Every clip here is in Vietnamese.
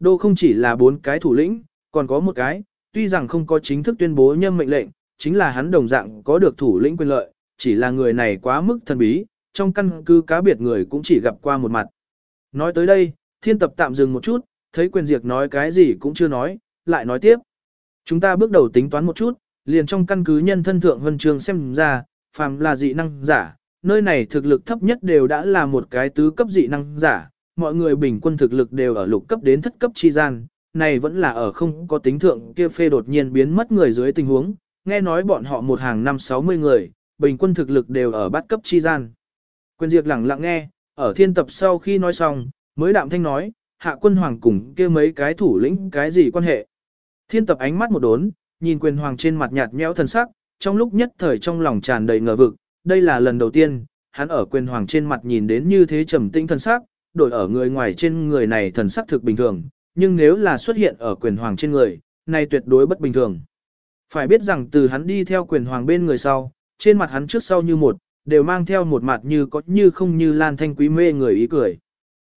Đô không chỉ là bốn cái thủ lĩnh, còn có một cái, tuy rằng không có chính thức tuyên bố nhâm mệnh lệnh, chính là hắn đồng dạng có được thủ lĩnh quyền lợi, chỉ là người này quá mức thần bí, trong căn cứ cá biệt người cũng chỉ gặp qua một mặt. Nói tới đây, thiên tập tạm dừng một chút, thấy quyền diệt nói cái gì cũng chưa nói, lại nói tiếp. Chúng ta bước đầu tính toán một chút, liền trong căn cứ nhân thân thượng huân trường xem ra, phàm là dị năng giả, nơi này thực lực thấp nhất đều đã là một cái tứ cấp dị năng giả, mọi người bình quân thực lực đều ở lục cấp đến thất cấp chi gian, này vẫn là ở không có tính thượng kia phê đột nhiên biến mất người dưới tình huống, nghe nói bọn họ một hàng năm 60 người, bình quân thực lực đều ở bát cấp chi gian. Quyền diệt lẳng lặng nghe, ở thiên tập sau khi nói xong, mới đạm thanh nói, hạ quân hoàng cùng kia mấy cái thủ lĩnh cái gì quan hệ. Thiên tập ánh mắt một đốn, nhìn quyền hoàng trên mặt nhạt nhẽo thần sắc, trong lúc nhất thời trong lòng tràn đầy ngờ vực, đây là lần đầu tiên, hắn ở quyền hoàng trên mặt nhìn đến như thế trầm tĩnh thần sắc, đổi ở người ngoài trên người này thần sắc thực bình thường, nhưng nếu là xuất hiện ở quyền hoàng trên người, này tuyệt đối bất bình thường. Phải biết rằng từ hắn đi theo quyền hoàng bên người sau, trên mặt hắn trước sau như một, đều mang theo một mặt như có như không như lan thanh quý mê người ý cười.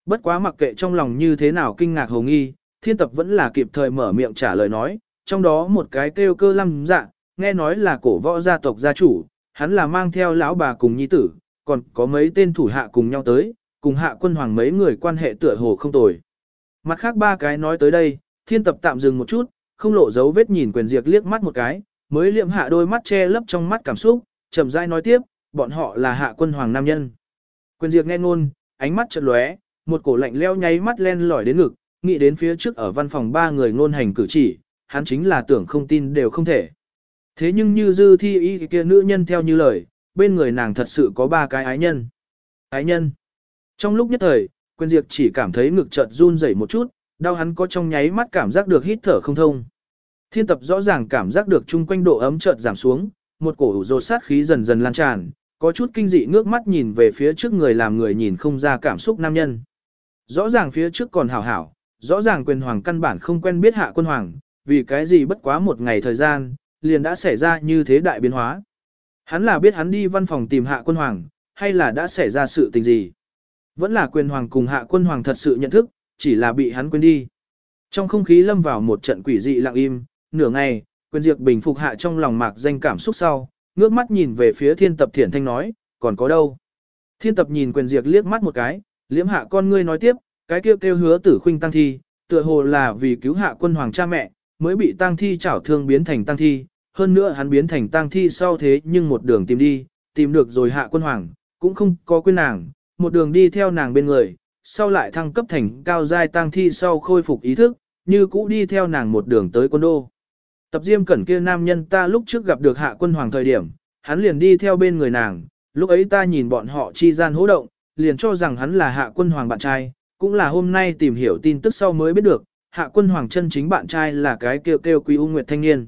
Bất quá mặc kệ trong lòng như thế nào kinh ngạc hồng nghi, thiên tập vẫn là kịp thời mở miệng trả lời nói, trong đó một cái kêu cơ lâm dạ, nghe nói là cổ võ gia tộc gia chủ, hắn là mang theo lão bà cùng nhi tử, còn có mấy tên thủ hạ cùng nhau tới, cùng hạ quân hoàng mấy người quan hệ tựa hồ không tồi. Mặt khác ba cái nói tới đây, thiên tập tạm dừng một chút, không lộ dấu vết nhìn quyền diệt liếc mắt một cái, mới liệm hạ đôi mắt che lấp trong mắt cảm xúc, chậm rãi nói tiếp, bọn họ là hạ quân hoàng nam nhân. Quyền diệt nghe ngôn, ánh mắt chợt lóe, một cổ lạnh leo nháy mắt len lỏi đến ngực, nghĩ đến phía trước ở văn phòng ba người ngôn hành cử chỉ, hắn chính là tưởng không tin đều không thể. Thế nhưng như dư thi y kia nữ nhân theo như lời, bên người nàng thật sự có ba cái ái nhân. Ái nhân. Trong lúc nhất thời, quyền diệt chỉ cảm thấy ngực chợt run rẩy một chút, đau hắn có trong nháy mắt cảm giác được hít thở không thông. Thiên tập rõ ràng cảm giác được chung quanh độ ấm chợt giảm xuống, một cổ ủ rột sát khí dần dần lan tràn, có chút kinh dị ngước mắt nhìn về phía trước người làm người nhìn không ra cảm xúc nam nhân. Rõ ràng phía trước còn hảo hảo, rõ ràng quyền hoàng căn bản không quen biết hạ quân hoàng, vì cái gì bất quá một ngày thời gian, liền đã xảy ra như thế đại biến hóa. Hắn là biết hắn đi văn phòng tìm hạ quân hoàng, hay là đã xảy ra sự tình gì. Vẫn là quyền hoàng cùng hạ quân hoàng thật sự nhận thức, chỉ là bị hắn quên đi. Trong không khí lâm vào một trận quỷ dị lặng im, nửa ngày, quyền diệt bình phục hạ trong lòng mạc danh cảm xúc sau, ngước mắt nhìn về phía thiên tập thiển thanh nói, còn có đâu. Thiên tập nhìn quyền diệt liếc mắt một cái, liễm hạ con ngươi nói tiếp, cái kêu kêu hứa tử khuynh tăng thi, tựa hồ là vì cứu hạ quân hoàng cha mẹ, mới bị tăng thi chảo thương biến thành tăng thi, hơn nữa hắn biến thành tăng thi sau thế nhưng một đường tìm đi, tìm được rồi hạ quân hoàng, cũng không có quên nàng, một đường đi theo nàng bên người, sau lại thăng cấp thành cao giai tăng thi sau khôi phục ý thức, như cũ đi theo nàng một đường tới quân đô. Tập diêm cẩn kia nam nhân ta lúc trước gặp được hạ quân hoàng thời điểm, hắn liền đi theo bên người nàng, lúc ấy ta nhìn bọn họ chi gian hỗ động, liền cho rằng hắn là hạ quân hoàng bạn trai, cũng là hôm nay tìm hiểu tin tức sau mới biết được, hạ quân hoàng chân chính bạn trai là cái kêu kêu quý u nguyệt thanh niên.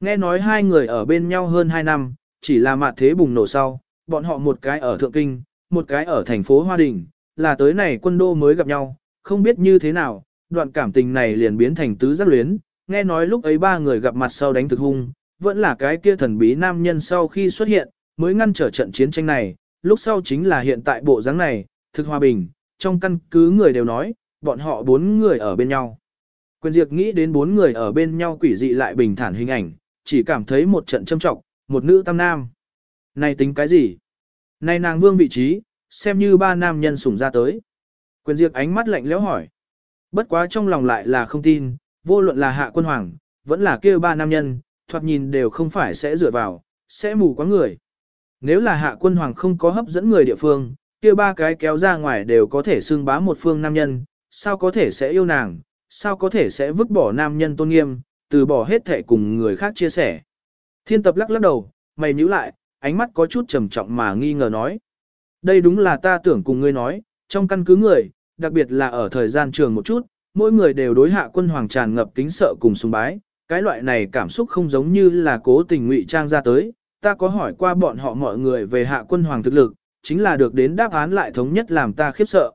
Nghe nói hai người ở bên nhau hơn hai năm, chỉ là mặt thế bùng nổ sau, bọn họ một cái ở Thượng Kinh, một cái ở thành phố Hoa Đình, là tới này quân đô mới gặp nhau, không biết như thế nào, đoạn cảm tình này liền biến thành tứ giác luyến, nghe nói lúc ấy ba người gặp mặt sau đánh thực hung, vẫn là cái kia thần bí nam nhân sau khi xuất hiện, mới ngăn trở trận chiến tranh này, lúc sau chính là hiện tại bộ dáng này, thực hòa bình, trong căn cứ người đều nói, bọn họ bốn người ở bên nhau. Quyền Diệp nghĩ đến bốn người ở bên nhau quỷ dị lại bình thản hình ảnh, chỉ cảm thấy một trận châm trọng, một nữ tam nam. Này tính cái gì? Này nàng vương vị trí, xem như ba nam nhân sủng ra tới. Quyền diệt ánh mắt lạnh lẽo hỏi. Bất quá trong lòng lại là không tin, vô luận là hạ quân hoàng, vẫn là kia ba nam nhân, thoạt nhìn đều không phải sẽ dựa vào, sẽ mù quá người. Nếu là hạ quân hoàng không có hấp dẫn người địa phương, kia ba cái kéo ra ngoài đều có thể xương bá một phương nam nhân, sao có thể sẽ yêu nàng, sao có thể sẽ vứt bỏ nam nhân tôn nghiêm, từ bỏ hết thể cùng người khác chia sẻ. Thiên tập lắc lắc đầu, mày nhíu lại, ánh mắt có chút trầm trọng mà nghi ngờ nói. Đây đúng là ta tưởng cùng ngươi nói, trong căn cứ người, đặc biệt là ở thời gian trường một chút, mỗi người đều đối hạ quân hoàng tràn ngập kính sợ cùng sùng bái, cái loại này cảm xúc không giống như là cố tình ngụy trang ra tới. Ta có hỏi qua bọn họ mọi người về hạ quân hoàng thực lực, chính là được đến đáp án lại thống nhất làm ta khiếp sợ.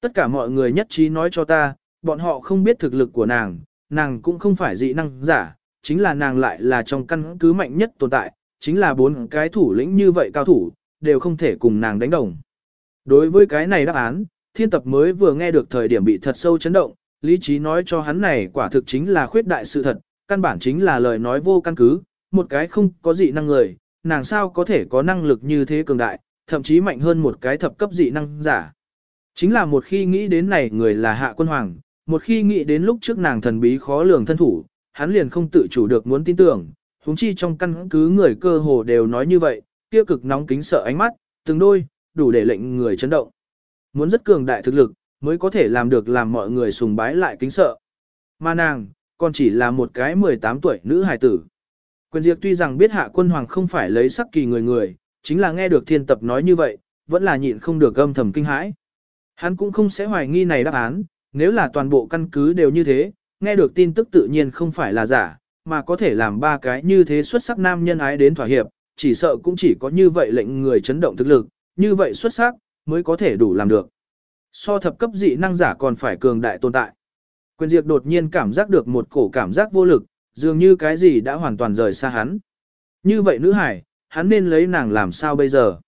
Tất cả mọi người nhất trí nói cho ta, bọn họ không biết thực lực của nàng, nàng cũng không phải dị năng giả, chính là nàng lại là trong căn cứ mạnh nhất tồn tại, chính là bốn cái thủ lĩnh như vậy cao thủ, đều không thể cùng nàng đánh đồng. Đối với cái này đáp án, thiên tập mới vừa nghe được thời điểm bị thật sâu chấn động, lý trí nói cho hắn này quả thực chính là khuyết đại sự thật, căn bản chính là lời nói vô căn cứ, một cái không có dị năng người, nàng sao có thể có năng lực như thế cường đại, thậm chí mạnh hơn một cái thập cấp dị năng giả. Chính là một khi nghĩ đến này người là hạ quân hoàng, một khi nghĩ đến lúc trước nàng thần bí khó lường thân thủ, hắn liền không tự chủ được muốn tin tưởng, huống chi trong căn cứ người cơ hồ đều nói như vậy, kia cực nóng kính sợ ánh mắt, từng đôi, đủ để lệnh người chấn động. Muốn rất cường đại thực lực, mới có thể làm được làm mọi người sùng bái lại kính sợ. Mà nàng, còn chỉ là một cái 18 tuổi nữ hài tử. Quyền Diệp tuy rằng biết hạ quân hoàng không phải lấy sắc kỳ người người, chính là nghe được thiên tập nói như vậy, vẫn là nhịn không được âm thầm kinh hãi. Hắn cũng không sẽ hoài nghi này đáp án, nếu là toàn bộ căn cứ đều như thế, nghe được tin tức tự nhiên không phải là giả, mà có thể làm ba cái như thế xuất sắc nam nhân ái đến thỏa hiệp, chỉ sợ cũng chỉ có như vậy lệnh người chấn động thực lực, như vậy xuất sắc, mới có thể đủ làm được. So thập cấp dị năng giả còn phải cường đại tồn tại. Quyền Diệp đột nhiên cảm giác được một cổ cảm giác vô lực, dường như cái gì đã hoàn toàn rời xa hắn. Như vậy nữ hải, hắn nên lấy nàng làm sao bây giờ?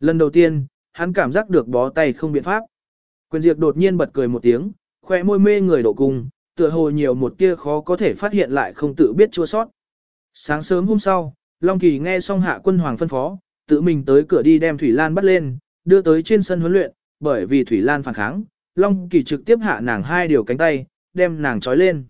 Lần đầu tiên, hắn cảm giác được bó tay không biện pháp. Quyền Diệp đột nhiên bật cười một tiếng, khoe môi mê người độ cung, tựa hồ nhiều một tia khó có thể phát hiện lại không tự biết chua sót. Sáng sớm hôm sau, Long Kỳ nghe xong hạ quân hoàng phân phó, tự mình tới cửa đi đem Thủy Lan bắt lên, đưa tới trên sân huấn luyện, bởi vì Thủy Lan phản kháng, Long Kỳ trực tiếp hạ nàng hai điều cánh tay, đem nàng trói lên.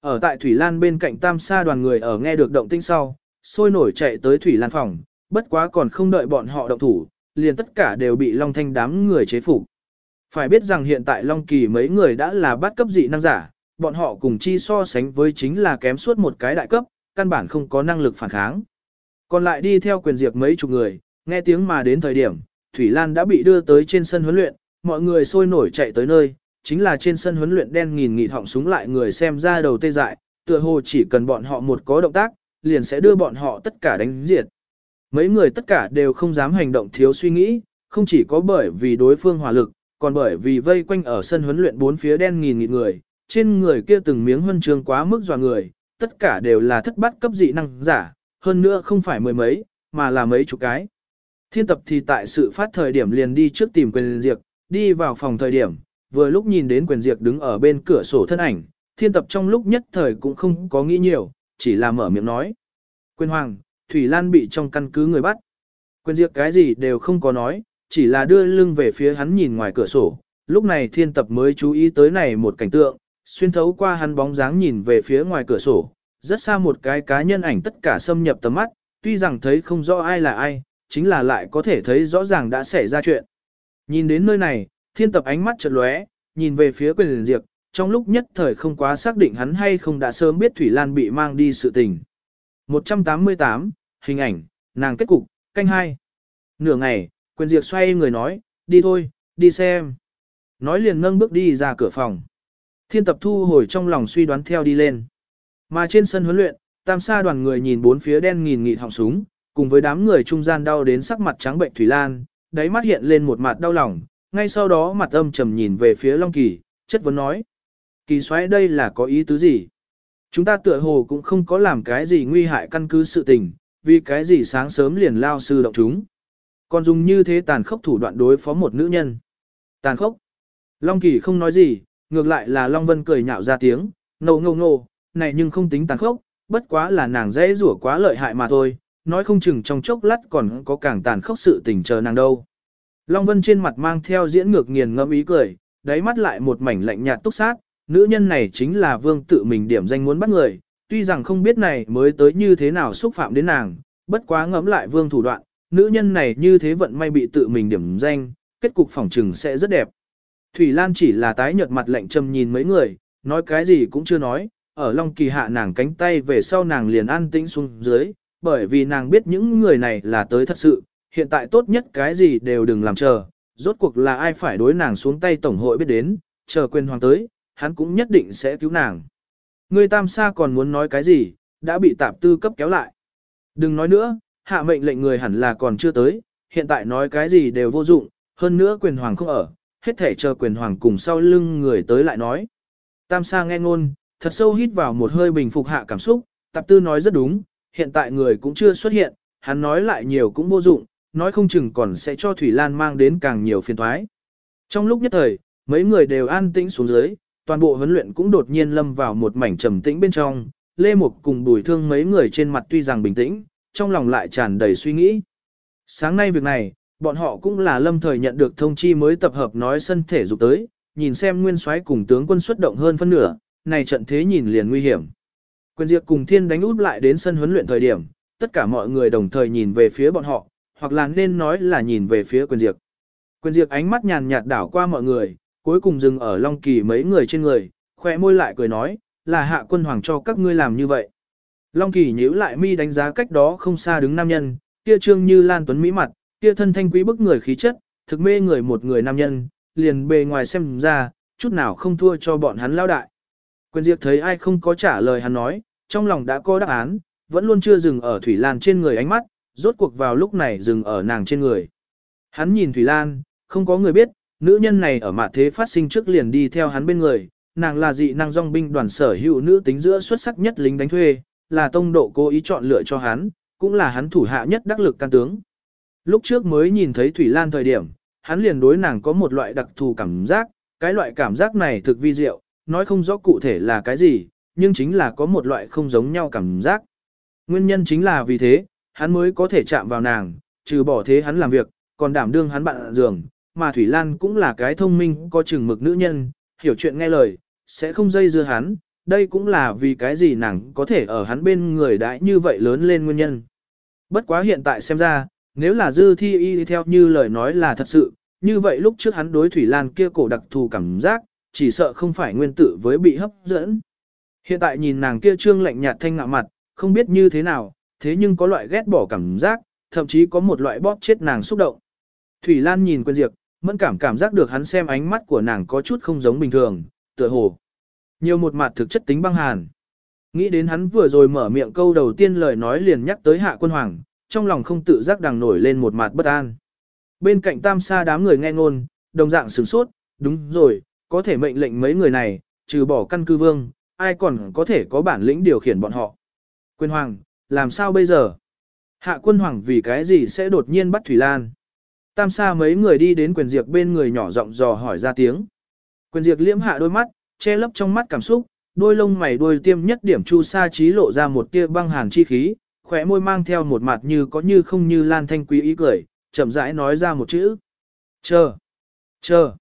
Ở tại Thủy Lan bên cạnh tam sa đoàn người ở nghe được động tĩnh sau, sôi nổi chạy tới Thủy Lan phòng, bất quá còn không đợi bọn họ động thủ, liền tất cả đều bị Long Thanh đám người chế phục. Phải biết rằng hiện tại Long Kỳ mấy người đã là bắt cấp dị năng giả, bọn họ cùng chi so sánh với chính là kém suốt một cái đại cấp, căn bản không có năng lực phản kháng. Còn lại đi theo quyền diệt mấy chục người, nghe tiếng mà đến thời điểm, Thủy Lan đã bị đưa tới trên sân huấn luyện, mọi người sôi nổi chạy tới nơi, chính là trên sân huấn luyện đen nghìn nghị họng súng lại người xem ra đầu tê dại, tựa hồ chỉ cần bọn họ một có động tác, liền sẽ đưa bọn họ tất cả đánh diệt. Mấy người tất cả đều không dám hành động thiếu suy nghĩ, không chỉ có bởi vì đối phương hỏa lực, còn bởi vì vây quanh ở sân huấn luyện bốn phía đen nghìn nghị người, trên người kia từng miếng huân trường quá mức dọa người, tất cả đều là thất bát cấp dị năng giả, hơn nữa không phải mười mấy, mà là mấy chục cái. Thiên tập thì tại sự phát thời điểm liền đi trước tìm quyền diệt, đi vào phòng thời điểm, vừa lúc nhìn đến quyền diệt đứng ở bên cửa sổ thân ảnh, thiên tập trong lúc nhất thời cũng không có nghĩ nhiều, chỉ là mở miệng nói. Quyền hoàng, Thủy Lan bị trong căn cứ người bắt. Quyền diệt cái gì đều không có nói, chỉ là đưa lưng về phía hắn nhìn ngoài cửa sổ. Lúc này thiên tập mới chú ý tới này một cảnh tượng, xuyên thấu qua hắn bóng dáng nhìn về phía ngoài cửa sổ, rất xa một cái cá nhân ảnh tất cả xâm nhập tầm mắt, tuy rằng thấy không rõ ai là ai, chính là lại có thể thấy rõ ràng đã xảy ra chuyện. Nhìn đến nơi này, thiên tập ánh mắt chợt lóe, nhìn về phía quyền liền diệt, trong lúc nhất thời không quá xác định hắn hay không đã sớm biết Thủy Lan bị mang đi sự tình. 188, hình ảnh, nàng kết cục, canh hai. Nửa ngày, quyền diệt xoay người nói, đi thôi, đi xem. Nói liền nâng bước đi ra cửa phòng. Thiên tập thu hồi trong lòng suy đoán theo đi lên. Mà trên sân huấn luyện, tam sa đoàn người nhìn bốn phía đen nghìn nghịt họng súng, cùng với đám người trung gian đau đến sắc mặt trắng bệnh Thủy Lan, đáy mắt hiện lên một mặt đau lòng, ngay sau đó mặt âm trầm nhìn về phía Long Kỳ, chất vấn nói. Kỳ xoáy đây là có ý tứ gì? Chúng ta tựa hồ cũng không có làm cái gì nguy hại căn cứ sự tình, vì cái gì sáng sớm liền lao sư động chúng. Còn dùng như thế tàn khốc thủ đoạn đối phó một nữ nhân. Tàn khốc. Long Kỳ không nói gì, ngược lại là Long Vân cười nhạo ra tiếng, ngô ngô ngô, này nhưng không tính tàn khốc, bất quá là nàng dễ rủa quá lợi hại mà thôi, nói không chừng trong chốc lát còn có càng tàn khốc sự tình chờ nàng đâu. Long Vân trên mặt mang theo diễn ngược nghiền ngẫm ý cười, đáy mắt lại một mảnh lạnh nhạt túc sát, nữ nhân này chính là vương tự mình điểm danh muốn bắt người, tuy rằng không biết này mới tới như thế nào xúc phạm đến nàng, bất quá ngẫm lại vương thủ đoạn, nữ nhân này như thế vận may bị tự mình điểm danh, kết cục phỏng trừng sẽ rất đẹp. Thủy Lan chỉ là tái nhợt mặt lạnh trầm nhìn mấy người, nói cái gì cũng chưa nói, ở Long Kỳ hạ nàng cánh tay về sau nàng liền an tĩnh xuống dưới, bởi vì nàng biết những người này là tới thật sự, hiện tại tốt nhất cái gì đều đừng làm chờ, rốt cuộc là ai phải đối nàng xuống tay tổng hội biết đến, chờ quyền hoàng tới, hắn cũng nhất định sẽ cứu nàng. Người tam sa còn muốn nói cái gì, đã bị tạp tư cấp kéo lại. Đừng nói nữa, hạ mệnh lệnh người hẳn là còn chưa tới, hiện tại nói cái gì đều vô dụng, hơn nữa quyền hoàng không ở, hết thể chờ quyền hoàng cùng sau lưng người tới lại nói. Tam sa nghe ngôn, thật sâu hít vào một hơi bình phục hạ cảm xúc, tạp tư nói rất đúng, hiện tại người cũng chưa xuất hiện, hắn nói lại nhiều cũng vô dụng, nói không chừng còn sẽ cho Thủy Lan mang đến càng nhiều phiền thoái. Trong lúc nhất thời, mấy người đều an tĩnh xuống dưới, toàn bộ huấn luyện cũng đột nhiên lâm vào một mảnh trầm tĩnh bên trong, Lê Mục cùng Bùi Thương mấy người trên mặt tuy rằng bình tĩnh, trong lòng lại tràn đầy suy nghĩ. Sáng nay việc này, bọn họ cũng là lâm thời nhận được thông chi mới tập hợp nói sân thể dục tới, nhìn xem nguyên soái cùng tướng quân xuất động hơn phân nửa, này trận thế nhìn liền nguy hiểm. Quyền Diệp cùng Thiên đánh út lại đến sân huấn luyện thời điểm, tất cả mọi người đồng thời nhìn về phía bọn họ, hoặc là nên nói là nhìn về phía Quyền Diệp. Quyền Diệp ánh mắt nhàn nhạt đảo qua mọi người, cuối cùng dừng ở Long Kỳ mấy người trên người, khỏe môi lại cười nói, là hạ quân hoàng cho các ngươi làm như vậy. Long Kỳ nhíu lại mi đánh giá cách đó không xa đứng nam nhân, kia trương như Lan Tuấn Mỹ mặt, kia thân thanh quý bức người khí chất, thực mê người một người nam nhân, liền bề ngoài xem ra, chút nào không thua cho bọn hắn lao đại. Quyền Diệp thấy ai không có trả lời hắn nói, trong lòng đã có đáp án, vẫn luôn chưa dừng ở Thủy Lan trên người ánh mắt, rốt cuộc vào lúc này dừng ở nàng trên người. Hắn nhìn Thủy Lan, không có người biết, nữ nhân này ở mặt thế phát sinh trước liền đi theo hắn bên người, nàng là dị năng dòng binh đoàn sở hữu nữ tính giữa xuất sắc nhất lính đánh thuê, là tông độ cố ý chọn lựa cho hắn, cũng là hắn thủ hạ nhất đắc lực can tướng. Lúc trước mới nhìn thấy Thủy Lan thời điểm, hắn liền đối nàng có một loại đặc thù cảm giác, cái loại cảm giác này thực vi diệu, nói không rõ cụ thể là cái gì, nhưng chính là có một loại không giống nhau cảm giác. Nguyên nhân chính là vì thế, hắn mới có thể chạm vào nàng, trừ bỏ thế hắn làm việc, còn đảm đương hắn bạn giường, mà Thủy Lan cũng là cái thông minh có chừng mực nữ nhân, hiểu chuyện nghe lời, sẽ không dây dưa hắn, đây cũng là vì cái gì nàng có thể ở hắn bên người đãi như vậy lớn lên nguyên nhân. Bất quá hiện tại xem ra, nếu là dư thi y theo như lời nói là thật sự, như vậy lúc trước hắn đối Thủy Lan kia cổ đặc thù cảm giác, chỉ sợ không phải nguyên tử với bị hấp dẫn. Hiện tại nhìn nàng kia trương lạnh nhạt thanh ngạo mặt, không biết như thế nào, thế nhưng có loại ghét bỏ cảm giác, thậm chí có một loại bóp chết nàng xúc động. Thủy Lan nhìn Quân Diệp, mẫn cảm cảm giác được hắn xem ánh mắt của nàng có chút không giống bình thường, tựa hồ. Nhiều một mặt thực chất tính băng hàn. Nghĩ đến hắn vừa rồi mở miệng câu đầu tiên lời nói liền nhắc tới hạ quân hoàng, trong lòng không tự giác đằng nổi lên một mặt bất an. Bên cạnh tam Sa đám người nghe ngôn, đồng dạng sửng sốt, đúng rồi, có thể mệnh lệnh mấy người này, trừ bỏ căn cư vương, ai còn có thể có bản lĩnh điều khiển bọn họ. Quyền hoàng, làm sao bây giờ? Hạ quân hoàng vì cái gì sẽ đột nhiên bắt Thủy Lan? Tam Sa mấy người đi đến quyền diệt bên người nhỏ giọng dò hỏi ra tiếng. Quyền diệt liễm hạ đôi mắt, che lấp trong mắt cảm xúc, đôi lông mày đôi tiêm nhất điểm chu sa trí lộ ra một tia băng hàn chi khí, khỏe môi mang theo một mặt như có như không như lan thanh quý ý cười, chậm rãi nói ra một chữ. Chờ! Chờ!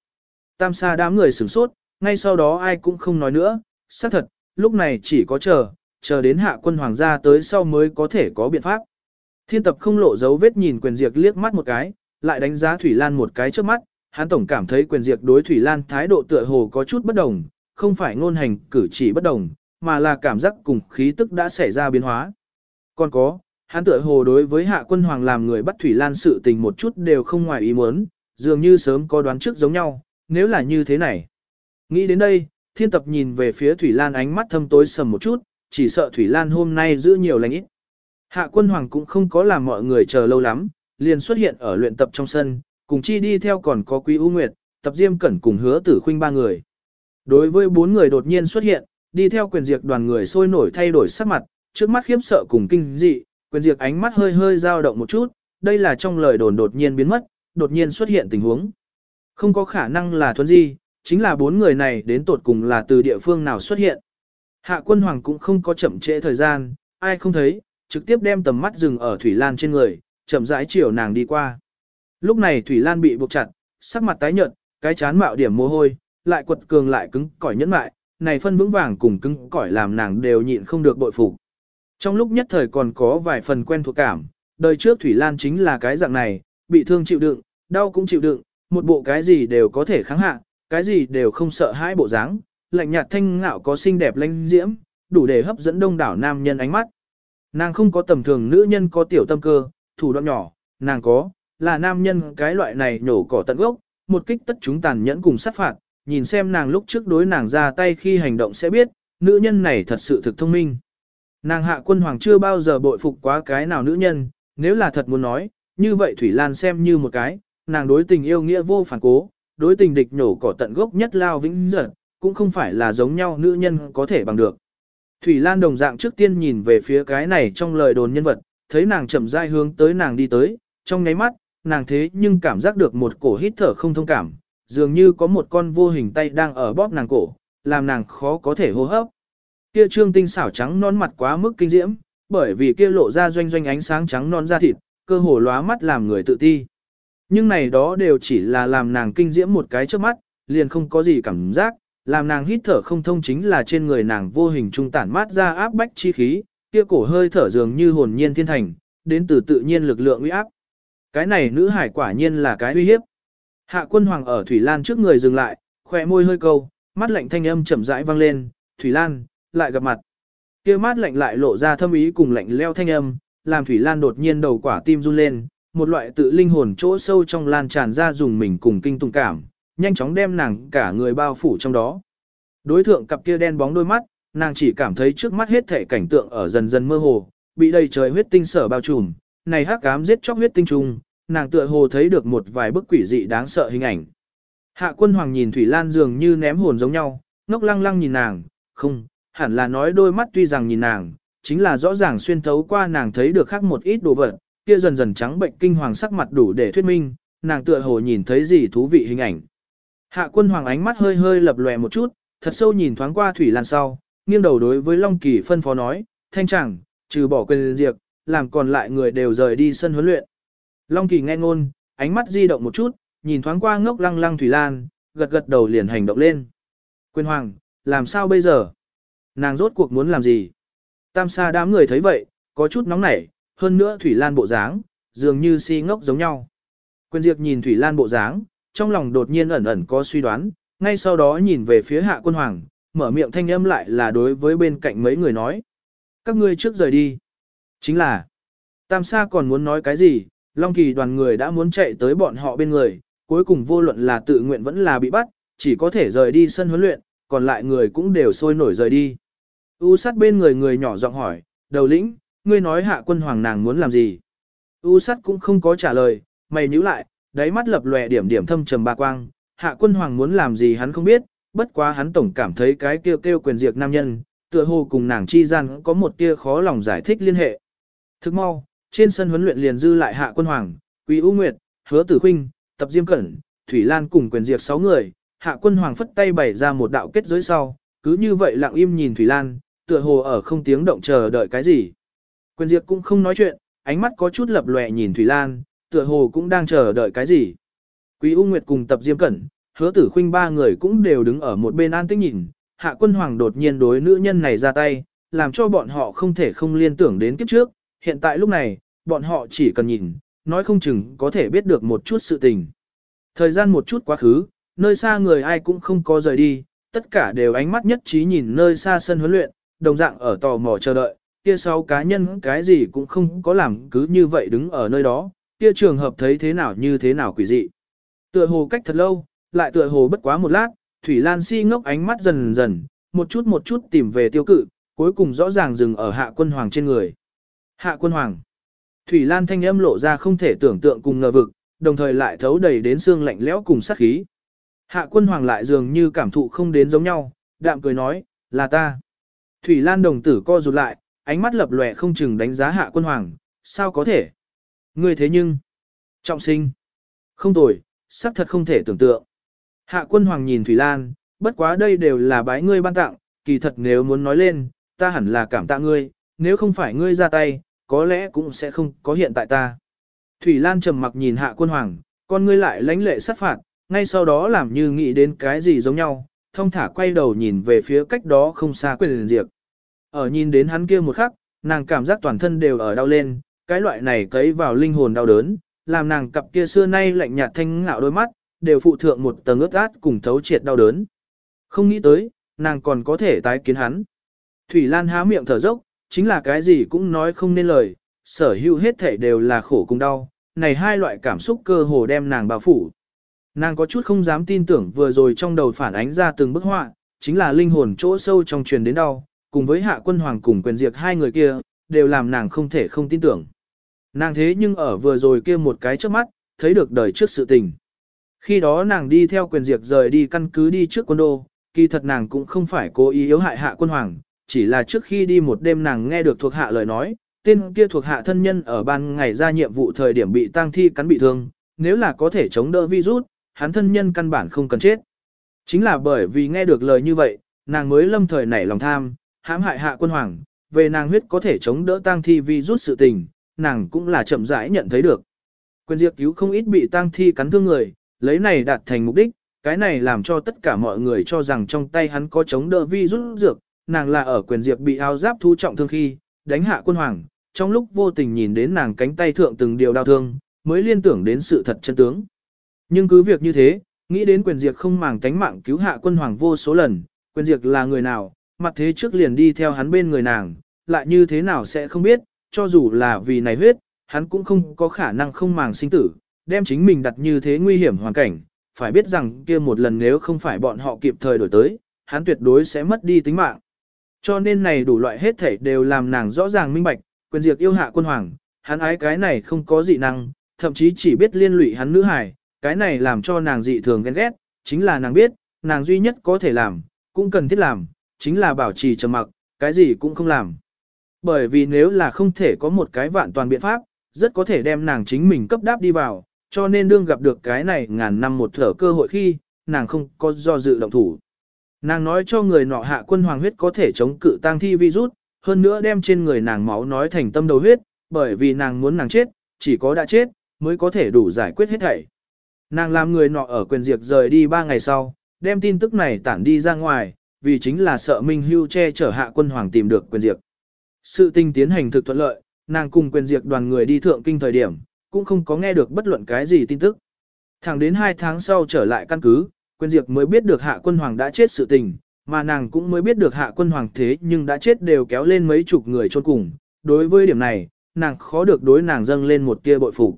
Tam xa đám người sửng sốt, ngay sau đó ai cũng không nói nữa, xác thật, lúc này chỉ có chờ, chờ đến hạ quân hoàng gia tới sau mới có thể có biện pháp. Thiên tập không lộ dấu vết nhìn quyền diệt liếc mắt một cái, lại đánh giá Thủy Lan một cái trước mắt, hắn tổng cảm thấy quyền diệt đối Thủy Lan thái độ tựa hồ có chút bất đồng, không phải ngôn hành cử chỉ bất đồng, mà là cảm giác cùng khí tức đã xảy ra biến hóa. Còn có, hắn tựa hồ đối với hạ quân hoàng làm người bắt Thủy Lan sự tình một chút đều không ngoài ý muốn, dường như sớm có đoán trước giống nhau, nếu là như thế này. Nghĩ đến đây, thiên tập nhìn về phía Thủy Lan ánh mắt thâm tối sầm một chút, chỉ sợ Thủy Lan hôm nay giữ nhiều lành ít. Hạ quân hoàng cũng không có làm mọi người chờ lâu lắm, liền xuất hiện ở luyện tập trong sân, cùng chi đi theo còn có Quý U Nguyệt, tập Diêm Cẩn cùng hứa tử khuynh ba người. Đối với bốn người đột nhiên xuất hiện, đi theo quyền diệt đoàn người sôi nổi thay đổi sắc mặt, trước mắt khiếp sợ cùng kinh dị, quyền diệt ánh mắt hơi hơi dao động một chút, đây là trong lời đồn đột nhiên biến mất, đột nhiên xuất hiện tình huống. Không có khả năng là thuần di, chính là bốn người này đến tột cùng là từ địa phương nào xuất hiện. Hạ quân hoàng cũng không có chậm trễ thời gian, ai không thấy, trực tiếp đem tầm mắt dừng ở Thủy Lan trên người, chậm rãi chiều nàng đi qua. Lúc này Thủy Lan bị buộc chặt, sắc mặt tái nhợt, cái chán mạo điểm mồ hôi, lại quật cường lại cứng cỏi nhẫn mại, này phân vững vàng cùng cứng cỏi làm nàng đều nhịn không được bội phục. Trong lúc nhất thời còn có vài phần quen thuộc cảm, đời trước Thủy Lan chính là cái dạng này, bị thương chịu đựng, đau cũng chịu đựng, một bộ cái gì đều có thể kháng hạ, cái gì đều không sợ hãi bộ dáng, lạnh nhạt thanh ngạo có xinh đẹp lanh diễm, đủ để hấp dẫn đông đảo nam nhân ánh mắt. Nàng không có tầm thường nữ nhân có tiểu tâm cơ, thủ đoạn nhỏ, nàng có, là nam nhân cái loại này nhổ cỏ tận gốc, một kích tất chúng tàn nhẫn cùng sát phạt, nhìn xem nàng lúc trước đối nàng ra tay khi hành động sẽ biết, nữ nhân này thật sự thực thông minh. Nàng hạ quân hoàng chưa bao giờ bội phục quá cái nào nữ nhân, nếu là thật muốn nói, như vậy Thủy Lan xem như một cái, nàng đối tình yêu nghĩa vô phản cố, đối tình địch nhổ cỏ tận gốc nhất lao vĩnh giật, cũng không phải là giống nhau nữ nhân có thể bằng được. Thủy Lan đồng dạng trước tiên nhìn về phía cái này trong lời đồn nhân vật, thấy nàng chậm rãi hướng tới nàng đi tới, trong nháy mắt, nàng thế nhưng cảm giác được một cổ hít thở không thông cảm, dường như có một con vô hình tay đang ở bóp nàng cổ, làm nàng khó có thể hô hấp. Kia trương tinh xảo trắng non mặt quá mức kinh diễm, bởi vì kia lộ ra doanh doanh ánh sáng trắng non da thịt, cơ hồ lóa mắt làm người tự ti. Nhưng này đó đều chỉ là làm nàng kinh diễm một cái trước mắt, liền không có gì cảm giác, làm nàng hít thở không thông chính là trên người nàng vô hình trung tản mát ra áp bách chi khí, kia cổ hơi thở dường như hồn nhiên thiên thành, đến từ tự nhiên lực lượng uy áp. Cái này nữ hải quả nhiên là cái uy hiếp. Hạ quân hoàng ở Thủy Lan trước người dừng lại, khỏe môi hơi câu, mắt lạnh thanh âm chậm rãi vang lên, Thủy Lan, lại gặp mặt. kia mắt lạnh lại lộ ra thâm ý cùng lạnh leo thanh âm, làm Thủy Lan đột nhiên đầu quả tim run lên, một loại tự linh hồn chỗ sâu trong lan tràn ra dùng mình cùng kinh tùng cảm, nhanh chóng đem nàng cả người bao phủ trong đó. Đối thượng cặp kia đen bóng đôi mắt, nàng chỉ cảm thấy trước mắt hết thể cảnh tượng ở dần dần mơ hồ, bị đầy trời huyết tinh sở bao trùm, này hắc ám giết chóc huyết tinh trùng, nàng tựa hồ thấy được một vài bức quỷ dị đáng sợ hình ảnh. Hạ quân hoàng nhìn Thủy Lan dường như ném hồn giống nhau, ngốc lăng lăng nhìn nàng, không, hẳn là nói đôi mắt tuy rằng nhìn nàng, chính là rõ ràng xuyên thấu qua nàng thấy được khác một ít đồ vật, kia dần dần trắng bệnh kinh hoàng sắc mặt đủ để thuyết minh, nàng tựa hồ nhìn thấy gì thú vị hình ảnh. Hạ quân hoàng ánh mắt hơi hơi lập lòe một chút, thật sâu nhìn thoáng qua Thủy Lan sau, nghiêng đầu đối với Long Kỳ phân phó nói, thanh chẳng, trừ bỏ quyền diệt, làm còn lại người đều rời đi sân huấn luyện. Long Kỳ nghe ngôn, ánh mắt di động một chút, nhìn thoáng qua ngốc lăng lăng Thủy Lan, gật gật đầu liền hành động lên. Quyền hoàng, làm sao bây giờ? Nàng rốt cuộc muốn làm gì? Tam Sa đám người thấy vậy, có chút nóng nảy, hơn nữa Thủy Lan bộ dáng, dường như si ngốc giống nhau. Quyền Diệp nhìn Thủy Lan bộ dáng, trong lòng đột nhiên ẩn ẩn có suy đoán, ngay sau đó nhìn về phía hạ quân hoàng, mở miệng thanh âm lại là đối với bên cạnh mấy người nói. Các ngươi trước rời đi. Chính là, Tam Sa còn muốn nói cái gì, Long Kỳ đoàn người đã muốn chạy tới bọn họ bên người, cuối cùng vô luận là tự nguyện vẫn là bị bắt, chỉ có thể rời đi sân huấn luyện, còn lại người cũng đều sôi nổi rời đi. U sát bên người người nhỏ giọng hỏi, đầu lĩnh, ngươi nói hạ quân hoàng nàng muốn làm gì? U sát cũng không có trả lời, mày nhíu lại, đáy mắt lập lòe điểm điểm thâm trầm ba quang, hạ quân hoàng muốn làm gì hắn không biết, bất quá hắn tổng cảm thấy cái kêu kêu quyền diệt nam nhân, tựa hồ cùng nàng chi gian có một tia khó lòng giải thích liên hệ. Thức mau, trên sân huấn luyện liền dư lại hạ quân hoàng, quý u nguyệt, hứa tử khinh, tập diêm cẩn, thủy lan cùng quyền diệt 6 người, hạ quân hoàng phất tay bày ra một đạo kết giới sau, cứ như vậy lặng im nhìn thủy lan, tựa hồ ở không tiếng động chờ đợi cái gì. Quyền Diệp cũng không nói chuyện, ánh mắt có chút lập lòe nhìn thủy lan, tựa hồ cũng đang chờ đợi cái gì. Quý U Nguyệt cùng tập Diêm Cẩn, hứa tử khuynh ba người cũng đều đứng ở một bên an tĩnh nhìn, hạ quân hoàng đột nhiên đối nữ nhân này ra tay, làm cho bọn họ không thể không liên tưởng đến kiếp trước, hiện tại lúc này, bọn họ chỉ cần nhìn, nói không chừng có thể biết được một chút sự tình. Thời gian một chút quá khứ, nơi xa người ai cũng không có rời đi, tất cả đều ánh mắt nhất trí nhìn nơi xa sân huấn luyện, đồng dạng ở tò mò chờ đợi, kia sáu cá nhân cái gì cũng không có làm cứ như vậy đứng ở nơi đó, kia trường hợp thấy thế nào như thế nào quỷ dị. Tựa hồ cách thật lâu, lại tựa hồ bất quá một lát, Thủy Lan si ngốc ánh mắt dần dần, một chút một chút tìm về tiêu cự, cuối cùng rõ ràng dừng ở hạ quân hoàng trên người. Hạ quân hoàng. Thủy Lan thanh âm lộ ra không thể tưởng tượng cùng ngờ vực, đồng thời lại thấu đầy đến xương lạnh lẽo cùng sát khí. Hạ quân hoàng lại dường như cảm thụ không đến giống nhau, đạm cười nói, là ta. Thủy Lan đồng tử co rụt lại, ánh mắt lập lòe không chừng đánh giá hạ quân hoàng, sao có thể? Ngươi thế nhưng, trọng sinh, không tồi, sắc thật không thể tưởng tượng. Hạ quân hoàng nhìn Thủy Lan, bất quá đây đều là bái ngươi ban tặng, kỳ thật nếu muốn nói lên, ta hẳn là cảm tạ ngươi, nếu không phải ngươi ra tay, có lẽ cũng sẽ không có hiện tại ta. Thủy Lan trầm mặc nhìn hạ quân hoàng, con ngươi lại lãnh lệ sát phạt, ngay sau đó làm như nghĩ đến cái gì giống nhau, thông thả quay đầu nhìn về phía cách đó không xa quyền diệt. Ở nhìn đến hắn kia một khắc, nàng cảm giác toàn thân đều ở đau lên, cái loại này cấy vào linh hồn đau đớn, làm nàng cặp kia xưa nay lạnh nhạt thanh ngạo đôi mắt, đều phụ thượng một tầng ướt át cùng thấu triệt đau đớn. Không nghĩ tới, nàng còn có thể tái kiến hắn. Thủy Lan há miệng thở dốc, chính là cái gì cũng nói không nên lời, sở hữu hết thể đều là khổ cùng đau, này hai loại cảm xúc cơ hồ đem nàng bao phủ. Nàng có chút không dám tin tưởng vừa rồi trong đầu phản ánh ra từng bức họa, chính là linh hồn chỗ sâu trong truyền đến đau, cùng với hạ quân hoàng cùng quyền diệt hai người kia, đều làm nàng không thể không tin tưởng. Nàng thế nhưng ở vừa rồi kia một cái trước mắt, thấy được đời trước sự tình. Khi đó nàng đi theo quyền diệt rời đi căn cứ đi trước quân đô, kỳ thật nàng cũng không phải cố ý yếu hại hạ quân hoàng, chỉ là trước khi đi một đêm nàng nghe được thuộc hạ lời nói, tên kia thuộc hạ thân nhân ở ban ngày ra nhiệm vụ thời điểm bị tang thi cắn bị thương, nếu là có thể chống đỡ virus, hắn thân nhân căn bản không cần chết. Chính là bởi vì nghe được lời như vậy, nàng mới lâm thời nảy lòng tham, hãm hại hạ quân hoàng, về nàng huyết có thể chống đỡ tang thi vi rút sự tình, nàng cũng là chậm rãi nhận thấy được. Quyền diệt cứu không ít bị tang thi cắn thương người, lấy này đạt thành mục đích, cái này làm cho tất cả mọi người cho rằng trong tay hắn có chống đỡ vi rút dược, nàng là ở quyền diệt bị áo giáp thu trọng thương khi, đánh hạ quân hoàng, trong lúc vô tình nhìn đến nàng cánh tay thượng từng điều đau thương, mới liên tưởng đến sự thật chân tướng. Nhưng cứ việc như thế, nghĩ đến quyền diệt không màng tánh mạng cứu hạ quân hoàng vô số lần, quyền diệt là người nào, mặt thế trước liền đi theo hắn bên người nàng, lại như thế nào sẽ không biết, cho dù là vì này huyết, hắn cũng không có khả năng không màng sinh tử, đem chính mình đặt như thế nguy hiểm hoàn cảnh, phải biết rằng kia một lần nếu không phải bọn họ kịp thời đổi tới, hắn tuyệt đối sẽ mất đi tính mạng. Cho nên này đủ loại hết thảy đều làm nàng rõ ràng minh bạch, quyền diệt yêu hạ quân hoàng, hắn ái cái này không có dị năng, thậm chí chỉ biết liên lụy hắn nữ hài, cái này làm cho nàng dị thường ghen ghét, chính là nàng biết, nàng duy nhất có thể làm, cũng cần thiết làm, chính là bảo trì trầm mặc, cái gì cũng không làm. Bởi vì nếu là không thể có một cái vạn toàn biện pháp, rất có thể đem nàng chính mình cấp đáp đi vào, cho nên đương gặp được cái này ngàn năm một thở cơ hội khi, nàng không có do dự động thủ. Nàng nói cho người nọ hạ quân hoàng huyết có thể chống cự tang thi virus, hơn nữa đem trên người nàng máu nói thành tâm đầu huyết, bởi vì nàng muốn nàng chết, chỉ có đã chết, mới có thể đủ giải quyết hết thảy. Nàng làm người nọ ở quyền diệt rời đi ba ngày sau, đem tin tức này tản đi ra ngoài, vì chính là sợ Minh Hưu che chở hạ quân hoàng tìm được quyền diệt. Sự tình tiến hành thực thuận lợi, nàng cùng quyền diệt đoàn người đi thượng kinh thời điểm, cũng không có nghe được bất luận cái gì tin tức. Thẳng đến hai tháng sau trở lại căn cứ, quyền diệt mới biết được hạ quân hoàng đã chết sự tình, mà nàng cũng mới biết được hạ quân hoàng thế nhưng đã chết đều kéo lên mấy chục người chôn cùng. Đối với điểm này, nàng khó được đối nàng dâng lên một tia bội phục.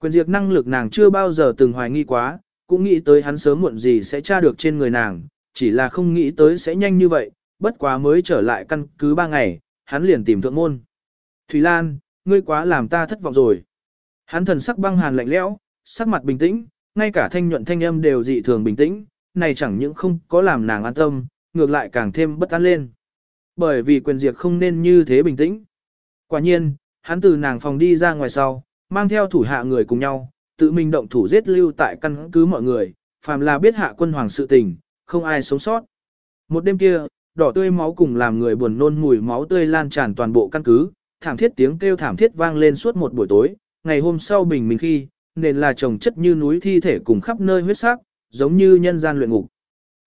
Quyền diệt năng lực nàng chưa bao giờ từng hoài nghi quá, cũng nghĩ tới hắn sớm muộn gì sẽ tra được trên người nàng, chỉ là không nghĩ tới sẽ nhanh như vậy, bất quá mới trở lại căn cứ ba ngày, hắn liền tìm thượng môn. Thủy Lan, ngươi quá làm ta thất vọng rồi. Hắn thần sắc băng hàn lạnh lẽo, sắc mặt bình tĩnh, ngay cả thanh nhuận thanh âm đều dị thường bình tĩnh, này chẳng những không có làm nàng an tâm, ngược lại càng thêm bất an lên. Bởi vì quyền diệt không nên như thế bình tĩnh. Quả nhiên, hắn từ nàng phòng đi ra ngoài sau, mang theo thủ hạ người cùng nhau, tự mình động thủ giết lưu tại căn cứ mọi người, phàm là biết hạ quân hoàng sự tình, không ai sống sót. Một đêm kia, đỏ tươi máu cùng làm người buồn nôn mùi máu tươi lan tràn toàn bộ căn cứ, thảm thiết tiếng kêu thảm thiết vang lên suốt một buổi tối, ngày hôm sau bình minh khi, nền là trồng chất như núi thi thể cùng khắp nơi huyết sắc, giống như nhân gian luyện ngục.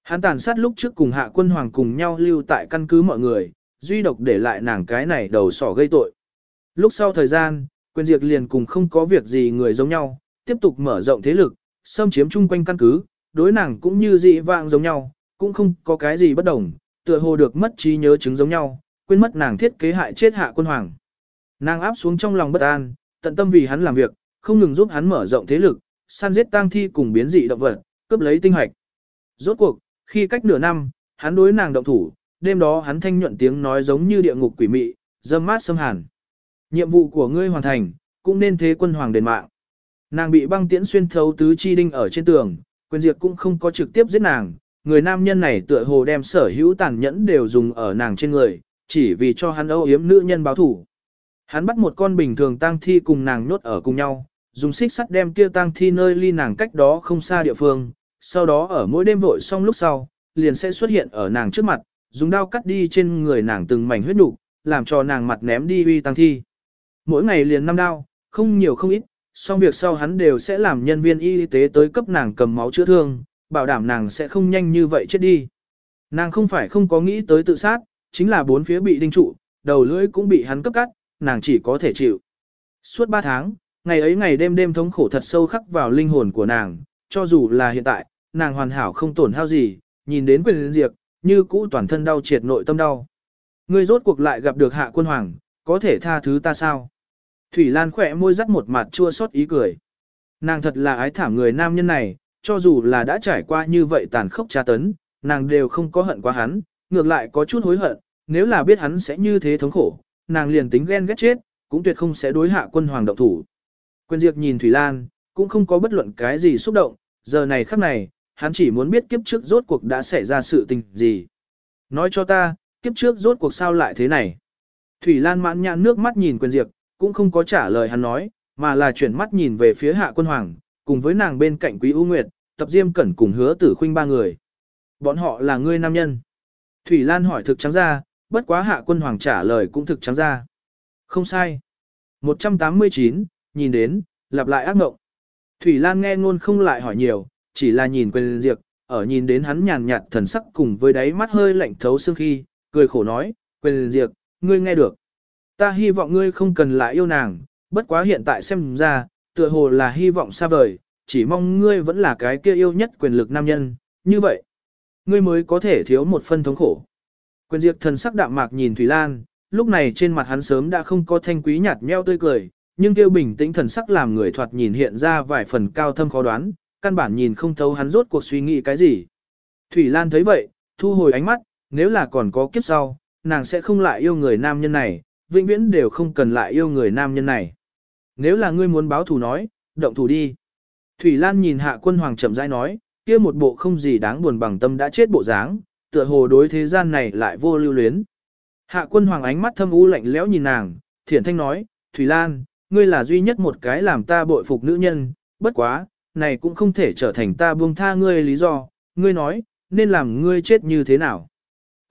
Hắn tàn sát lúc trước cùng hạ quân hoàng cùng nhau lưu tại căn cứ mọi người, duy độc để lại nàng cái này đầu sỏ gây tội. Lúc sau thời gian, quyền diệt liền cùng không có việc gì người giống nhau, tiếp tục mở rộng thế lực, xâm chiếm chung quanh căn cứ, đối nàng cũng như dị vạng giống nhau, cũng không có cái gì bất đồng, tựa hồ được mất trí nhớ chứng giống nhau, quên mất nàng thiết kế hại chết hạ quân hoàng. Nàng áp xuống trong lòng bất an, tận tâm vì hắn làm việc, không ngừng giúp hắn mở rộng thế lực, săn giết tang thi cùng biến dị động vật, cướp lấy tinh hoạch. Rốt cuộc, khi cách nửa năm, hắn đối nàng động thủ, đêm đó hắn thanh nhuận tiếng nói giống như địa ngục quỷ mị, dâm mát xâm hàn. Nhiệm vụ của ngươi hoàn thành, cũng nên thế quân hoàng đền mạng. Nàng bị băng tiễn xuyên thấu tứ chi đinh ở trên tường, quyền diệt cũng không có trực tiếp giết nàng, người nam nhân này tựa hồ đem sở hữu tàn nhẫn đều dùng ở nàng trên người, chỉ vì cho hắn âu yếm nữ nhân báo thủ. Hắn bắt một con bình thường tang thi cùng nàng nhốt ở cùng nhau, dùng xích sắt đem kia tang thi nơi ly nàng cách đó không xa địa phương, sau đó ở mỗi đêm vội xong lúc sau, liền sẽ xuất hiện ở nàng trước mặt, dùng dao cắt đi trên người nàng từng mảnh huyết nục, làm cho nàng mặt ném đi uy tang thi. Mỗi ngày liền năm đao, không nhiều không ít, xong việc sau hắn đều sẽ làm nhân viên y tế tới cấp nàng cầm máu chữa thương, bảo đảm nàng sẽ không nhanh như vậy chết đi. Nàng không phải không có nghĩ tới tự sát, chính là bốn phía bị đinh trụ, đầu lưỡi cũng bị hắn cấp cắt, nàng chỉ có thể chịu. Suốt ba tháng, ngày ấy ngày đêm đêm thống khổ thật sâu khắc vào linh hồn của nàng, cho dù là hiện tại, nàng hoàn hảo không tổn hao gì, nhìn đến quyền liên diệt, như cũ toàn thân đau triệt nội tâm đau. Ngươi rốt cuộc lại gặp được hạ quân hoàng, có thể tha thứ ta sao? Thủy Lan khỏe môi rắc một mặt chua xót ý cười. Nàng thật là ái thảm người nam nhân này, cho dù là đã trải qua như vậy tàn khốc tra tấn, nàng đều không có hận quá hắn, ngược lại có chút hối hận, nếu là biết hắn sẽ như thế thống khổ, nàng liền tính ghen ghét chết, cũng tuyệt không sẽ đối hạ quân hoàng động thủ. Quyền Diệp nhìn Thủy Lan, cũng không có bất luận cái gì xúc động, giờ này khắc này, hắn chỉ muốn biết kiếp trước rốt cuộc đã xảy ra sự tình gì. Nói cho ta, kiếp trước rốt cuộc sao lại thế này. Thủy Lan mãn nhãn nước mắt nhìn Quyền Diệp, cũng không có trả lời hắn nói, mà là chuyển mắt nhìn về phía hạ quân hoàng, cùng với nàng bên cạnh quý U Nguyệt, tập diêm cẩn cùng hứa tử khuynh ba người. Bọn họ là ngươi nam nhân. Thủy Lan hỏi thực trắng ra, bất quá hạ quân hoàng trả lời cũng thực trắng ra. Không sai. 189, nhìn đến, lặp lại ác ngộng. Thủy Lan nghe ngôn không lại hỏi nhiều, chỉ là nhìn quyền diệt, ở nhìn đến hắn nhàn nhạt thần sắc cùng với đáy mắt hơi lạnh thấu xương khi, cười khổ nói, quyền diệt, ngươi nghe được. Ta hy vọng ngươi không cần lại yêu nàng, bất quá hiện tại xem ra, tựa hồ là hy vọng xa vời, chỉ mong ngươi vẫn là cái kia yêu nhất quyền lực nam nhân, như vậy, ngươi mới có thể thiếu một phân thống khổ. Quyền diệt thần sắc đạm mạc nhìn Thủy Lan, lúc này trên mặt hắn sớm đã không có thanh quý nhạt nheo tươi cười, nhưng kêu bình tĩnh thần sắc làm người thoạt nhìn hiện ra vài phần cao thâm khó đoán, căn bản nhìn không thấu hắn rốt cuộc suy nghĩ cái gì. Thủy Lan thấy vậy, thu hồi ánh mắt, nếu là còn có kiếp sau, nàng sẽ không lại yêu người nam nhân này, vĩnh viễn đều không cần lại yêu người nam nhân này. Nếu là ngươi muốn báo thù nói, động thủ đi. Thủy Lan nhìn hạ quân hoàng chậm rãi nói, kia một bộ không gì đáng buồn bằng tâm đã chết bộ dáng, tựa hồ đối thế gian này lại vô lưu luyến. Hạ quân hoàng ánh mắt thâm u lạnh lẽo nhìn nàng, thiển thanh nói, Thủy Lan, ngươi là duy nhất một cái làm ta bội phục nữ nhân, bất quá, này cũng không thể trở thành ta buông tha ngươi lý do, ngươi nói, nên làm ngươi chết như thế nào.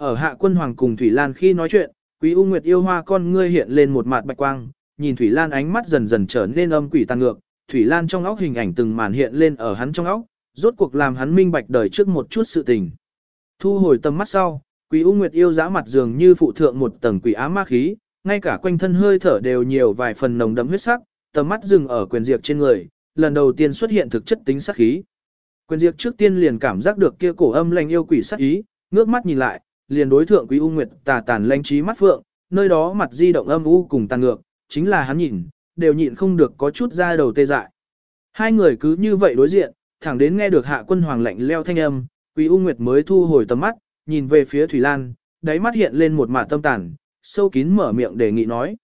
Ở hạ quân hoàng cùng Thủy Lan khi nói chuyện, Quý U Nguyệt yêu hoa con ngươi hiện lên một mặt bạch quang, nhìn Thủy Lan ánh mắt dần dần trở nên âm quỷ tàn ngược, Thủy Lan trong óc hình ảnh từng màn hiện lên ở hắn trong óc, rốt cuộc làm hắn minh bạch đời trước một chút sự tình. Thu hồi tầm mắt sau, Quý U Nguyệt yêu dã mặt dường như phụ thượng một tầng quỷ ám ma khí, ngay cả quanh thân hơi thở đều nhiều vài phần nồng đậm huyết sắc, tầm mắt dừng ở quyền diệp trên người, lần đầu tiên xuất hiện thực chất tính sát khí. Quyền diệp trước tiên liền cảm giác được kia cổ âm lành yêu quỷ sát ý, ngước mắt nhìn lại, liền đối thượng Quý U Nguyệt tà tàn lanh trí mắt phượng, nơi đó mặt di động âm u cùng tàn ngược, chính là hắn nhìn, đều nhịn không được có chút ra đầu tê dại. Hai người cứ như vậy đối diện, thẳng đến nghe được hạ quân hoàng lạnh leo thanh âm, Quý U Nguyệt mới thu hồi tầm mắt, nhìn về phía Thủy Lan, đáy mắt hiện lên một mạt tâm tàn, sâu kín mở miệng đề nghị nói.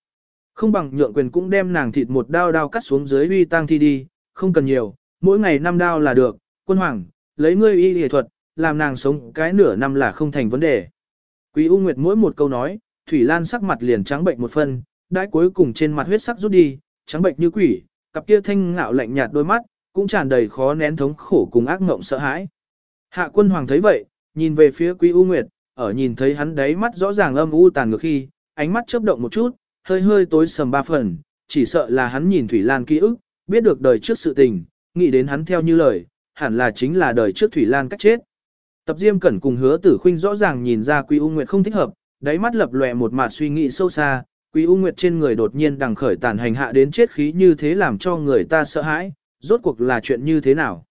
Không bằng nhượng quyền cũng đem nàng thịt một đao đao cắt xuống dưới uy tang thi đi, không cần nhiều, mỗi ngày năm đao là được, quân hoàng, lấy ngươi y y thuật, làm nàng sống cái nửa năm là không thành vấn đề. Quý U Nguyệt mỗi một câu nói, Thủy Lan sắc mặt liền trắng bệnh một phân, đãi cuối cùng trên mặt huyết sắc rút đi, trắng bệnh như quỷ, cặp kia thanh ngạo lạnh nhạt đôi mắt, cũng tràn đầy khó nén thống khổ cùng ác ngộng sợ hãi. Hạ quân hoàng thấy vậy, nhìn về phía Quý U Nguyệt, ở nhìn thấy hắn đáy mắt rõ ràng âm u tàn ngược khi, ánh mắt chớp động một chút, hơi hơi tối sầm ba phần, chỉ sợ là hắn nhìn Thủy Lan ký ức, biết được đời trước sự tình, nghĩ đến hắn theo như lời, hẳn là chính là đời trước Thủy Lan cách chết. Tập Diêm Cẩn cùng hứa tử khuynh rõ ràng nhìn ra Quý U Nguyệt không thích hợp, đáy mắt lập lòe một màn suy nghĩ sâu xa, Quý U Nguyệt trên người đột nhiên đằng khởi tàn hành hạ đến chết khí như thế làm cho người ta sợ hãi, rốt cuộc là chuyện như thế nào.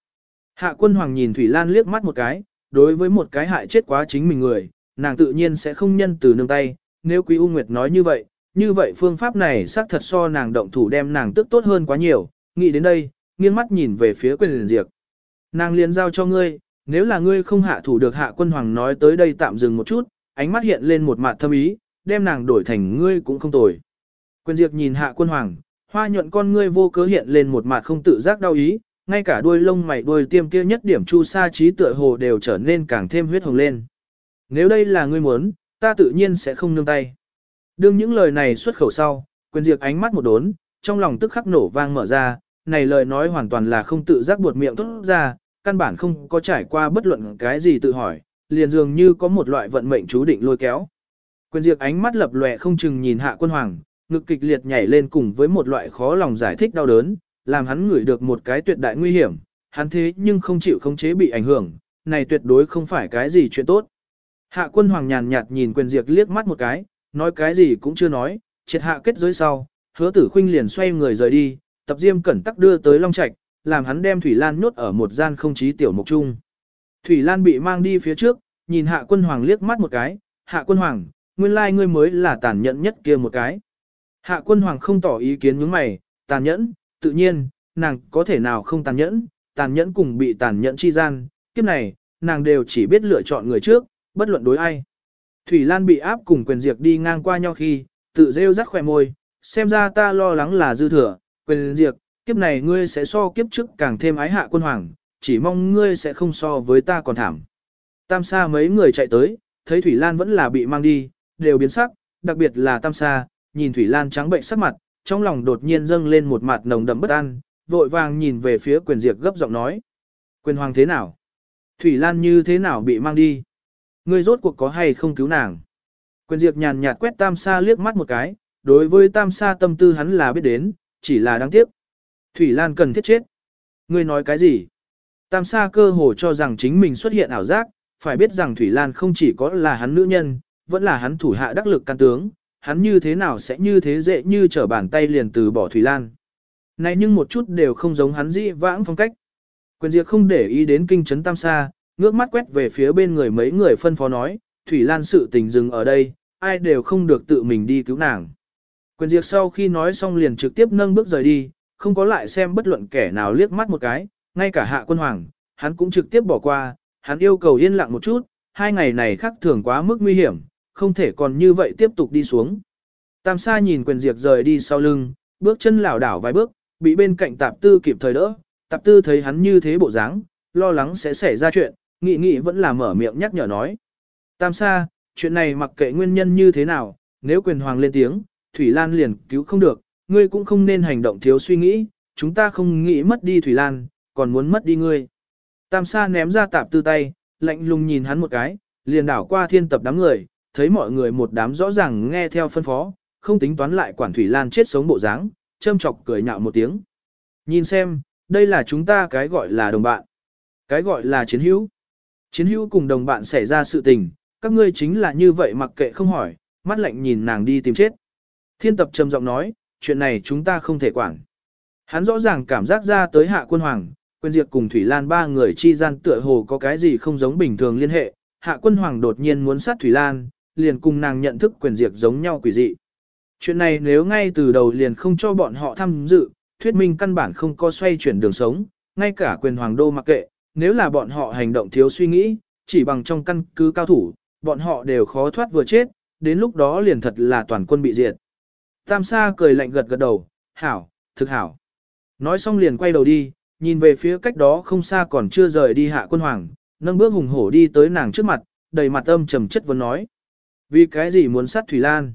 Hạ quân hoàng nhìn Thủy Lan liếc mắt một cái, đối với một cái hại chết quá chính mình người, nàng tự nhiên sẽ không nhân từ nương tay, nếu Quý U Nguyệt nói như vậy, như vậy phương pháp này xác thật so nàng động thủ đem nàng tức tốt hơn quá nhiều, nghĩ đến đây, nghiêng mắt nhìn về phía quyền liền diệt. Nàng liền giao cho ngươi, nếu là ngươi không hạ thủ được hạ quân hoàng nói tới đây tạm dừng một chút, ánh mắt hiện lên một mặt thâm ý, đem nàng đổi thành ngươi cũng không tồi. Quyền diệt nhìn hạ quân hoàng, hoa nhuận con ngươi vô cớ hiện lên một mặt không tự giác đau ý, ngay cả đuôi lông mày đuôi tiêm kia nhất điểm chu sa trí tựa hồ đều trở nên càng thêm huyết hồng lên. Nếu đây là ngươi muốn, ta tự nhiên sẽ không nương tay. Đương những lời này xuất khẩu sau, quyền diệt ánh mắt một đốn, trong lòng tức khắc nổ vang mở ra, này lời nói hoàn toàn là không tự giác buột miệng tốt ra, căn bản không có trải qua bất luận cái gì tự hỏi, liền dường như có một loại vận mệnh chú định lôi kéo. Quyền diệt ánh mắt lập lòe không chừng nhìn hạ quân hoàng, ngực kịch liệt nhảy lên cùng với một loại khó lòng giải thích đau đớn, làm hắn ngửi được một cái tuyệt đại nguy hiểm, hắn thế nhưng không chịu khống chế bị ảnh hưởng, này tuyệt đối không phải cái gì chuyện tốt. Hạ quân hoàng nhàn nhạt nhìn quyền diệt liếc mắt một cái, nói cái gì cũng chưa nói, triệt hạ kết giới sau, hứa tử khuynh liền xoay người rời đi, tập diêm cẩn tắc đưa tới Long Trạch, làm hắn đem Thủy Lan nhốt ở một gian không chí tiểu mục trung. Thủy Lan bị mang đi phía trước, nhìn hạ quân hoàng liếc mắt một cái, hạ quân hoàng, nguyên lai ngươi mới là tàn nhẫn nhất kia một cái. Hạ quân hoàng không tỏ ý kiến những mày, tàn nhẫn, tự nhiên, nàng có thể nào không tàn nhẫn, tàn nhẫn cùng bị tàn nhẫn chi gian, kiếp này, nàng đều chỉ biết lựa chọn người trước, bất luận đối ai. Thủy Lan bị áp cùng quyền diệt đi ngang qua nhau khi, tự rêu rắc khỏe môi, xem ra ta lo lắng là dư thừa, quyền diệt, kiếp này ngươi sẽ so kiếp trước càng thêm ái hạ quân hoàng, chỉ mong ngươi sẽ không so với ta còn thảm. Tam sa mấy người chạy tới, thấy Thủy Lan vẫn là bị mang đi, đều biến sắc, đặc biệt là Tam sa, nhìn Thủy Lan trắng bệnh sắc mặt, trong lòng đột nhiên dâng lên một mặt nồng đậm bất an, vội vàng nhìn về phía quyền diệt gấp giọng nói. Quyền hoàng thế nào? Thủy Lan như thế nào bị mang đi? Ngươi rốt cuộc có hay không cứu nàng? Quyền diệt nhàn nhạt quét tam sa liếc mắt một cái, đối với tam sa tâm tư hắn là biết đến, chỉ là đáng tiếc. Thủy Lan cần thiết chết. Ngươi nói cái gì? Tam sa cơ hồ cho rằng chính mình xuất hiện ảo giác, phải biết rằng Thủy Lan không chỉ có là hắn nữ nhân, vẫn là hắn thủ hạ đắc lực can tướng, hắn như thế nào sẽ như thế dễ như trở bàn tay liền từ bỏ Thủy Lan. Này nhưng một chút đều không giống hắn dĩ vãng phong cách. Quyền Diệp không để ý đến kinh chấn tam sa, ngước mắt quét về phía bên người mấy người phân phó nói, Thủy Lan sự tình dừng ở đây, ai đều không được tự mình đi cứu nàng. Quyền Diệp sau khi nói xong liền trực tiếp nâng bước rời đi, không có lại xem bất luận kẻ nào liếc mắt một cái, ngay cả hạ quân hoàng, hắn cũng trực tiếp bỏ qua, hắn yêu cầu yên lặng một chút, hai ngày này khác thường quá mức nguy hiểm, không thể còn như vậy tiếp tục đi xuống. Tam sa nhìn quyền diệt rời đi sau lưng, bước chân lảo đảo vài bước, bị bên cạnh tạp tư kịp thời đỡ, tạp tư thấy hắn như thế bộ dáng, lo lắng sẽ xảy ra chuyện, nghị nghị vẫn là mở miệng nhắc nhở nói. Tam sa, chuyện này mặc kệ nguyên nhân như thế nào, nếu quyền hoàng lên tiếng, Thủy Lan liền cứu không được, ngươi cũng không nên hành động thiếu suy nghĩ, chúng ta không nghĩ mất đi Thủy Lan, còn muốn mất đi ngươi. Tam sa ném ra tạp tư tay, lạnh lùng nhìn hắn một cái, liền đảo qua thiên tập đám người, thấy mọi người một đám rõ ràng nghe theo phân phó, không tính toán lại quản Thủy Lan chết sống bộ dáng, châm chọc cười nhạo một tiếng. Nhìn xem, đây là chúng ta cái gọi là đồng bạn. Cái gọi là chiến hữu. Chiến hữu cùng đồng bạn xảy ra sự tình, các ngươi chính là như vậy mặc kệ không hỏi, mắt lạnh nhìn nàng đi tìm chết. Thiên tập trầm giọng nói, chuyện này chúng ta không thể quản. Hắn rõ ràng cảm giác ra tới hạ quân hoàng, quyền diệt cùng Thủy Lan ba người chi gian tựa hồ có cái gì không giống bình thường liên hệ. Hạ quân hoàng đột nhiên muốn sát Thủy Lan, liền cùng nàng nhận thức quyền diệt giống nhau quỷ dị. Chuyện này nếu ngay từ đầu liền không cho bọn họ tham dự, thuyết minh căn bản không có xoay chuyển đường sống, ngay cả quyền hoàng đô mặc kệ, nếu là bọn họ hành động thiếu suy nghĩ, chỉ bằng trong căn cứ cao thủ, bọn họ đều khó thoát vừa chết, đến lúc đó liền thật là toàn quân bị diệt. Tam Sa cười lạnh gật gật đầu, hảo, thực hảo. Nói xong liền quay đầu đi, nhìn về phía cách đó không xa còn chưa rời đi hạ quân hoàng, nâng bước hùng hổ đi tới nàng trước mặt, đầy mặt âm trầm chất vấn nói. Vì cái gì muốn sát Thủy Lan?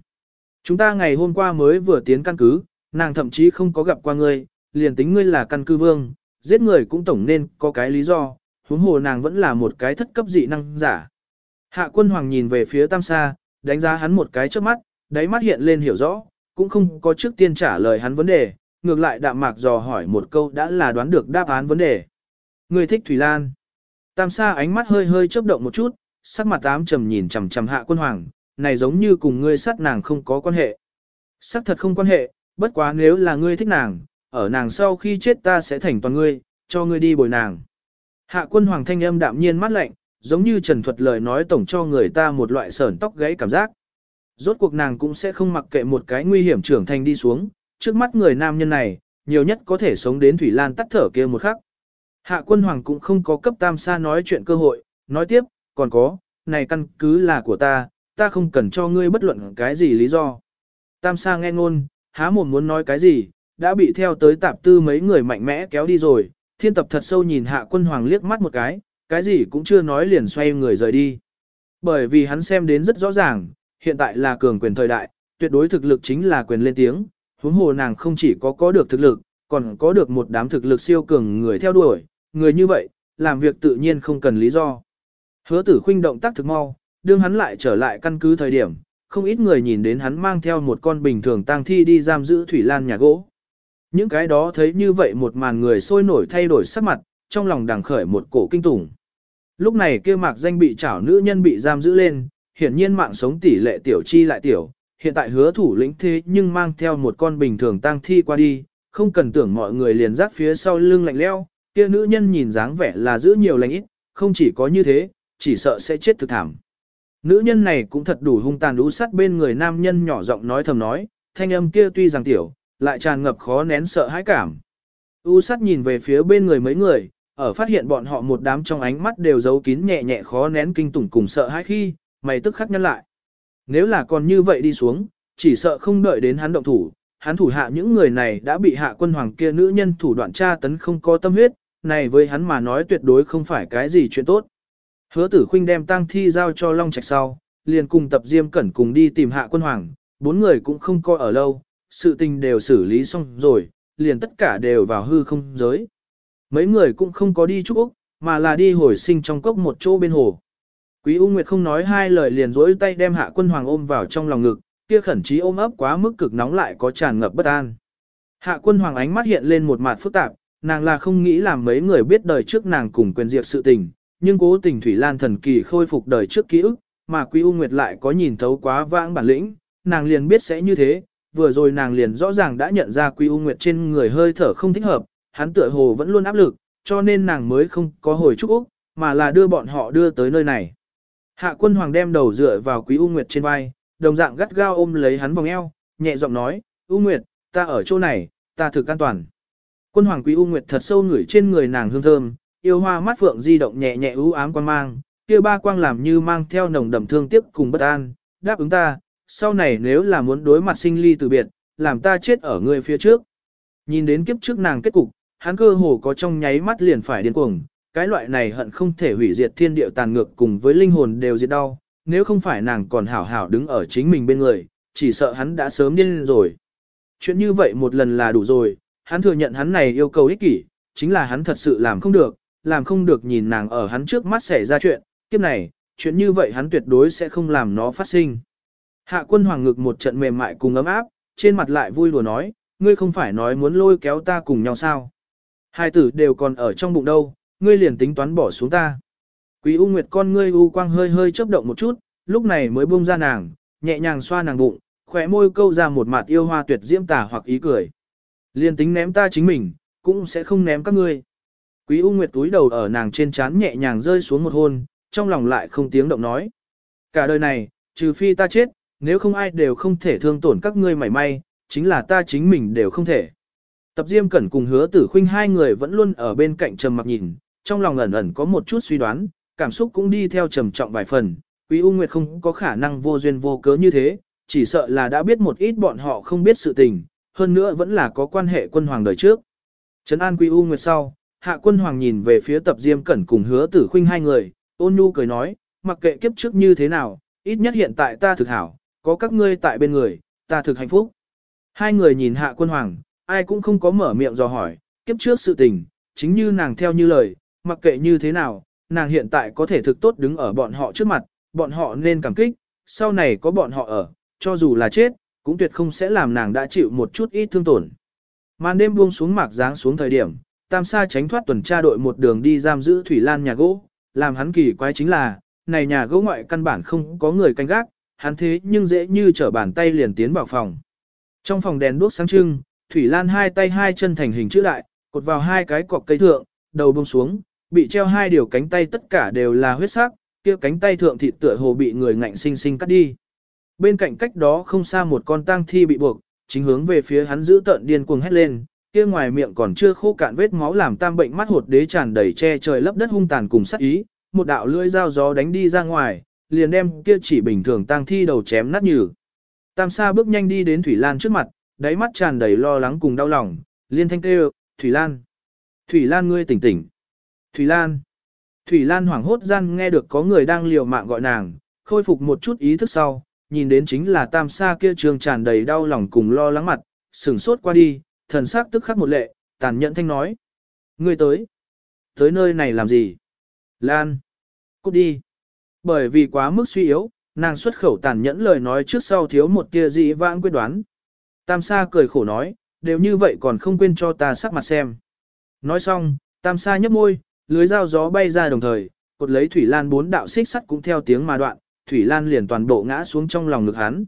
Chúng ta ngày hôm qua mới vừa tiến căn cứ, nàng thậm chí không có gặp qua ngươi, liền tính ngươi là căn cứ vương, giết người cũng tổng nên có cái lý do, huống hồ nàng vẫn là một cái thất cấp dị năng giả. Hạ quân hoàng nhìn về phía tam sa, đánh giá hắn một cái trước mắt, đáy mắt hiện lên hiểu rõ, cũng không có trước tiên trả lời hắn vấn đề, ngược lại đạm mạc dò hỏi một câu đã là đoán được đáp án vấn đề. Người thích Thủy Lan. Tam sa ánh mắt hơi hơi chớp động một chút, sắc mặt ám trầm nhìn chằm chằm hạ quân hoàng, này giống như cùng ngươi sát nàng không có quan hệ. Sắc thật không quan hệ, bất quá nếu là ngươi thích nàng, ở nàng sau khi chết ta sẽ thành toàn ngươi, cho ngươi đi bồi nàng. Hạ quân hoàng thanh âm đạm nhiên mắt lạnh, giống như trần thuật lời nói tổng cho người ta một loại sởn tóc gãy cảm giác. Rốt cuộc nàng cũng sẽ không mặc kệ một cái nguy hiểm trưởng thành đi xuống, trước mắt người nam nhân này, nhiều nhất có thể sống đến Thủy Lan tắt thở kia một khắc. Hạ quân hoàng cũng không có cấp tam sa nói chuyện cơ hội, nói tiếp, còn có, này căn cứ là của ta, ta không cần cho ngươi bất luận cái gì lý do. Tam sa nghe ngôn, há mồm muốn nói cái gì, đã bị theo tới tạp tư mấy người mạnh mẽ kéo đi rồi, thiên tập thật sâu nhìn hạ quân hoàng liếc mắt một cái, cái gì cũng chưa nói liền xoay người rời đi. Bởi vì hắn xem đến rất rõ ràng, hiện tại là cường quyền thời đại, tuyệt đối thực lực chính là quyền lên tiếng, huống hồ nàng không chỉ có có được thực lực, còn có được một đám thực lực siêu cường người theo đuổi, người như vậy, làm việc tự nhiên không cần lý do. Hứa tử khuynh động tác thực mau, đương hắn lại trở lại căn cứ thời điểm, không ít người nhìn đến hắn mang theo một con bình thường tang thi đi giam giữ Thủy Lan nhà gỗ. Những cái đó thấy như vậy một màn người sôi nổi thay đổi sắc mặt, trong lòng đằng khởi một cổ kinh tủng. Lúc này kia mạc danh bị chảo nữ nhân bị giam giữ lên, hiển nhiên mạng sống tỷ lệ tiểu chi lại tiểu, hiện tại hứa thủ lĩnh thế nhưng mang theo một con bình thường tang thi qua đi, không cần tưởng mọi người liền rác phía sau lưng lạnh leo, kia nữ nhân nhìn dáng vẻ là giữ nhiều lành ít, không chỉ có như thế, chỉ sợ sẽ chết thực thảm. Nữ nhân này cũng thật đủ hung tàn đú sắt bên người nam nhân nhỏ giọng nói thầm nói, thanh âm kia tuy rằng tiểu, lại tràn ngập khó nén sợ hãi cảm. U sắt nhìn về phía bên người mấy người, ở phát hiện bọn họ một đám trong ánh mắt đều giấu kín nhẹ nhẹ khó nén kinh tủng cùng sợ hãi khi, mày tức khắc nhăn lại. Nếu là còn như vậy đi xuống, chỉ sợ không đợi đến hắn động thủ, hắn thủ hạ những người này đã bị hạ quân hoàng kia nữ nhân thủ đoạn tra tấn không có tâm huyết, này với hắn mà nói tuyệt đối không phải cái gì chuyện tốt. Hứa tử khuynh đem tang thi giao cho Long Trạch sau, liền cùng tập diêm cẩn cùng đi tìm hạ quân hoàng, bốn người cũng không coi ở lâu, sự tình đều xử lý xong rồi, liền tất cả đều vào hư không giới. Mấy người cũng không có đi chúc Úc, mà là đi hồi sinh trong cốc một chỗ bên hồ. Quý U Nguyệt không nói hai lời liền dối tay đem hạ quân hoàng ôm vào trong lòng ngực, kia khẩn trí ôm ấp quá mức cực nóng lại có tràn ngập bất an. Hạ quân hoàng ánh mắt hiện lên một mặt phức tạp, nàng là không nghĩ làm mấy người biết đời trước nàng cùng quyền diệt sự tình, nhưng cố tình Thủy Lan thần kỳ khôi phục đời trước ký ức, mà Quý U Nguyệt lại có nhìn thấu quá vãng bản lĩnh, nàng liền biết sẽ như thế, vừa rồi nàng liền rõ ràng đã nhận ra Quý U Nguyệt trên người hơi thở không thích hợp, hắn tựa hồ vẫn luôn áp lực, cho nên nàng mới không có hồi chúc Úc, mà là đưa bọn họ đưa tới nơi này. Hạ quân hoàng đem đầu dựa vào Quý U Nguyệt trên vai, đồng dạng gắt gao ôm lấy hắn vòng eo, nhẹ giọng nói, U Nguyệt, ta ở chỗ này, ta thực an toàn. Quân hoàng Quý U Nguyệt thật sâu ngửi trên người nàng hương thơm, yêu hoa mắt phượng di động nhẹ nhẹ ưu ám quan mang, kia ba quang làm như mang theo nồng đậm thương tiếc cùng bất an, đáp ứng ta, sau này nếu là muốn đối mặt sinh ly từ biệt, làm ta chết ở người phía trước. Nhìn đến kiếp trước nàng kết cục, hắn cơ hồ có trong nháy mắt liền phải điên cuồng, cái loại này hận không thể hủy diệt thiên địa tàn ngược cùng với linh hồn đều diệt đau, nếu không phải nàng còn hảo hảo đứng ở chính mình bên người, chỉ sợ hắn đã sớm điên rồi. Chuyện như vậy một lần là đủ rồi, hắn thừa nhận hắn này yêu cầu ích kỷ, chính là hắn thật sự làm không được, làm không được nhìn nàng ở hắn trước mắt xảy ra chuyện, kiếp này, chuyện như vậy hắn tuyệt đối sẽ không làm nó phát sinh. Hạ quân hoàng ngực một trận mềm mại cùng ấm áp, trên mặt lại vui đùa nói, ngươi không phải nói muốn lôi kéo ta cùng nhau sao. Hai tử đều còn ở trong bụng đâu, ngươi liền tính toán bỏ xuống ta. Quý U Nguyệt con ngươi u quang hơi hơi chớp động một chút, lúc này mới buông ra nàng, nhẹ nhàng xoa nàng bụng, khỏe môi câu ra một mặt yêu hoa tuyệt diễm tả hoặc ý cười. Liền tính ném ta chính mình, cũng sẽ không ném các ngươi. Quý U Nguyệt túi đầu ở nàng trên trán nhẹ nhàng rơi xuống một hôn, trong lòng lại không tiếng động nói. Cả đời này, trừ phi ta chết, nếu không ai đều không thể thương tổn các ngươi mảy may, chính là ta chính mình đều không thể. Tập Diêm Cẩn cùng hứa tử khuynh hai người vẫn luôn ở bên cạnh trầm mặc nhìn, trong lòng ẩn ẩn có một chút suy đoán, cảm xúc cũng đi theo trầm trọng vài phần, Quý U Nguyệt không có khả năng vô duyên vô cớ như thế, chỉ sợ là đã biết một ít bọn họ không biết sự tình, hơn nữa vẫn là có quan hệ quân hoàng đời trước. Trấn an Quý U Nguyệt sau, Hạ Quân Hoàng nhìn về phía Tập Diêm Cẩn cùng Hứa Tử Khuynh hai người, ôn nhu cười nói, mặc kệ kiếp trước như thế nào, ít nhất hiện tại ta thực hảo, có các ngươi tại bên người, ta thực hạnh phúc. Hai người nhìn Hạ Quân Hoàng, ai cũng không có mở miệng dò hỏi, kiếp trước sự tình, chính như nàng theo như lời, mặc kệ như thế nào, nàng hiện tại có thể thực tốt đứng ở bọn họ trước mặt, bọn họ nên cảm kích, sau này có bọn họ ở, cho dù là chết, cũng tuyệt không sẽ làm nàng đã chịu một chút ít thương tổn. Màn đêm buông xuống mạc dáng xuống thời điểm, Tam Sa tránh thoát tuần tra đội một đường đi giam giữ Thủy Lan nhà gỗ, làm hắn kỳ quái chính là, này nhà gỗ ngoại căn bản không có người canh gác, hắn thế nhưng dễ như trở bàn tay liền tiến vào phòng. Trong phòng đèn đuốc sáng trưng, Thủy Lan hai tay hai chân thành hình chữ đại, cột vào hai cái cọc cây thượng, đầu buông xuống, bị treo hai điều cánh tay tất cả đều là huyết sắc, kia cánh tay thượng thịt tựa hồ bị người ngạnh sinh sinh cắt đi. Bên cạnh cách đó không xa một con tang thi bị buộc, chính hướng về phía hắn giữ tợn điên cuồng hét lên, kia ngoài miệng còn chưa khô cạn vết máu làm tam bệnh mắt hột đế tràn đầy che trời lấp đất hung tàn cùng sát ý, một đạo lưỡi dao gió đánh đi ra ngoài, liền đem kia chỉ bình thường tang thi đầu chém nát nhừ. Tam Sa bước nhanh đi đến Thủy Lan trước mặt, đáy mắt tràn đầy lo lắng cùng đau lòng, liên thanh kêu, Thủy Lan. Thủy Lan ngươi tỉnh tỉnh. Thủy Lan. Thủy Lan hoảng hốt gian nghe được có người đang liều mạng gọi nàng, khôi phục một chút ý thức sau, nhìn đến chính là Tam Sa kia trường tràn đầy đau lòng cùng lo lắng mặt, sừng sốt qua đi, thần sắc tức khắc một lệ, tàn nhẫn thanh nói. Ngươi tới. Tới nơi này làm gì? Lan. Cút đi. Bởi vì quá mức suy yếu, nàng xuất khẩu tàn nhẫn lời nói trước sau thiếu một tia dị vãng quyết đoán. Tam sa cười khổ nói, đều như vậy còn không quên cho ta sắc mặt xem. Nói xong, tam sa nhấp môi, lưới dao gió bay ra đồng thời, cột lấy Thủy Lan bốn đạo xích sắt cũng theo tiếng mà đoạn, Thủy Lan liền toàn bộ ngã xuống trong lòng ngực hắn.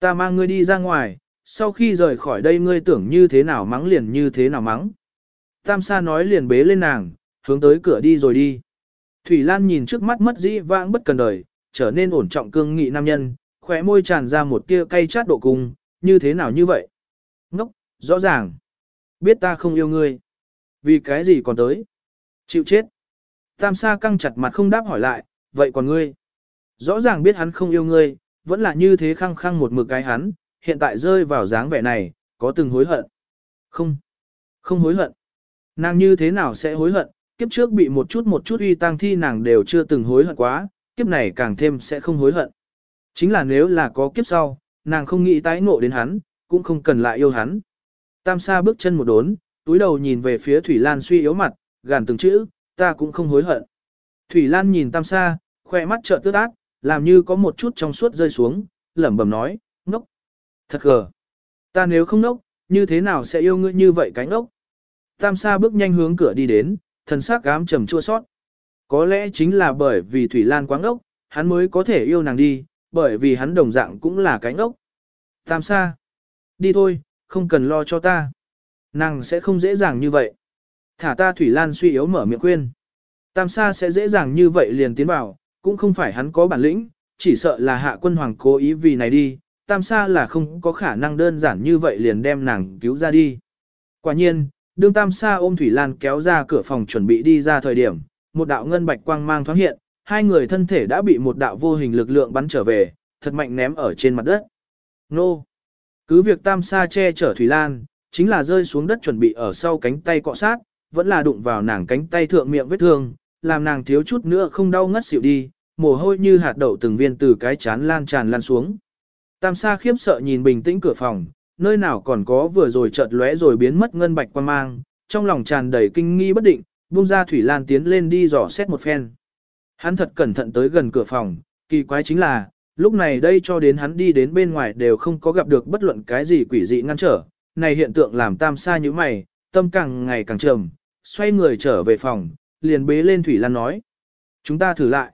Ta mang ngươi đi ra ngoài, sau khi rời khỏi đây ngươi tưởng như thế nào mắng liền như thế nào mắng. Tam sa nói liền bế lên nàng, hướng tới cửa đi rồi đi. Thủy Lan nhìn trước mắt mất dĩ vãng bất cần đời, trở nên ổn trọng cương nghị nam nhân, khóe môi tràn ra một tia cay chát độ cung, như thế nào như vậy? Ngốc, rõ ràng. Biết ta không yêu ngươi. Vì cái gì còn tới? Chịu chết. Tam sa căng chặt mặt không đáp hỏi lại, vậy còn ngươi? Rõ ràng biết hắn không yêu ngươi, vẫn là như thế khăng khăng một mực cái hắn, hiện tại rơi vào dáng vẻ này, có từng hối hận? Không. Không hối hận. Nàng như thế nào sẽ hối hận, kiếp trước bị một chút một chút uy tang thi nàng đều chưa từng hối hận quá, kiếp này càng thêm sẽ không hối hận. Chính là nếu là có kiếp sau, nàng không nghĩ tái ngộ đến hắn, cũng không cần lại yêu hắn. Tam sa bước chân một đốn, túi đầu nhìn về phía Thủy Lan suy yếu mặt, gàn từng chữ, ta cũng không hối hận. Thủy Lan nhìn Tam sa, khoe mắt trợ tước ác, làm như có một chút trong suốt rơi xuống, lẩm bẩm nói, ngốc. Thật gờ. Ta nếu không ngốc, như thế nào sẽ yêu ngươi như vậy cái ngốc? Tam sa bước nhanh hướng cửa đi đến, thần sắc ám trầm chua sót. Có lẽ chính là bởi vì Thủy Lan quá ngốc, hắn mới có thể yêu nàng đi, bởi vì hắn đồng dạng cũng là cái ngốc. Tam sa. Đi thôi, không cần lo cho ta. Nàng sẽ không dễ dàng như vậy. Thả ta Thủy Lan suy yếu mở miệng khuyên. Tam sa sẽ dễ dàng như vậy liền tiến vào, cũng không phải hắn có bản lĩnh, chỉ sợ là hạ quân hoàng cố ý vì này đi, tam sa là không có khả năng đơn giản như vậy liền đem nàng cứu ra đi. Quả nhiên, đương tam sa ôm Thủy Lan kéo ra cửa phòng chuẩn bị đi ra thời điểm, một đạo ngân bạch quang mang thoáng hiện, hai người thân thể đã bị một đạo vô hình lực lượng bắn trở về, thật mạnh ném ở trên mặt đất. Nô! Cứ việc tam sa che chở Thủy Lan, chính là rơi xuống đất chuẩn bị ở sau cánh tay cọ sát, vẫn là đụng vào nàng cánh tay thượng miệng vết thương, làm nàng thiếu chút nữa không đau ngất xỉu đi, mồ hôi như hạt đậu từng viên từ cái chán lan tràn lan xuống. Tam sa khiếp sợ nhìn bình tĩnh cửa phòng, nơi nào còn có vừa rồi chợt lóe rồi biến mất ngân bạch quan mang, trong lòng tràn đầy kinh nghi bất định, buông ra Thủy Lan tiến lên đi dò xét một phen. Hắn thật cẩn thận tới gần cửa phòng, kỳ quái chính là, lúc này đây cho đến hắn đi đến bên ngoài đều không có gặp được bất luận cái gì quỷ dị ngăn trở, này hiện tượng làm tam sa như mày, tâm càng ngày càng trầm, xoay người trở về phòng, liền bế lên Thủy Lan nói. Chúng ta thử lại.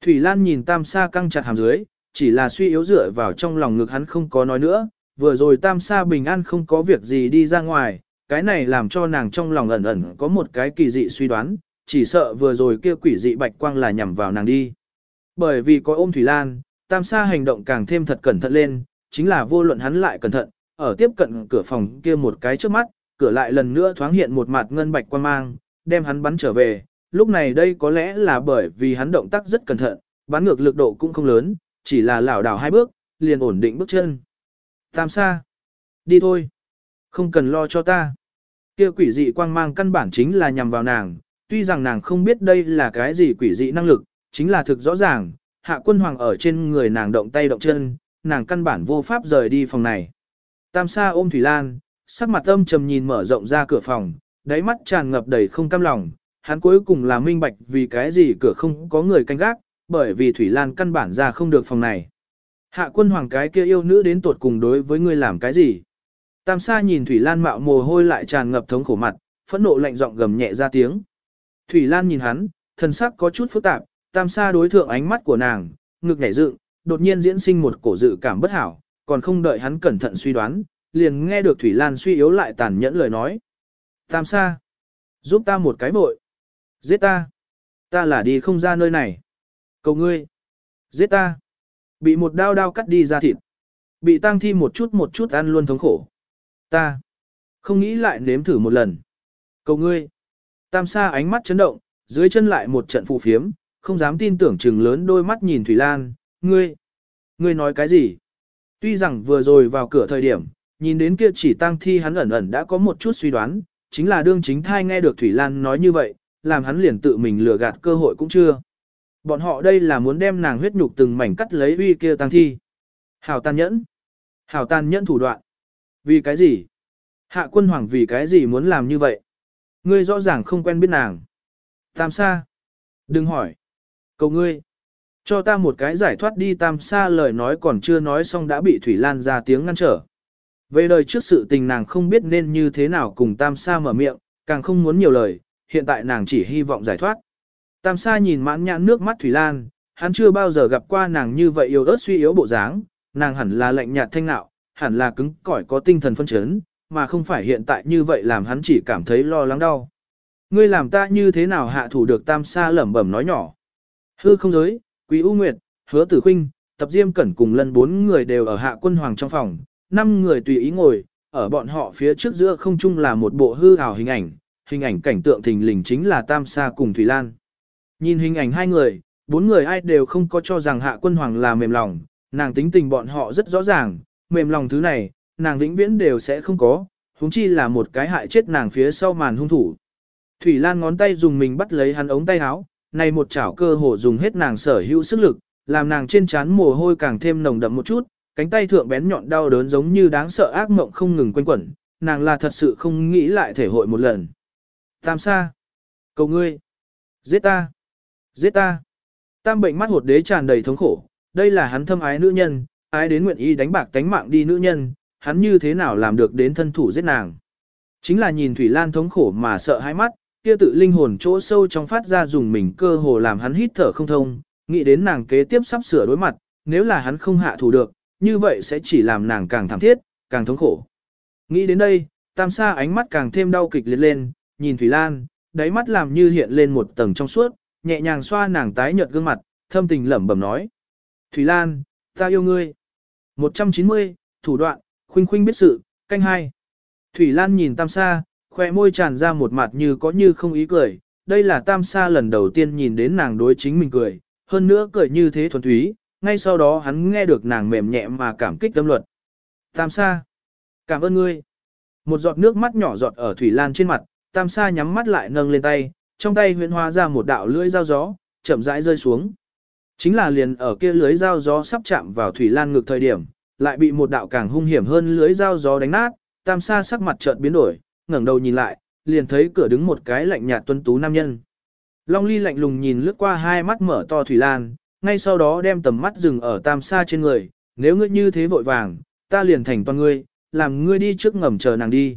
Thủy Lan nhìn tam sa căng chặt hàm dưới, chỉ là suy yếu dựa vào trong lòng ngực hắn không có nói nữa, vừa rồi tam sa bình an không có việc gì đi ra ngoài, cái này làm cho nàng trong lòng ẩn ẩn có một cái kỳ dị suy đoán, chỉ sợ vừa rồi kia quỷ dị bạch quang là nhằm vào nàng đi. Bởi vì có ôm Thủy Lan, tam sa hành động càng thêm thật cẩn thận lên, chính là vô luận hắn lại cẩn thận, ở tiếp cận cửa phòng kia một cái trước mắt, cửa lại lần nữa thoáng hiện một mặt ngân bạch quang mang, đem hắn bắn trở về, lúc này đây có lẽ là bởi vì hắn động tác rất cẩn thận, bắn ngược lực độ cũng không lớn, chỉ là lảo đảo hai bước, liền ổn định bước chân. Tam sa, đi thôi, không cần lo cho ta. Kia quỷ dị quang mang căn bản chính là nhằm vào nàng, tuy rằng nàng không biết đây là cái gì quỷ dị năng lực, chính là thực rõ ràng, hạ quân hoàng ở trên người nàng động tay động chân, nàng căn bản vô pháp rời đi phòng này. Tam sa ôm Thủy Lan, sắc mặt âm trầm nhìn mở rộng ra cửa phòng, đáy mắt tràn ngập đầy không cam lòng, hắn cuối cùng là minh bạch vì cái gì cửa không có người canh gác, bởi vì Thủy Lan căn bản ra không được phòng này. Hạ quân hoàng cái kia yêu nữ đến tột cùng đối với ngươi làm cái gì? Tam sa nhìn Thủy Lan mạo mồ hôi lại tràn ngập thống khổ mặt, phẫn nộ lạnh giọng gầm nhẹ ra tiếng. Thủy Lan nhìn hắn, thần sắc có chút phức tạp, tam sa đối thượng ánh mắt của nàng, ngực nhảy dựng, đột nhiên diễn sinh một cổ dự cảm bất hảo, còn không đợi hắn cẩn thận suy đoán, liền nghe được Thủy Lan suy yếu lại tàn nhẫn lời nói. Tam sa, giúp ta một cái vội. Giết ta. Ta là đi không ra nơi này. Cầu ngươi. Giết ta. Bị một đao đao cắt đi ra thịt. Bị tang thi một chút một chút ăn luôn thống khổ. Ta. Không nghĩ lại nếm thử một lần. Cầu ngươi. Tam sa ánh mắt chấn động, dưới chân lại một trận phụ phiếm, không dám tin tưởng chừng lớn đôi mắt nhìn Thủy Lan. Ngươi. Ngươi nói cái gì? Tuy rằng vừa rồi vào cửa thời điểm, nhìn đến kia chỉ tang thi hắn ẩn ẩn đã có một chút suy đoán, chính là đương chính thai nghe được Thủy Lan nói như vậy, làm hắn liền tự mình lừa gạt cơ hội cũng chưa. Bọn họ đây là muốn đem nàng huyết nhục từng mảnh cắt lấy uy kia tăng thi. Hảo tàn nhẫn. Hảo tàn nhẫn thủ đoạn. Vì cái gì? Hạ quân hoàng vì cái gì muốn làm như vậy? Ngươi rõ ràng không quen biết nàng. Tam sa. Đừng hỏi. Cầu ngươi. Cho ta một cái giải thoát đi tam sa lời nói còn chưa nói xong đã bị Thủy Lan ra tiếng ngăn trở. Về đời trước sự tình nàng không biết nên như thế nào cùng tam sa mở miệng, càng không muốn nhiều lời, hiện tại nàng chỉ hy vọng giải thoát. Tam sa nhìn mãn nhãn nước mắt Thủy Lan, hắn chưa bao giờ gặp qua nàng như vậy yếu ớt suy yếu bộ dáng, nàng hẳn là lạnh nhạt thanh nạo, hẳn là cứng cỏi có tinh thần phân chấn, mà không phải hiện tại như vậy làm hắn chỉ cảm thấy lo lắng đau. Ngươi làm ta như thế nào hạ thủ được tam sa lẩm bẩm nói nhỏ. Hư không giới, quý u nguyệt, hứa tử khinh, tập diêm cẩn cùng lần bốn người đều ở hạ quân hoàng trong phòng, năm người tùy ý ngồi, ở bọn họ phía trước giữa không trung là một bộ hư ảo hình ảnh, hình ảnh cảnh tượng thình lình chính là Tam Sa cùng Thủy Lan. Nhìn hình ảnh hai người, bốn người ai đều không có cho rằng hạ quân hoàng là mềm lòng, nàng tính tình bọn họ rất rõ ràng, mềm lòng thứ này, nàng vĩnh viễn đều sẽ không có, huống chi là một cái hại chết nàng phía sau màn hung thủ. Thủy Lan ngón tay dùng mình bắt lấy hắn ống tay áo, này một chảo cơ hồ dùng hết nàng sở hữu sức lực, làm nàng trên trán mồ hôi càng thêm nồng đậm một chút, cánh tay thượng bén nhọn đau đớn giống như đáng sợ ác mộng không ngừng quanh quẩn, nàng là thật sự không nghĩ lại thể hội một lần. Tam sa. Cầu ngươi. Giết ta. Giết ta. Tam bệnh mắt hột đế tràn đầy thống khổ, đây là hắn thâm ái nữ nhân, ái đến nguyện ý đánh bạc tánh mạng đi nữ nhân, hắn như thế nào làm được đến thân thủ giết nàng. Chính là nhìn Thủy Lan thống khổ mà sợ hai mắt, kia tự linh hồn chỗ sâu trong phát ra dùng mình cơ hồ làm hắn hít thở không thông, nghĩ đến nàng kế tiếp sắp sửa đối mặt, nếu là hắn không hạ thủ được, như vậy sẽ chỉ làm nàng càng thảm thiết, càng thống khổ. Nghĩ đến đây, tam sa ánh mắt càng thêm đau kịch liệt lên, nhìn Thủy Lan, đáy mắt làm như hiện lên một tầng trong suốt, nhẹ nhàng xoa nàng tái nhợt gương mặt, thâm tình lẩm bẩm nói. Thủy Lan, ta yêu ngươi. 190, thủ đoạn, khuynh khuynh biết sự, canh hai. Thủy Lan nhìn tam sa, khoe môi tràn ra một mặt như có như không ý cười. Đây là tam sa lần đầu tiên nhìn đến nàng đối chính mình cười, hơn nữa cười như thế thuần túy, ngay sau đó hắn nghe được nàng mềm nhẹ mà cảm kích tâm luật. Tam sa, cảm ơn ngươi. Một giọt nước mắt nhỏ giọt ở Thủy Lan trên mặt, tam sa nhắm mắt lại nâng lên tay, trong tay huyễn hóa ra một đạo lưỡi dao gió, chậm rãi rơi xuống. Chính là liền ở kia lưới dao gió sắp chạm vào Thủy Lan ngược thời điểm, lại bị một đạo càng hung hiểm hơn lưới dao gió đánh nát, tam sa sắc mặt chợt biến đổi, ngẩng đầu nhìn lại, liền thấy cửa đứng một cái lạnh nhạt tuấn tú nam nhân. Long ly lạnh lùng nhìn lướt qua hai mắt mở to Thủy Lan, ngay sau đó đem tầm mắt dừng ở tam sa trên người, nếu ngươi như thế vội vàng, ta liền thành toàn ngươi, làm ngươi đi trước ngầm chờ nàng đi.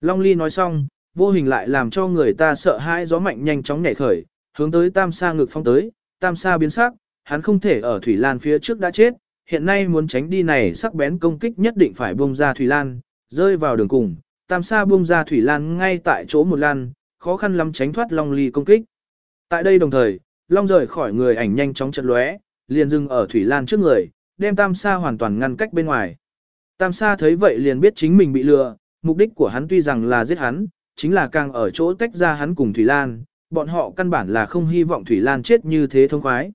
Long ly nói xong, vô hình lại làm cho người ta sợ hãi gió mạnh nhanh chóng nhảy khởi, hướng tới tam sa ngực phong tới, tam sa biến sắc, hắn không thể ở Thủy Lan phía trước đã chết, hiện nay muốn tránh đi này sắc bén công kích nhất định phải buông ra Thủy Lan, rơi vào đường cùng, tam sa buông ra Thủy Lan ngay tại chỗ một lan, khó khăn lắm tránh thoát Long Ly công kích. Tại đây đồng thời, Long rời khỏi người ảnh nhanh chóng chật lóe, liền dừng ở Thủy Lan trước người, đem tam sa hoàn toàn ngăn cách bên ngoài. Tam sa thấy vậy liền biết chính mình bị lừa, mục đích của hắn tuy rằng là giết hắn, chính là càng ở chỗ tách ra hắn cùng Thủy Lan, bọn họ căn bản là không hy vọng Thủy Lan chết như thế thông khoái.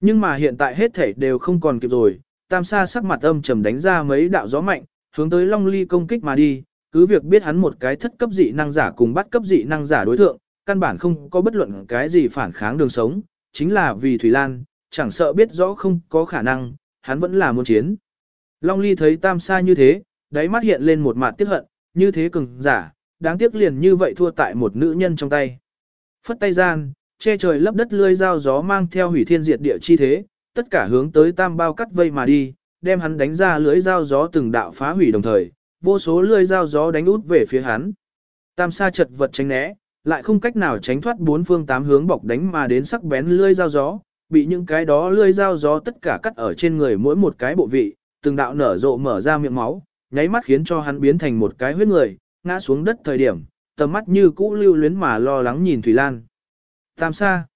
Nhưng mà hiện tại hết thể đều không còn kịp rồi, tam sa sắc mặt âm trầm đánh ra mấy đạo gió mạnh, hướng tới Long Ly công kích mà đi, cứ việc biết hắn một cái thất cấp dị năng giả cùng bắt cấp dị năng giả đối thượng, căn bản không có bất luận cái gì phản kháng đường sống, chính là vì Thủy Lan, chẳng sợ biết rõ không có khả năng, hắn vẫn là muốn chiến. Long Ly thấy tam sa như thế, đáy mắt hiện lên một mặt tiếc hận, như thế cường giả, đáng tiếc liền như vậy thua tại một nữ nhân trong tay. Phất tay gian, che trời lấp đất lươi dao gió mang theo hủy thiên diệt địa chi thế, tất cả hướng tới tam bao cắt vây mà đi, đem hắn đánh ra lưới dao gió từng đạo phá hủy đồng thời, vô số lưới dao gió đánh út về phía hắn. Tam sa chật vật tránh né, lại không cách nào tránh thoát bốn phương tám hướng bọc đánh mà đến sắc bén lưỡi dao gió, bị những cái đó lưỡi dao gió tất cả cắt ở trên người mỗi một cái bộ vị, từng đạo nở rộ mở ra miệng máu, nháy mắt khiến cho hắn biến thành một cái huyết người, ngã xuống đất thời điểm, tầm mắt như cũ lưu luyến mà lo lắng nhìn Thủy Lan. Tam sa.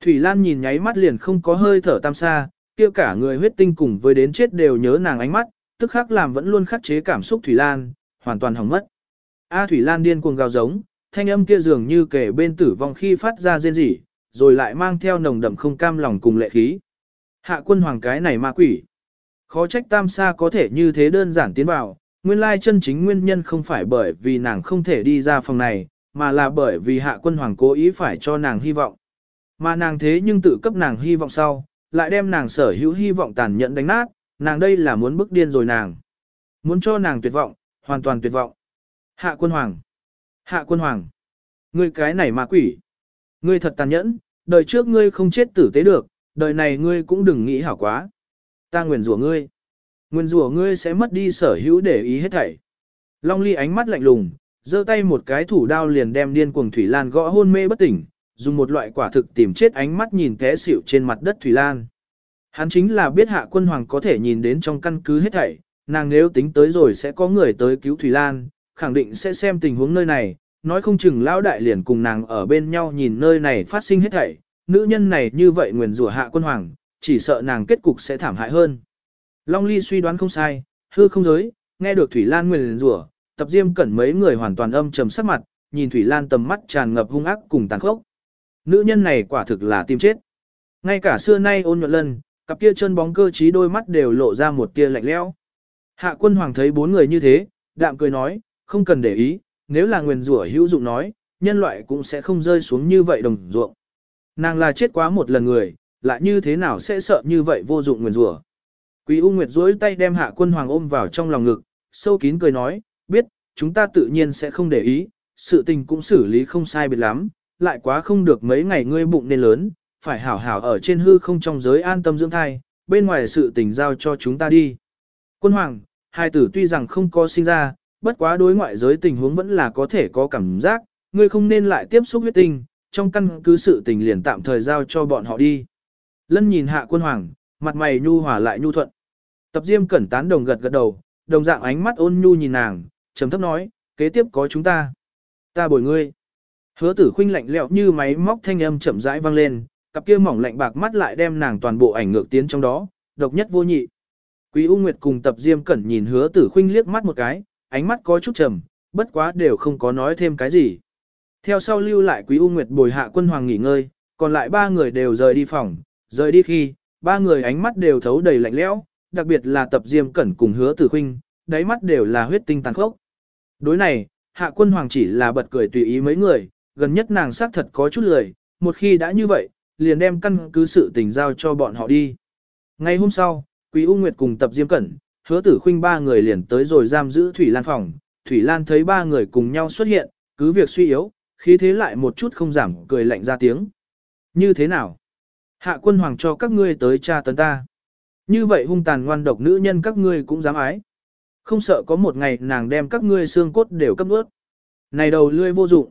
Thủy Lan nhìn nháy mắt liền không có hơi thở tam sa, kia cả người huyết tinh cùng với đến chết đều nhớ nàng ánh mắt, tức khắc làm vẫn luôn khắc chế cảm xúc Thủy Lan, hoàn toàn hỏng mất. A Thủy Lan điên cuồng gào giống, thanh âm kia dường như kể bên tử vong khi phát ra rên rỉ, rồi lại mang theo nồng đậm không cam lòng cùng lệ khí. Hạ quân hoàng cái này ma quỷ. Khó trách tam sa có thể như thế đơn giản tiến vào, nguyên lai chân chính nguyên nhân không phải bởi vì nàng không thể đi ra phòng này, mà là bởi vì hạ quân hoàng cố ý phải cho nàng hy vọng. Mà nàng thế nhưng tự cấp nàng hy vọng sau, lại đem nàng sở hữu hy vọng tàn nhẫn đánh nát, nàng đây là muốn bức điên rồi nàng. Muốn cho nàng tuyệt vọng, hoàn toàn tuyệt vọng. Hạ quân hoàng. Hạ quân hoàng. Ngươi cái này ma quỷ. Ngươi thật tàn nhẫn, đời trước ngươi không chết tử tế được, đời này ngươi cũng đừng nghĩ hảo quá. Ta nguyền rủa ngươi. Nguyền rủa ngươi sẽ mất đi sở hữu để ý hết thảy. Long ly ánh mắt lạnh lùng, giơ tay một cái thủ đao liền đem điên cuồng Thủy Lan gõ hôn mê bất tỉnh, dùng một loại quả thực tìm chết ánh mắt nhìn té xỉu trên mặt đất Thủy Lan. Hắn chính là biết hạ quân hoàng có thể nhìn đến trong căn cứ hết thảy, nàng nếu tính tới rồi sẽ có người tới cứu Thủy Lan, khẳng định sẽ xem tình huống nơi này, nói không chừng lão đại liền cùng nàng ở bên nhau nhìn nơi này phát sinh hết thảy, nữ nhân này như vậy nguyền rủa hạ quân hoàng, chỉ sợ nàng kết cục sẽ thảm hại hơn. Long Ly suy đoán không sai, hư không giới, nghe được Thủy Lan nguyền rủa, tập diêm cẩn mấy người hoàn toàn âm trầm sắc mặt, nhìn Thủy Lan tầm mắt tràn ngập hung ác cùng tàn khốc. Nữ nhân này quả thực là tim chết. Ngay cả xưa nay ôn nhuận lần, cặp kia chân bóng cơ trí đôi mắt đều lộ ra một tia lạnh lẽo. Hạ quân hoàng thấy bốn người như thế, đạm cười nói, không cần để ý, nếu là nguyền rủa hữu dụng nói, nhân loại cũng sẽ không rơi xuống như vậy đồng ruộng. Nàng là chết quá một lần người, lại như thế nào sẽ sợ như vậy vô dụng nguyền rủa. Quý U Nguyệt duỗi tay đem hạ quân hoàng ôm vào trong lòng ngực, sâu kín cười nói, biết, chúng ta tự nhiên sẽ không để ý, sự tình cũng xử lý không sai biệt lắm, lại quá không được mấy ngày ngươi bụng nên lớn, phải hảo hảo ở trên hư không trong giới an tâm dưỡng thai, bên ngoài sự tình giao cho chúng ta đi. Quân hoàng, hai tử tuy rằng không có sinh ra, bất quá đối ngoại giới tình huống vẫn là có thể có cảm giác, ngươi không nên lại tiếp xúc huyết tinh, trong căn cứ sự tình liền tạm thời giao cho bọn họ đi. Lân nhìn hạ quân hoàng, mặt mày nhu hòa lại nhu thuận. Tập diêm cẩn tán đồng gật gật đầu, đồng dạng ánh mắt ôn nhu nhìn nàng, trầm thấp nói, kế tiếp có chúng ta. Ta bồi ngươi. Hứa tử khinh lạnh lẽo như máy móc thanh âm chậm rãi vang lên, cặp kia mỏng lạnh bạc mắt lại đem nàng toàn bộ ảnh ngược tiến trong đó, độc nhất vô nhị. Quý U Nguyệt cùng tập diêm cẩn nhìn hứa tử khinh liếc mắt một cái, ánh mắt có chút trầm, bất quá đều không có nói thêm cái gì. Theo sau lưu lại Quý U Nguyệt bồi hạ quân hoàng nghỉ ngơi, còn lại ba người đều rời đi phòng, rời đi khi, ba người ánh mắt đều thấu đầy lạnh lẽo, đặc biệt là tập diêm cẩn cùng hứa tử khinh, đáy mắt đều là huyết tinh tàn khốc. Đối này, hạ quân hoàng chỉ là bật cười tùy ý mấy người, gần nhất nàng xác thật có chút lười, một khi đã như vậy, liền đem căn cứ sự tình giao cho bọn họ đi. Ngày hôm sau, Quý U Nguyệt cùng tập diêm cẩn, hứa tử khinh ba người liền tới rồi giam giữ Thủy Lan phòng. Thủy Lan thấy ba người cùng nhau xuất hiện, cứ việc suy yếu, khí thế lại một chút không giảm, cười lạnh ra tiếng. Như thế nào? Hạ quân hoàng cho các ngươi tới tra tấn ta. Như vậy hung tàn ngoan độc nữ nhân các ngươi cũng dám ái. Không sợ có một ngày nàng đem các ngươi xương cốt đều cấp ướt. Này đầu lươi vô dụng.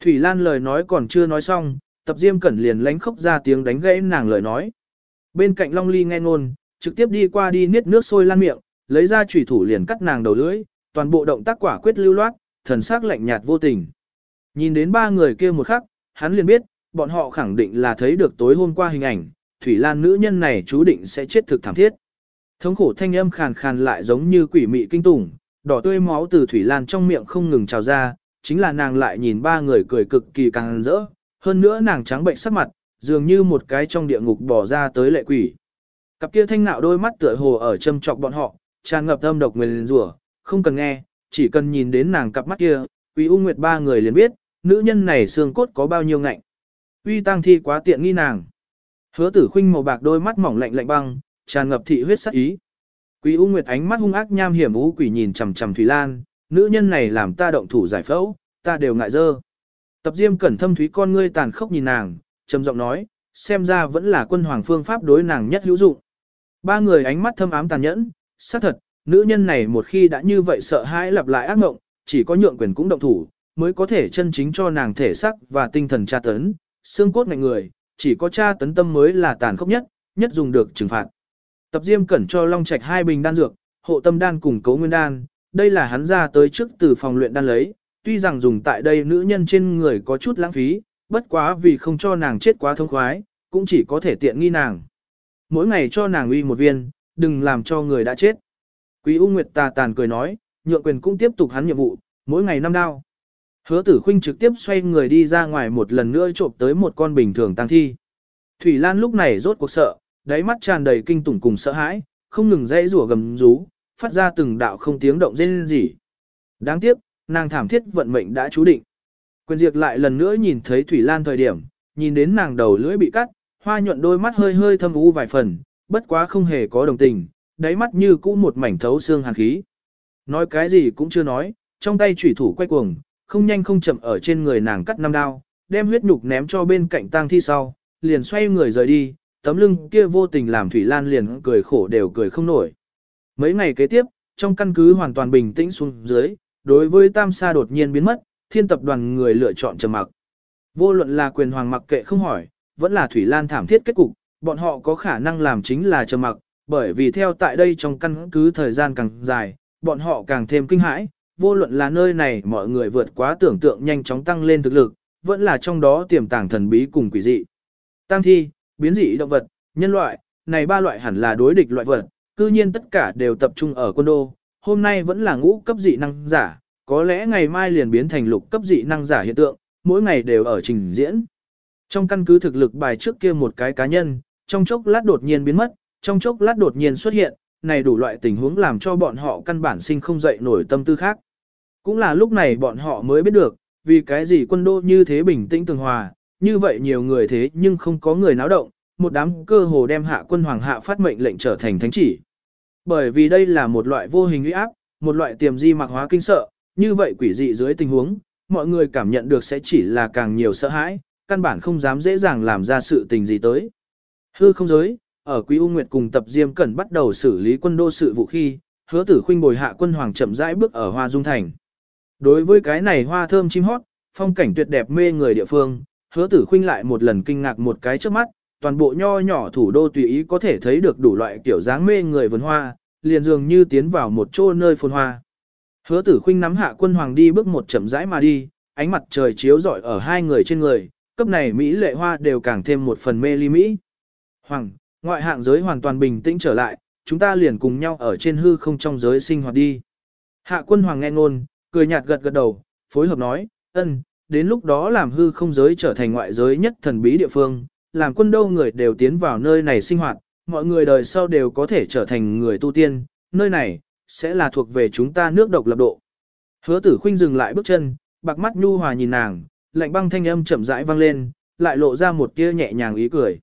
Thủy Lan lời nói còn chưa nói xong, tập diêm cẩn liền lánh khóc ra tiếng đánh gãy nàng lời nói. Bên cạnh Long Ly nghe ngôn, trực tiếp đi qua đi niết nước sôi lan miệng, lấy ra chủy thủ liền cắt nàng đầu lưỡi, toàn bộ động tác quả quyết lưu loát, thần sắc lạnh nhạt vô tình. Nhìn đến ba người kia một khắc, hắn liền biết, bọn họ khẳng định là thấy được tối hôm qua hình ảnh, Thủy Lan nữ nhân này chú định sẽ chết thực thảm thiết. Thống khổ thanh âm khàn khàn lại giống như quỷ mị kinh tủng, đỏ tươi máu từ Thủy Lan trong miệng không ngừng trào ra, chính là nàng lại nhìn ba người cười cực kỳ càng rỡ, hơn nữa nàng trắng bệnh sắc mặt, dường như một cái trong địa ngục bỏ ra tới lệ quỷ. Cặp kia thanh nạo đôi mắt tựa hồ ở châm chọc bọn họ, tràn ngập âm độc nguyền rủa, không cần nghe, chỉ cần nhìn đến nàng cặp mắt kia, Quý U Nguyệt ba người liền biết, nữ nhân này xương cốt có bao nhiêu ngạnh. Uy tăng thi quá tiện nghi nàng. Hứa tử Khuynh màu bạc đôi mắt mỏng lạnh lạnh băng, tràn ngập thị huyết sắc ý. Quý U Nguyệt ánh mắt hung ác nham hiểm u quỷ nhìn chằm chằm Thủy Lan, nữ nhân này làm ta động thủ giải phẫu, ta đều ngại dơ. Tập Diêm cẩn thâm thúy con ngươi tàn khốc nhìn nàng, trầm giọng nói, xem ra vẫn là quân hoàng phương pháp đối nàng nhất hữu dụng. Ba người ánh mắt thâm ám tàn nhẫn, xác thật, nữ nhân này một khi đã như vậy sợ hãi lặp lại ác mộng, chỉ có nhượng quyền cũng động thủ, mới có thể chân chính cho nàng thể sắc và tinh thần tra tấn, xương cốt ngạnh người, chỉ có tra tấn tâm mới là tàn khốc nhất, nhất dùng được trừng phạt. Tập Diêm cẩn cho Long Trạch hai bình đan dược, hộ tâm đan cùng cấu nguyên đan, đây là hắn ra tới trước từ phòng luyện đan lấy, tuy rằng dùng tại đây nữ nhân trên người có chút lãng phí, bất quá vì không cho nàng chết quá thông khoái, cũng chỉ có thể tiện nghi nàng. Mỗi ngày cho nàng uy một viên, đừng làm cho người đã chết. Quý U Nguyệt tà tàn cười nói, nhượng quyền cũng tiếp tục hắn nhiệm vụ, mỗi ngày năm đao. Hứa tử khinh trực tiếp xoay người đi ra ngoài một lần nữa trộm tới một con bình thường tăng thi. Thủy Lan lúc này rốt cuộc sợ, đáy mắt tràn đầy kinh tủng cùng sợ hãi, không ngừng dãy rủa gầm rú, phát ra từng đạo không tiếng động rên rỉ. Đáng tiếc, nàng thảm thiết vận mệnh đã chú định. Quyền Diệt lại lần nữa nhìn thấy Thủy Lan thời điểm, nhìn đến nàng đầu lưỡi bị cắt, hoa nhuận đôi mắt hơi hơi thâm u vài phần, bất quá không hề có đồng tình, đáy mắt như cũ một mảnh thấu xương hàn khí. Nói cái gì cũng chưa nói, trong tay chủy thủ quay cuồng, không nhanh không chậm ở trên người nàng cắt năm đao, đem huyết nhục ném cho bên cạnh tang thi sau, liền xoay người rời đi, tấm lưng kia vô tình làm Thủy Lan liền cười khổ đều cười không nổi. Mấy ngày kế tiếp, trong căn cứ hoàn toàn bình tĩnh xuống dưới, đối với Tam Sa đột nhiên biến mất, thiên tập đoàn người lựa chọn trầm mặc. Vô luận là quyền hoàng mặc kệ không hỏi, vẫn là Thủy Lan thảm thiết kết cục, bọn họ có khả năng làm chính là trầm mặc, bởi vì theo tại đây trong căn cứ thời gian càng dài, bọn họ càng thêm kinh hãi, vô luận là nơi này mọi người vượt quá tưởng tượng nhanh chóng tăng lên thực lực, vẫn là trong đó tiềm tàng thần bí cùng quỷ dị. Tăng thi, biến dị động vật, nhân loại, này ba loại hẳn là đối địch loại vật, cư nhiên tất cả đều tập trung ở quân đô, hôm nay vẫn là ngũ cấp dị năng giả, có lẽ ngày mai liền biến thành lục cấp dị năng giả hiện tượng, mỗi ngày đều ở trình diễn. Trong căn cứ thực lực bài trước kia một cái cá nhân, trong chốc lát đột nhiên biến mất, trong chốc lát đột nhiên xuất hiện, này đủ loại tình huống làm cho bọn họ căn bản sinh không dậy nổi tâm tư khác. Cũng là lúc này bọn họ mới biết được, vì cái gì quân đô như thế bình tĩnh tường hòa, như vậy nhiều người thế nhưng không có người náo động, một đám cơ hồ đem hạ quân hoàng hạ phát mệnh lệnh trở thành thánh chỉ. Bởi vì đây là một loại vô hình uy áp, một loại tiềm di mạc hóa kinh sợ, như vậy quỷ dị dưới tình huống, mọi người cảm nhận được sẽ chỉ là càng nhiều sợ hãi, căn bản không dám dễ dàng làm ra sự tình gì tới. Hư không giới, ở Quý U Nguyệt cùng tập Diêm Cẩn bắt đầu xử lý quân đô sự vụ khi, hứa tử khuynh bồi hạ quân hoàng chậm rãi bước ở Hoa Dung Thành. Đối với cái này hoa thơm chim hót, phong cảnh tuyệt đẹp mê người địa phương, hứa tử khuynh lại một lần kinh ngạc một cái trước mắt, toàn bộ nho nhỏ thủ đô tùy ý có thể thấy được đủ loại kiểu dáng mê người vườn hoa, liền dường như tiến vào một chỗ nơi phồn hoa. Hứa tử khuynh nắm hạ quân hoàng đi bước một chậm rãi mà đi, ánh mặt trời chiếu rọi ở hai người trên người, cấp này Mỹ lệ hoa đều càng thêm một phần mê ly Mỹ. Hoàng, ngoại hạng giới hoàn toàn bình tĩnh trở lại, chúng ta liền cùng nhau ở trên hư không trong giới sinh hoạt đi. Hạ quân hoàng nghe ngôn, cười nhạt gật gật đầu, phối hợp nói, ân, đến lúc đó làm hư không giới trở thành ngoại giới nhất thần bí địa phương, làm quân đâu người đều tiến vào nơi này sinh hoạt, mọi người đời sau đều có thể trở thành người tu tiên, nơi này, sẽ là thuộc về chúng ta nước độc lập độ. Hứa tử khinh dừng lại bước chân, bạc mắt nhu hòa nhìn nàng, lạnh băng thanh âm chậm rãi vang lên, lại lộ ra một tia nhẹ nhàng ý cười.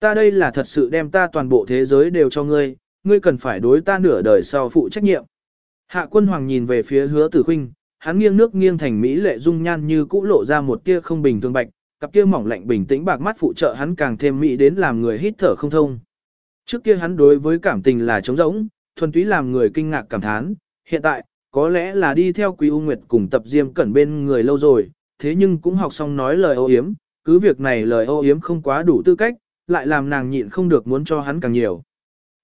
Ta đây là thật sự đem ta toàn bộ thế giới đều cho ngươi, ngươi cần phải đối ta nửa đời sau phụ trách nhiệm. Hạ quân hoàng nhìn về phía hứa tử khinh, hắn nghiêng nước nghiêng thành mỹ lệ dung nhan như cũ lộ ra một tia không bình thường bạch, cặp kia mỏng lạnh bình tĩnh bạc mắt phụ trợ hắn càng thêm mỹ đến làm người hít thở không thông. Trước kia hắn đối với cảm tình là trống rỗng, thuần túy làm người kinh ngạc cảm thán, hiện tại, có lẽ là đi theo Quý U Nguyệt cùng tập diêm cẩn bên người lâu rồi, thế nhưng cũng học xong nói lời ô yếm, cứ việc này lời ô yếm không quá đủ tư cách, lại làm nàng nhịn không được muốn cho hắn càng nhiều.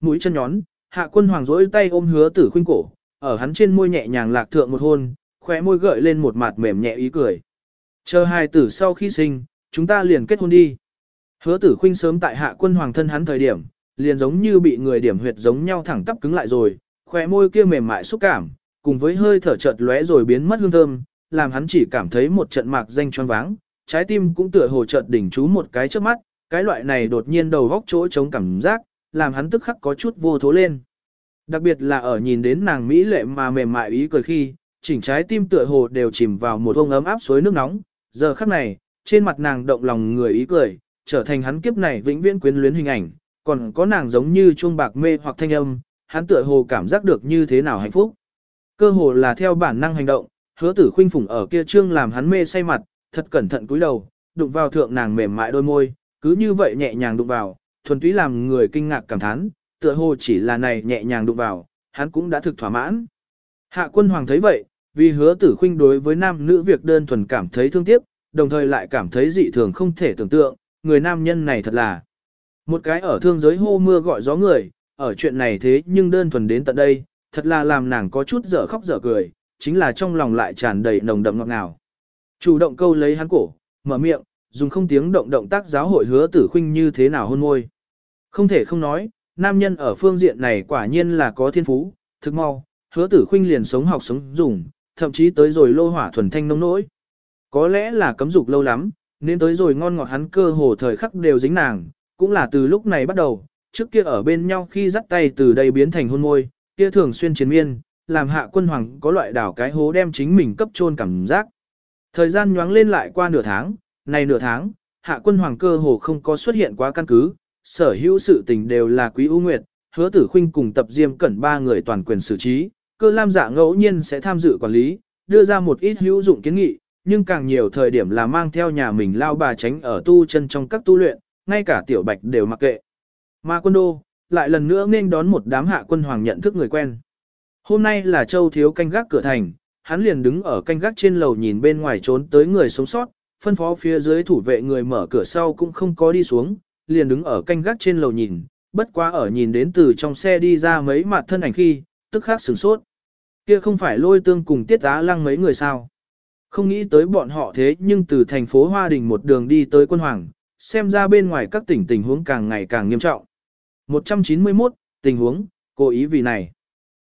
Mũi chân nhón, hạ quân hoàng rỗi tay ôm hứa tử khuynh cổ, ở hắn trên môi nhẹ nhàng lạc thượng một hôn, khóe môi gợi lên một mặt mềm nhẹ ý cười. Chờ hai tử sau khi sinh, chúng ta liền kết hôn đi. Hứa tử khuynh sớm tại hạ quân hoàng thân hắn thời điểm, liền giống như bị người điểm huyệt giống nhau thẳng tắp cứng lại rồi, khóe môi kia mềm mại xúc cảm, cùng với hơi thở chợt lóe rồi biến mất hương thơm, làm hắn chỉ cảm thấy một trận mạc danh choáng váng, trái tim cũng tựa hồ chợt đỉnh chú một cái trước mắt, cái loại này đột nhiên đầu góc chỗ chống cảm giác, làm hắn tức khắc có chút vô thố lên. Đặc biệt là ở nhìn đến nàng mỹ lệ mà mềm mại ý cười khi, chỉnh trái tim tựa hồ đều chìm vào một ông ấm áp suối nước nóng, giờ khắc này, trên mặt nàng động lòng người ý cười, trở thành hắn kiếp này vĩnh viễn quyến luyến hình ảnh, còn có nàng giống như chuông bạc mê hoặc thanh âm, hắn tựa hồ cảm giác được như thế nào hạnh phúc. Cơ hồ là theo bản năng hành động, hứa tử khuynh phủng ở kia trương làm hắn mê say mặt, thật cẩn thận cúi đầu, đụng vào thượng nàng mềm mại đôi môi, cứ như vậy nhẹ nhàng đụng vào, thuần túy làm người kinh ngạc cảm thán, tựa hồ chỉ là này nhẹ nhàng đụng vào, hắn cũng đã thực thỏa mãn. Hạ quân hoàng thấy vậy, vì hứa tử khuynh đối với nam nữ việc đơn thuần cảm thấy thương tiếc, đồng thời lại cảm thấy dị thường không thể tưởng tượng, người nam nhân này thật là một cái ở thương giới hô mưa gọi gió người, ở chuyện này thế nhưng đơn thuần đến tận đây, thật là làm nàng có chút dở khóc dở cười, chính là trong lòng lại tràn đầy nồng đậm ngọt ngào. Chủ động câu lấy hắn cổ, mở miệng, dùng không tiếng động động tác giáo hội hứa tử khinh như thế nào hôn môi. Không thể không nói, nam nhân ở phương diện này quả nhiên là có thiên phú, thực mau, hứa tử khinh liền sống học sống dùng, thậm chí tới rồi lô hỏa thuần thanh nông nỗi. Có lẽ là cấm dục lâu lắm, nên tới rồi ngon ngọt hắn cơ hồ thời khắc đều dính nàng, cũng là từ lúc này bắt đầu, trước kia ở bên nhau khi dắt tay từ đây biến thành hôn môi, kia thường xuyên chiến miên, làm hạ quân hoàng có loại đảo cái hố đem chính mình cấp trôn cảm giác. Thời gian nhoáng lên lại qua nửa tháng, này nửa tháng, hạ quân hoàng cơ hồ không có xuất hiện quá căn cứ, sở hữu sự tình đều là quý ưu nguyệt, hứa tử khuynh cùng tập diêm cẩn ba người toàn quyền xử trí, cơ lam giả ngẫu nhiên sẽ tham dự quản lý, đưa ra một ít hữu dụng kiến nghị, nhưng càng nhiều thời điểm là mang theo nhà mình lao bà tránh ở tu chân trong các tu luyện, ngay cả tiểu bạch đều mặc kệ. Mà quân đô, lại lần nữa nên đón một đám hạ quân hoàng nhận thức người quen. Hôm nay là châu thiếu canh gác cửa thành, hắn liền đứng ở canh gác trên lầu nhìn bên ngoài trốn tới người sống sót, phân phó phía dưới thủ vệ người mở cửa sau cũng không có đi xuống, liền đứng ở canh gác trên lầu nhìn, bất quá ở nhìn đến từ trong xe đi ra mấy mặt thân ảnh khi, tức khắc sửng sốt. Kia không phải lôi tương cùng tiết á lăng mấy người sao. Không nghĩ tới bọn họ thế nhưng từ thành phố Hoa Đình một đường đi tới quân hoàng, xem ra bên ngoài các tỉnh tình huống càng ngày càng nghiêm trọng. 191, tình huống, cố ý vì này.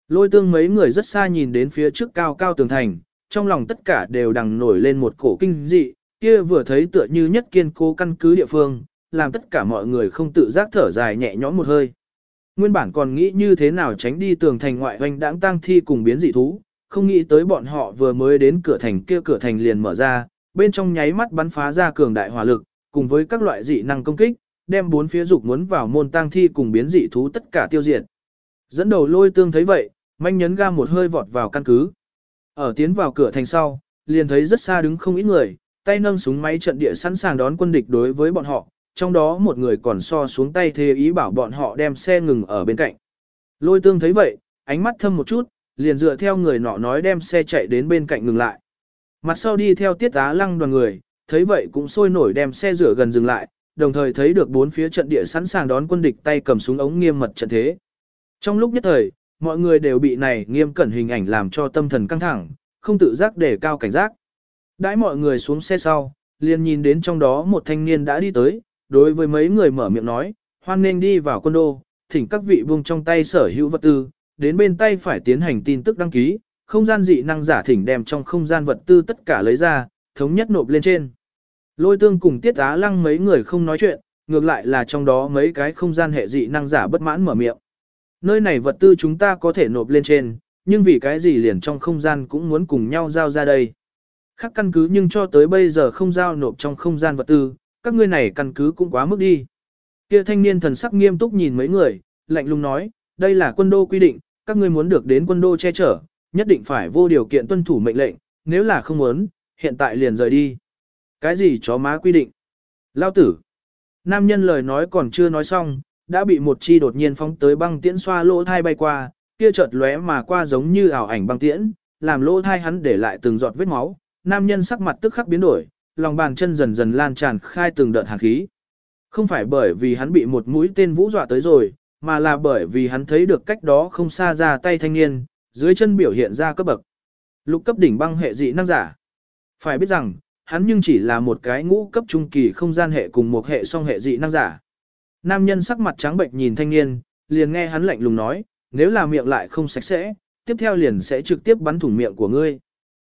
Lôi tương mấy người rất xa nhìn đến phía trước cao cao tường thành, trong lòng tất cả đều đằng nổi lên một cổ kinh dị, kia vừa thấy tựa như nhất kiên cố căn cứ địa phương, làm tất cả mọi người không tự giác thở dài nhẹ nhõm một hơi. Nguyên bản còn nghĩ như thế nào tránh đi tường thành ngoại hoành đãng tang thi cùng biến dị thú, không nghĩ tới bọn họ vừa mới đến cửa thành kia cửa thành liền mở ra, bên trong nháy mắt bắn phá ra cường đại hỏa lực, cùng với các loại dị năng công kích, đem bốn phía dục muốn vào môn tang thi cùng biến dị thú tất cả tiêu diệt. Dẫn đầu lôi tương thấy vậy, manh nhấn ga một hơi vọt vào căn cứ. Ở tiến vào cửa thành sau, liền thấy rất xa đứng không ít người, tay nâng súng máy trận địa sẵn sàng đón quân địch đối với bọn họ, trong đó một người còn so xuống tay thế ý bảo bọn họ đem xe ngừng ở bên cạnh. Lôi tương thấy vậy, ánh mắt thâm một chút, liền dựa theo người nọ nói đem xe chạy đến bên cạnh ngừng lại. Mặt sau đi theo tiết tá lăng đoàn người, thấy vậy cũng sôi nổi đem xe rửa gần dừng lại, đồng thời thấy được bốn phía trận địa sẵn sàng đón quân địch tay cầm súng ống nghiêm mật trận thế. Trong lúc nhất thời, mọi người đều bị này nghiêm cẩn hình ảnh làm cho tâm thần căng thẳng, không tự giác để cao cảnh giác. Đãi mọi người xuống xe sau, liền nhìn đến trong đó một thanh niên đã đi tới, đối với mấy người mở miệng nói, hoan nên đi vào quân đô, thỉnh các vị vùng trong tay sở hữu vật tư, đến bên tay phải tiến hành tin tức đăng ký, không gian dị năng giả thỉnh đem trong không gian vật tư tất cả lấy ra, thống nhất nộp lên trên. Lôi tương cùng tiết á lăng mấy người không nói chuyện, ngược lại là trong đó mấy cái không gian hệ dị năng giả bất mãn mở miệng. Nơi này vật tư chúng ta có thể nộp lên trên, nhưng vì cái gì liền trong không gian cũng muốn cùng nhau giao ra đây. Khác căn cứ nhưng cho tới bây giờ không giao nộp trong không gian vật tư, các ngươi này căn cứ cũng quá mức đi. Kia thanh niên thần sắc nghiêm túc nhìn mấy người, lạnh lùng nói, đây là quân đô quy định, các ngươi muốn được đến quân đô che chở, nhất định phải vô điều kiện tuân thủ mệnh lệnh, nếu là không muốn, hiện tại liền rời đi. Cái gì chó má quy định? Lao tử. Nam nhân lời nói còn chưa nói xong, đã bị một chi đột nhiên phóng tới băng tiễn xoa lỗ thai bay qua, kia chợt lóe mà qua giống như ảo ảnh băng tiễn, làm lỗ thai hắn để lại từng giọt vết máu. Nam nhân sắc mặt tức khắc biến đổi, lòng bàn chân dần dần lan tràn khai từng đợt hàn khí. Không phải bởi vì hắn bị một mũi tên vũ dọa tới rồi, mà là bởi vì hắn thấy được cách đó không xa ra tay thanh niên, dưới chân biểu hiện ra cấp bậc. Lục cấp đỉnh băng hệ dị năng giả. Phải biết rằng, hắn nhưng chỉ là một cái ngũ cấp trung kỳ không gian hệ cùng một hệ song hệ dị năng giả. Nam nhân sắc mặt trắng bệnh nhìn thanh niên, liền nghe hắn lạnh lùng nói, nếu là miệng lại không sạch sẽ, tiếp theo liền sẽ trực tiếp bắn thủng miệng của ngươi.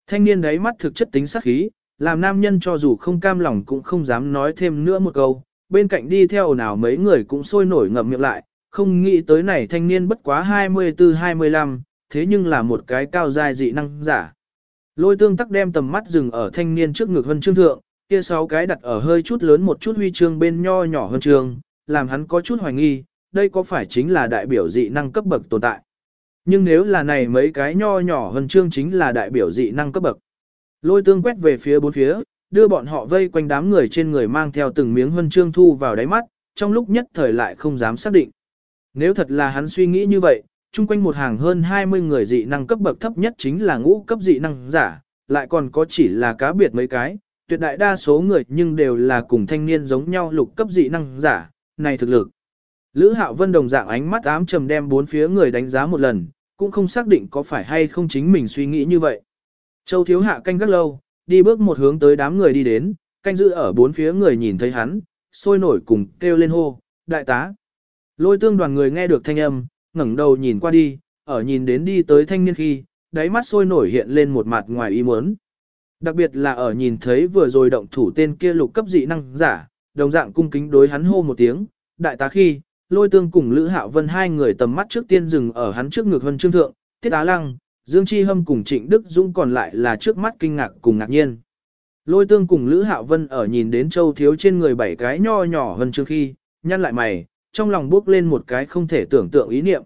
Thanh niên đáy mắt thực chất tính sắc khí, làm nam nhân cho dù không cam lòng cũng không dám nói thêm nữa một câu, bên cạnh đi theo nào mấy người cũng sôi nổi ngậm miệng lại, không nghĩ tới này thanh niên bất quá 24-25, thế nhưng là một cái cao dài dị năng giả. Lôi tương tắc đem tầm mắt dừng ở thanh niên trước ngực hơn chương thượng, kia sáu cái đặt ở hơi chút lớn một chút huy chương bên nho nhỏ hơn trường, làm hắn có chút hoài nghi, đây có phải chính là đại biểu dị năng cấp bậc tồn tại. Nhưng nếu là này mấy cái nho nhỏ hơn chương chính là đại biểu dị năng cấp bậc. Lôi tương quét về phía bốn phía, đưa bọn họ vây quanh đám người trên người mang theo từng miếng huân chương thu vào đáy mắt, trong lúc nhất thời lại không dám xác định. Nếu thật là hắn suy nghĩ như vậy, chung quanh một hàng hơn 20 người dị năng cấp bậc thấp nhất chính là ngũ cấp dị năng giả, lại còn có chỉ là cá biệt mấy cái, tuyệt đại đa số người nhưng đều là cùng thanh niên giống nhau lục cấp dị năng giả, này thực lực. Lữ Hạo Vân đồng dạng ánh mắt ám trầm đem bốn phía người đánh giá một lần, cũng không xác định có phải hay không chính mình suy nghĩ như vậy. Châu Thiếu Hạ canh gác lâu, đi bước một hướng tới đám người đi đến, canh giữ ở bốn phía người nhìn thấy hắn, sôi nổi cùng kêu lên hô, đại tá. Lôi tương đoàn người nghe được thanh âm, ngẩng đầu nhìn qua đi, ở nhìn đến đi tới thanh niên khi, đáy mắt sôi nổi hiện lên một mặt ngoài ý muốn. Đặc biệt là ở nhìn thấy vừa rồi động thủ tên kia lục cấp dị năng giả, đồng dạng cung kính đối hắn hô một tiếng, đại tá khi, lôi tương cùng Lữ Hạo Vân hai người tầm mắt trước tiên dừng ở hắn trước ngực hơn trương thượng, tiết á lăng, Dương Chi Hâm cùng Trịnh Đức Dũng còn lại là trước mắt kinh ngạc cùng ngạc nhiên. Lôi tương cùng Lữ Hạo Vân ở nhìn đến châu thiếu trên người bảy cái nho nhỏ hơn trước khi, nhăn lại mày, trong lòng bước lên một cái không thể tưởng tượng ý niệm.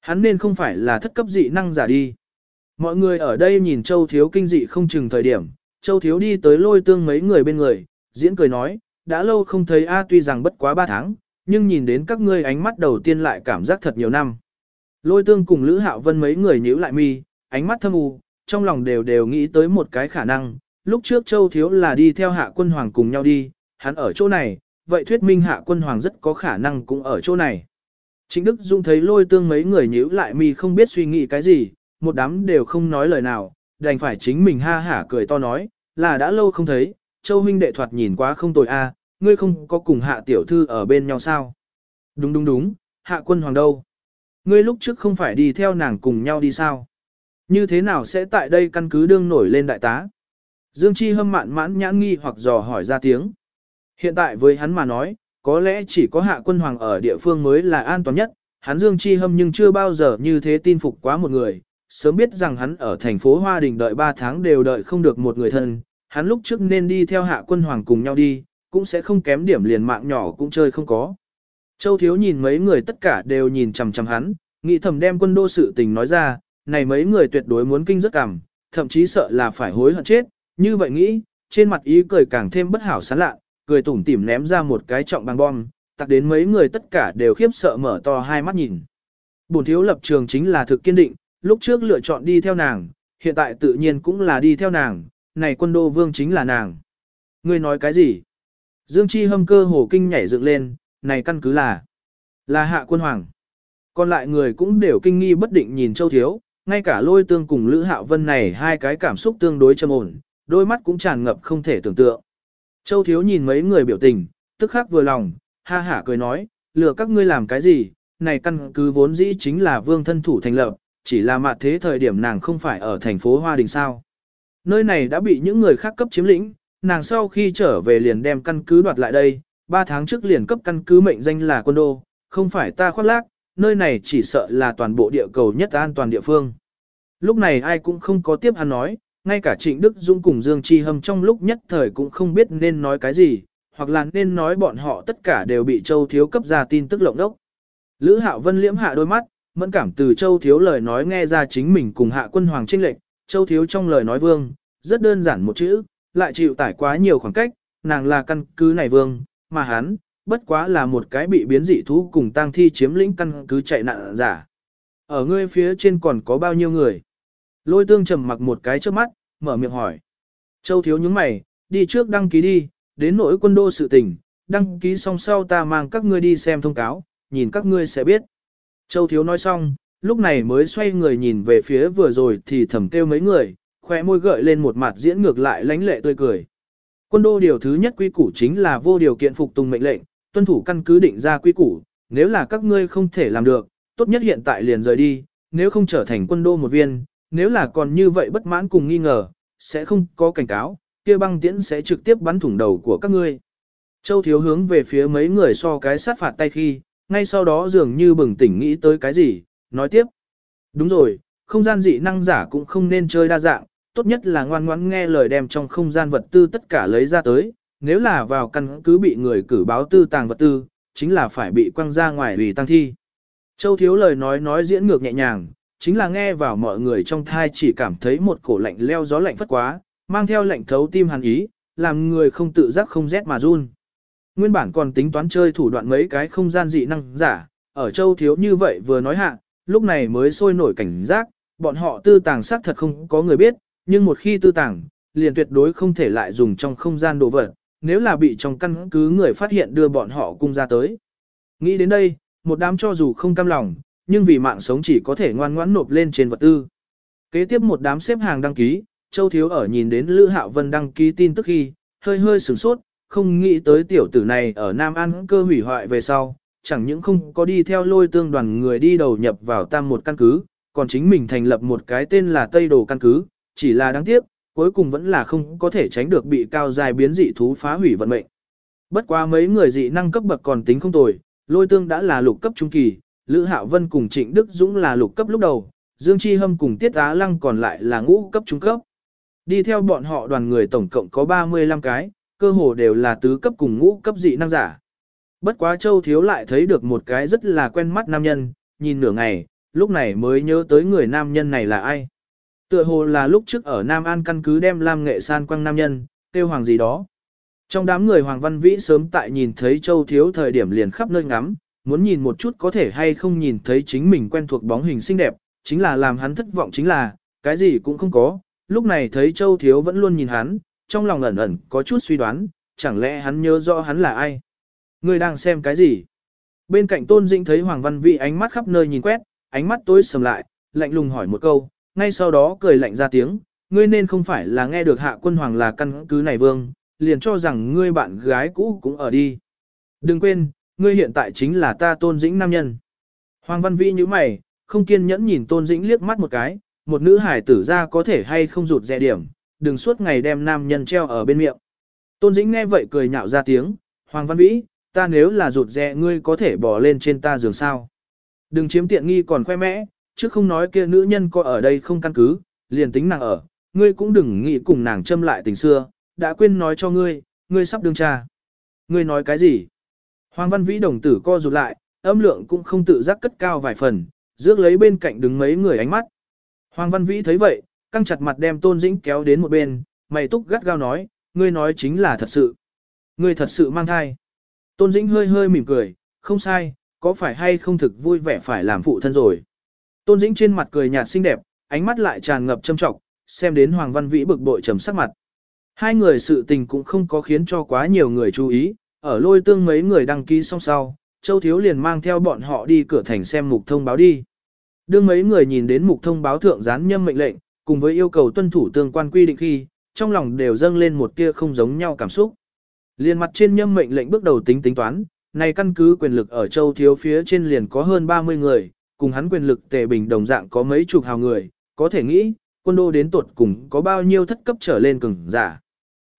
Hắn nên không phải là thất cấp dị năng giả đi. Mọi người ở đây nhìn châu thiếu kinh dị không chừng thời điểm, châu thiếu đi tới lôi tương mấy người bên người, diễn cười nói, đã lâu không thấy A tuy rằng bất quá ba tháng, nhưng nhìn đến các ngươi ánh mắt đầu tiên lại cảm giác thật nhiều năm. Lôi tương cùng Lữ Hạo Vân mấy người nhíu lại mi, ánh mắt thâm u, trong lòng đều đều nghĩ tới một cái khả năng, lúc trước Châu Thiếu là đi theo hạ quân hoàng cùng nhau đi, hắn ở chỗ này, vậy thuyết minh hạ quân hoàng rất có khả năng cũng ở chỗ này. Chính Đức Dung thấy lôi tương mấy người nhíu lại mi không biết suy nghĩ cái gì, một đám đều không nói lời nào, đành phải chính mình ha hả cười to nói, là đã lâu không thấy, Châu huynh đệ thoạt nhìn quá không tồi a, ngươi không có cùng hạ tiểu thư ở bên nhau sao? Đúng đúng đúng, hạ quân hoàng đâu? Ngươi lúc trước không phải đi theo nàng cùng nhau đi sao? Như thế nào sẽ tại đây căn cứ đương nổi lên đại tá? Dương Chi hâm mạn mãn nhãn nghi hoặc dò hỏi ra tiếng. Hiện tại với hắn mà nói, có lẽ chỉ có hạ quân hoàng ở địa phương mới là an toàn nhất, hắn Dương Chi hâm nhưng chưa bao giờ như thế tin phục quá một người, sớm biết rằng hắn ở thành phố Hoa Đình đợi 3 tháng đều đợi không được một người thân, hắn lúc trước nên đi theo hạ quân hoàng cùng nhau đi, cũng sẽ không kém điểm liền mạng nhỏ cũng chơi không có. Châu Thiếu nhìn mấy người tất cả đều nhìn chằm chằm hắn, nghĩ thầm đem quân đô sự tình nói ra, này mấy người tuyệt đối muốn kinh rất cảm, thậm chí sợ là phải hối hận chết, như vậy nghĩ, trên mặt ý cười càng thêm bất hảo sán lạ, cười tủm tỉm ném ra một cái trọng bằng bom, tặc đến mấy người tất cả đều khiếp sợ mở to hai mắt nhìn. Bổn thiếu lập trường chính là thực kiên định, lúc trước lựa chọn đi theo nàng, hiện tại tự nhiên cũng là đi theo nàng, này quân đô vương chính là nàng. Ngươi nói cái gì? Dương Chi hâm cơ hồ kinh nhảy dựng lên, này căn cứ là, là hạ quân hoàng. Còn lại người cũng đều kinh nghi bất định nhìn Châu Thiếu, ngay cả lôi tương cùng Lữ Hạo Vân này hai cái cảm xúc tương đối trầm ổn, đôi mắt cũng tràn ngập không thể tưởng tượng. Châu Thiếu nhìn mấy người biểu tình, tức khắc vừa lòng, ha hả cười nói, lừa các ngươi làm cái gì, này căn cứ vốn dĩ chính là vương thân thủ thành lập, chỉ là mặt thế thời điểm nàng không phải ở thành phố Hoa Đình sao. Nơi này đã bị những người khác cấp chiếm lĩnh, nàng sau khi trở về liền đem căn cứ đoạt lại đây, 3 tháng trước liền cấp căn cứ mệnh danh là quân đô, không phải ta khoác lác, nơi này chỉ sợ là toàn bộ địa cầu nhất an toàn địa phương. Lúc này ai cũng không có tiếp hắn nói, ngay cả Trịnh Đức Dung cùng Dương Chi Hâm trong lúc nhất thời cũng không biết nên nói cái gì, hoặc là nên nói bọn họ tất cả đều bị Châu Thiếu cấp ra tin tức lộng đốc. Lữ Hạo Vân liễm hạ đôi mắt, mẫn cảm từ Châu Thiếu lời nói nghe ra chính mình cùng hạ quân hoàng trinh lệnh, Châu Thiếu trong lời nói vương, rất đơn giản một chữ, lại chịu tải quá nhiều khoảng cách, nàng là căn cứ này vương, mà hắn, bất quá là một cái bị biến dị thú cùng tang thi chiếm lĩnh căn cứ chạy nạn giả. Ở ngươi phía trên còn có bao nhiêu người? Lôi tương trầm mặc một cái trước mắt, mở miệng hỏi. Châu thiếu những mày, đi trước đăng ký đi, đến nỗi quân đô sự tình, đăng ký xong sau ta mang các ngươi đi xem thông cáo, nhìn các ngươi sẽ biết. Châu thiếu nói xong, lúc này mới xoay người nhìn về phía vừa rồi thì thầm kêu mấy người, khóe môi gợi lên một mặt diễn ngược lại lánh lệ tươi cười. Quân đô điều thứ nhất quy củ chính là vô điều kiện phục tùng mệnh lệnh, tuân thủ căn cứ định ra quy củ, nếu là các ngươi không thể làm được, tốt nhất hiện tại liền rời đi, nếu không trở thành quân đô một viên, nếu là còn như vậy bất mãn cùng nghi ngờ, sẽ không có cảnh cáo, kia băng tiễn sẽ trực tiếp bắn thủng đầu của các ngươi. Châu Thiếu hướng về phía mấy người so cái sát phạt tay khi, ngay sau đó dường như bừng tỉnh nghĩ tới cái gì, nói tiếp. Đúng rồi, không gian dị năng giả cũng không nên chơi đa dạng, tốt nhất là ngoan ngoãn nghe lời đem trong không gian vật tư tất cả lấy ra tới, nếu là vào căn cứ bị người cử báo tư tàng vật tư, chính là phải bị quăng ra ngoài vì tăng thi. Châu Thiếu lời nói nói diễn ngược nhẹ nhàng, chính là nghe vào mọi người trong thai chỉ cảm thấy một cổ lạnh leo gió lạnh phất quá, mang theo lạnh thấu tim hàn ý, làm người không tự giác không rét mà run. Nguyên bản còn tính toán chơi thủ đoạn mấy cái không gian dị năng giả, ở Châu Thiếu như vậy vừa nói hạ, lúc này mới sôi nổi cảnh giác, bọn họ tư tàng xác thật không có người biết, nhưng một khi tư tàng, liền tuyệt đối không thể lại dùng trong không gian đồ vật, nếu là bị trong căn cứ người phát hiện đưa bọn họ cung ra tới. Nghĩ đến đây, một đám cho dù không cam lòng, nhưng vì mạng sống chỉ có thể ngoan ngoãn nộp lên trên vật tư. Kế tiếp một đám xếp hàng đăng ký, Châu Thiếu ở nhìn đến Lữ Hạo Vân đăng ký tin tức khi, hơi hơi sửng sốt, không nghĩ tới tiểu tử này ở Nam An cơ hủy hoại về sau, chẳng những không có đi theo lôi tương đoàn người đi đầu nhập vào tam một căn cứ, còn chính mình thành lập một cái tên là Tây Đồ căn cứ, chỉ là đáng tiếc, cuối cùng vẫn là không có thể tránh được bị cao dài biến dị thú phá hủy vận mệnh. Bất quá mấy người dị năng cấp bậc còn tính không tồi, lôi tương đã là lục cấp trung kỳ, Lữ Hạo Vân cùng Trịnh Đức Dũng là lục cấp lúc đầu, Dương Chi Hâm cùng Tiết Á Lăng còn lại là ngũ cấp trung cấp. Đi theo bọn họ đoàn người tổng cộng có 35 cái, cơ hồ đều là tứ cấp cùng ngũ cấp dị năng giả. Bất quá Châu Thiếu lại thấy được một cái rất là quen mắt nam nhân, nhìn nửa ngày, lúc này mới nhớ tới người nam nhân này là ai. Tựa hồ là lúc trước ở Nam An căn cứ đem Lam Nghệ San quăng nam nhân, tiêu hoàng gì đó. Trong đám người Hoàng Văn Vĩ sớm tại nhìn thấy Châu Thiếu thời điểm liền khắp nơi ngắm, muốn nhìn một chút có thể hay không nhìn thấy chính mình quen thuộc bóng hình xinh đẹp, chính là làm hắn thất vọng chính là, cái gì cũng không có, lúc này thấy Châu Thiếu vẫn luôn nhìn hắn, trong lòng ẩn ẩn có chút suy đoán, chẳng lẽ hắn nhớ rõ hắn là ai? Ngươi đang xem cái gì? Bên cạnh Tôn Dĩnh thấy Hoàng Văn Vĩ ánh mắt khắp nơi nhìn quét, ánh mắt tối sầm lại, lạnh lùng hỏi một câu, ngay sau đó cười lạnh ra tiếng, ngươi nên không phải là nghe được hạ quân hoàng là căn cứ này vương, liền cho rằng ngươi bạn gái cũ cũng ở đi. Đừng quên, ngươi hiện tại chính là ta tôn dĩnh nam nhân. Hoàng văn vĩ như mày, không kiên nhẫn nhìn tôn dĩnh liếc mắt một cái, một nữ hải tử ra có thể hay không rụt rẻ điểm, đừng suốt ngày đem nam nhân treo ở bên miệng. Tôn dĩnh nghe vậy cười nhạo ra tiếng, Hoàng văn vĩ, ta nếu là rụt rẻ ngươi có thể bỏ lên trên ta giường sao. Đừng chiếm tiện nghi còn khoe mẽ, chứ không nói kia nữ nhân có ở đây không căn cứ, liền tính nàng ở, ngươi cũng đừng nghĩ cùng nàng châm lại tình xưa, đã quên nói cho ngươi, ngươi sắp đương cha. Ngươi nói cái gì? Hoàng Văn Vĩ đồng tử co rụt lại, âm lượng cũng không tự giác cất cao vài phần, rước lấy bên cạnh đứng mấy người ánh mắt. Hoàng Văn Vĩ thấy vậy, căng chặt mặt đem Tôn Dĩnh kéo đến một bên, mày túc gắt gao nói, ngươi nói chính là thật sự. Ngươi thật sự mang thai. Tôn Dĩnh hơi hơi mỉm cười, không sai, có phải hay không thực vui vẻ phải làm phụ thân rồi. Tôn Dĩnh trên mặt cười nhạt xinh đẹp, ánh mắt lại tràn ngập châm trọng, xem đến Hoàng Văn Vĩ bực bội trầm sắc mặt. Hai người sự tình cũng không có khiến cho quá nhiều người chú ý, ở lôi tương mấy người đăng ký xong sau, Châu Thiếu liền mang theo bọn họ đi cửa thành xem mục thông báo đi. Đương mấy người nhìn đến mục thông báo thượng gián nhâm mệnh lệnh, cùng với yêu cầu tuân thủ tương quan quy định khi, trong lòng đều dâng lên một tia không giống nhau cảm xúc. Liên mặt trên nhâm mệnh lệnh bước đầu tính tính toán, này căn cứ quyền lực ở châu thiếu phía trên liền có hơn 30 người, cùng hắn quyền lực tề bình đồng dạng có mấy chục hào người, có thể nghĩ, quân đô đến tuột cùng có bao nhiêu thất cấp trở lên cường giả.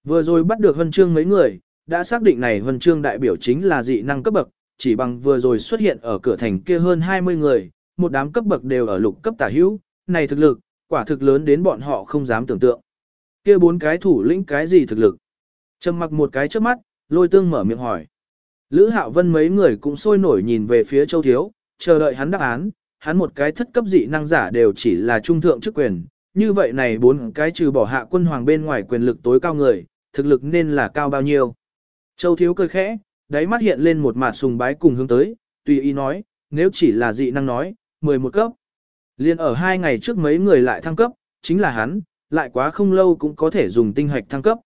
Vừa rồi bắt được huân chương mấy người, đã xác định này huân chương đại biểu chính là dị năng cấp bậc, chỉ bằng vừa rồi xuất hiện ở cửa thành kia hơn 20 người, một đám cấp bậc đều ở lục cấp tả hữu, này thực lực, quả thực lớn đến bọn họ không dám tưởng tượng. Kia bốn cái thủ lĩnh cái gì thực lực? Trầm mặc một cái trước mắt, lôi tương mở miệng hỏi. Lữ Hạo Vân mấy người cũng sôi nổi nhìn về phía Châu Thiếu, chờ đợi hắn đáp án, hắn một cái thất cấp dị năng giả đều chỉ là trung thượng chức quyền, như vậy này bốn cái trừ bỏ hạ quân hoàng bên ngoài quyền lực tối cao người, thực lực nên là cao bao nhiêu. Châu Thiếu cười khẽ, đáy mắt hiện lên một mặt sùng bái cùng hướng tới, tùy ý nói, nếu chỉ là dị năng nói, 11 cấp. Liên ở hai ngày trước mấy người lại thăng cấp, chính là hắn, lại quá không lâu cũng có thể dùng tinh hoạch thăng cấp.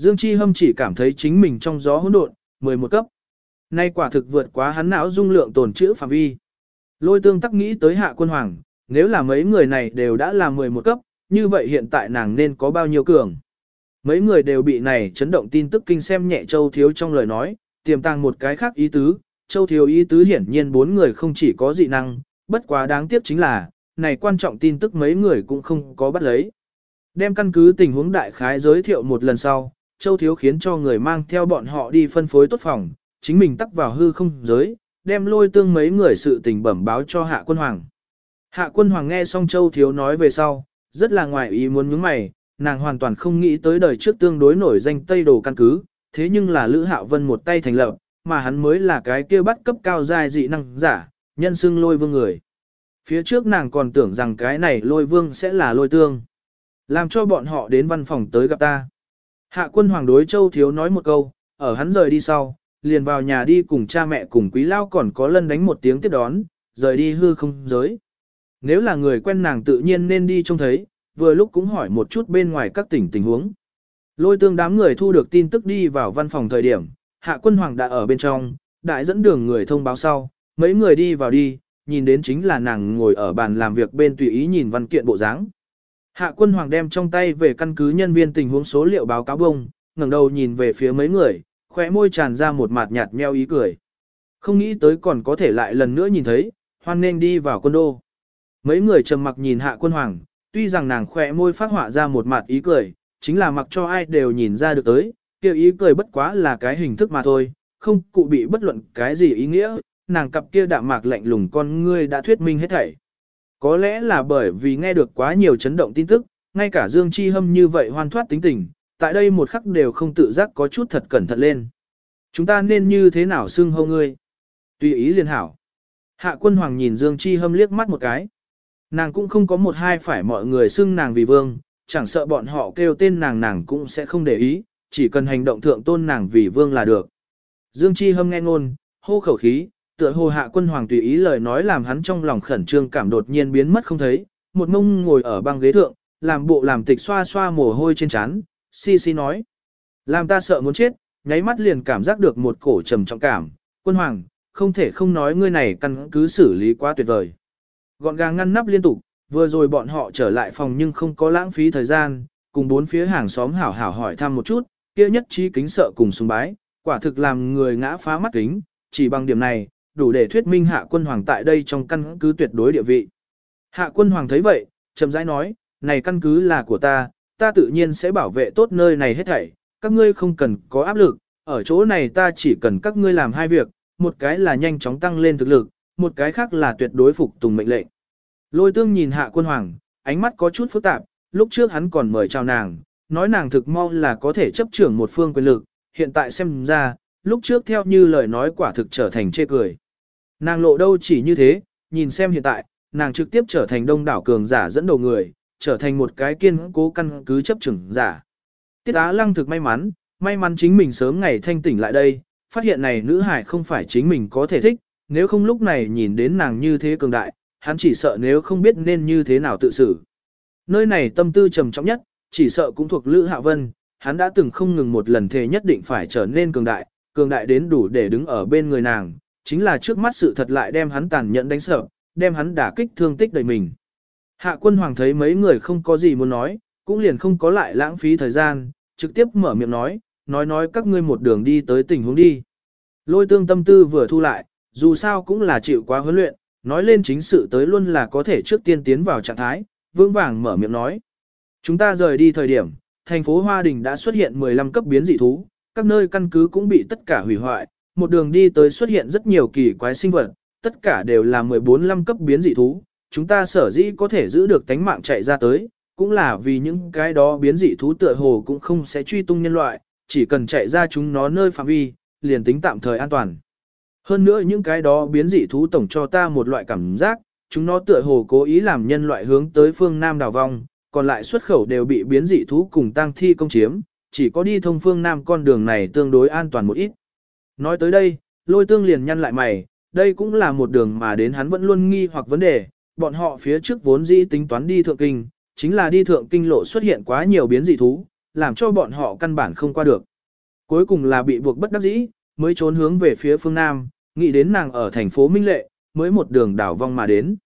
Dương Chi Hâm chỉ cảm thấy chính mình trong gió hỗn độn, 11 cấp. Nay quả thực vượt quá hắn não dung lượng tồn trữ phạm vi. Lôi tương tắc nghĩ tới hạ quân hoàng, nếu là mấy người này đều đã là 11 cấp, như vậy hiện tại nàng nên có bao nhiêu cường. Mấy người đều bị này chấn động tin tức kinh xem nhẹ Châu Thiếu trong lời nói, tiềm tàng một cái khác ý tứ. Châu Thiếu ý tứ hiển nhiên bốn người không chỉ có dị năng, bất quá đáng tiếc chính là, này quan trọng tin tức mấy người cũng không có bắt lấy. Đem căn cứ tình huống đại khái giới thiệu một lần sau, Châu Thiếu khiến cho người mang theo bọn họ đi phân phối tốt phòng, chính mình tắc vào hư không giới, đem lôi tương mấy người sự tình bẩm báo cho Hạ Quân Hoàng. Hạ Quân Hoàng nghe xong Châu Thiếu nói về sau, rất là ngoài ý muốn nhướng mày, nàng hoàn toàn không nghĩ tới đời trước tương đối nổi danh Tây Đồ căn cứ, thế nhưng là Lữ Hạo Vân một tay thành lập, mà hắn mới là cái kia bắt cấp cao giai dị năng giả, nhân xưng lôi vương người. Phía trước nàng còn tưởng rằng cái này lôi vương sẽ là lôi tương. Làm cho bọn họ đến văn phòng tới gặp ta. Hạ quân hoàng đối châu thiếu nói một câu, ở hắn rời đi sau, liền vào nhà đi cùng cha mẹ cùng quý lao còn có lân đánh một tiếng tiếp đón, rời đi hư không giới. Nếu là người quen nàng tự nhiên nên đi trông thấy, vừa lúc cũng hỏi một chút bên ngoài các tỉnh tình huống. Lôi tương đám người thu được tin tức đi vào văn phòng thời điểm, hạ quân hoàng đã ở bên trong, đại dẫn đường người thông báo sau, mấy người đi vào đi, nhìn đến chính là nàng ngồi ở bàn làm việc bên tùy ý nhìn văn kiện bộ dáng. Hạ quân hoàng đem trong tay về căn cứ nhân viên tình huống số liệu báo cáo bông, ngẩng đầu nhìn về phía mấy người, khóe môi tràn ra một mặt nhạt meo ý cười. Không nghĩ tới còn có thể lại lần nữa nhìn thấy, hoan nên đi vào quân đô. Mấy người trầm mặc nhìn hạ quân hoàng, tuy rằng nàng khỏe môi phát họa ra một mặt ý cười, chính là mặc cho ai đều nhìn ra được tới, kêu ý cười bất quá là cái hình thức mà thôi, không cụ bị bất luận cái gì ý nghĩa, nàng cặp kia đạm mạc lạnh lùng con ngươi đã thuyết minh hết thảy. Có lẽ là bởi vì nghe được quá nhiều chấn động tin tức, ngay cả Dương Chi Hâm như vậy hoan thoát tính tình, tại đây một khắc đều không tự giác có chút thật cẩn thận lên. Chúng ta nên như thế nào xưng hô ngươi? Tùy ý liên hảo. Hạ quân hoàng nhìn Dương Chi Hâm liếc mắt một cái. Nàng cũng không có một hai phải mọi người xưng nàng vì vương, chẳng sợ bọn họ kêu tên nàng nàng cũng sẽ không để ý, chỉ cần hành động thượng tôn nàng vì vương là được. Dương Chi Hâm nghe ngôn, hô khẩu khí, tựa hồ hạ quân hoàng tùy ý lời nói làm hắn trong lòng khẩn trương cảm đột nhiên biến mất không thấy, một mông ngồi ở băng ghế thượng, làm bộ làm tịch xoa xoa mồ hôi trên trán, si si nói. Làm ta sợ muốn chết, nháy mắt liền cảm giác được một cổ trầm trọng cảm, quân hoàng, không thể không nói ngươi này căn cứ xử lý quá tuyệt vời. Gọn gàng ngăn nắp liên tục, vừa rồi bọn họ trở lại phòng nhưng không có lãng phí thời gian, cùng bốn phía hàng xóm hảo hảo hỏi thăm một chút, kia nhất trí kính sợ cùng sùng bái, quả thực làm người ngã phá mắt kính, chỉ bằng điểm này, đủ để thuyết minh hạ quân hoàng tại đây trong căn cứ tuyệt đối địa vị. Hạ quân hoàng thấy vậy, chậm rãi nói, này căn cứ là của ta, ta tự nhiên sẽ bảo vệ tốt nơi này hết thảy, các ngươi không cần có áp lực, ở chỗ này ta chỉ cần các ngươi làm hai việc, một cái là nhanh chóng tăng lên thực lực, một cái khác là tuyệt đối phục tùng mệnh lệnh. Lôi tương nhìn hạ quân hoàng, ánh mắt có chút phức tạp, lúc trước hắn còn mời chào nàng, nói nàng thực mau là có thể chấp trưởng một phương quyền lực, hiện tại xem ra, lúc trước theo như lời nói quả thực trở thành chê cười. Nàng lộ đâu chỉ như thế, nhìn xem hiện tại, nàng trực tiếp trở thành đông đảo cường giả dẫn đầu người, trở thành một cái kiên cố căn cứ chấp trưởng giả. Tiết Á Lăng thực may mắn, may mắn chính mình sớm ngày thanh tỉnh lại đây, phát hiện này nữ hải không phải chính mình có thể thích, nếu không lúc này nhìn đến nàng như thế cường đại, hắn chỉ sợ nếu không biết nên như thế nào tự xử. Nơi này tâm tư trầm trọng nhất, chỉ sợ cũng thuộc Lữ Hạ Vân, hắn đã từng không ngừng một lần thề nhất định phải trở nên cường đại, cường đại đến đủ để đứng ở bên người nàng, chính là trước mắt sự thật lại đem hắn tàn nhẫn đánh sợ, đem hắn đả kích thương tích đầy mình. Hạ quân hoàng thấy mấy người không có gì muốn nói, cũng liền không có lại lãng phí thời gian, trực tiếp mở miệng nói, nói nói các ngươi một đường đi tới tình huống đi. Lôi tương tâm tư vừa thu lại, dù sao cũng là chịu quá huấn luyện, nói lên chính sự tới luôn là có thể trước tiên tiến vào trạng thái, vương vàng mở miệng nói. Chúng ta rời đi thời điểm, thành phố Hoa Đình đã xuất hiện 15 cấp biến dị thú, các nơi căn cứ cũng bị tất cả hủy hoại, một đường đi tới xuất hiện rất nhiều kỳ quái sinh vật, tất cả đều là 14-15 cấp biến dị thú, chúng ta sở dĩ có thể giữ được tánh mạng chạy ra tới, cũng là vì những cái đó biến dị thú tựa hồ cũng không sẽ truy tung nhân loại, chỉ cần chạy ra chúng nó nơi phạm vi, liền tính tạm thời an toàn. Hơn nữa những cái đó biến dị thú tổng cho ta một loại cảm giác, chúng nó tựa hồ cố ý làm nhân loại hướng tới phương Nam đào vong, còn lại xuất khẩu đều bị biến dị thú cùng tăng thi công chiếm, chỉ có đi thông phương Nam con đường này tương đối an toàn một ít. Nói tới đây, lôi tương liền nhăn lại mày, đây cũng là một đường mà đến hắn vẫn luôn nghi hoặc vấn đề, bọn họ phía trước vốn dĩ tính toán đi thượng kinh, chính là đi thượng kinh lộ xuất hiện quá nhiều biến dị thú, làm cho bọn họ căn bản không qua được. Cuối cùng là bị buộc bất đắc dĩ, mới trốn hướng về phía phương Nam, nghĩ đến nàng ở thành phố Minh Lệ, mới một đường đảo vong mà đến.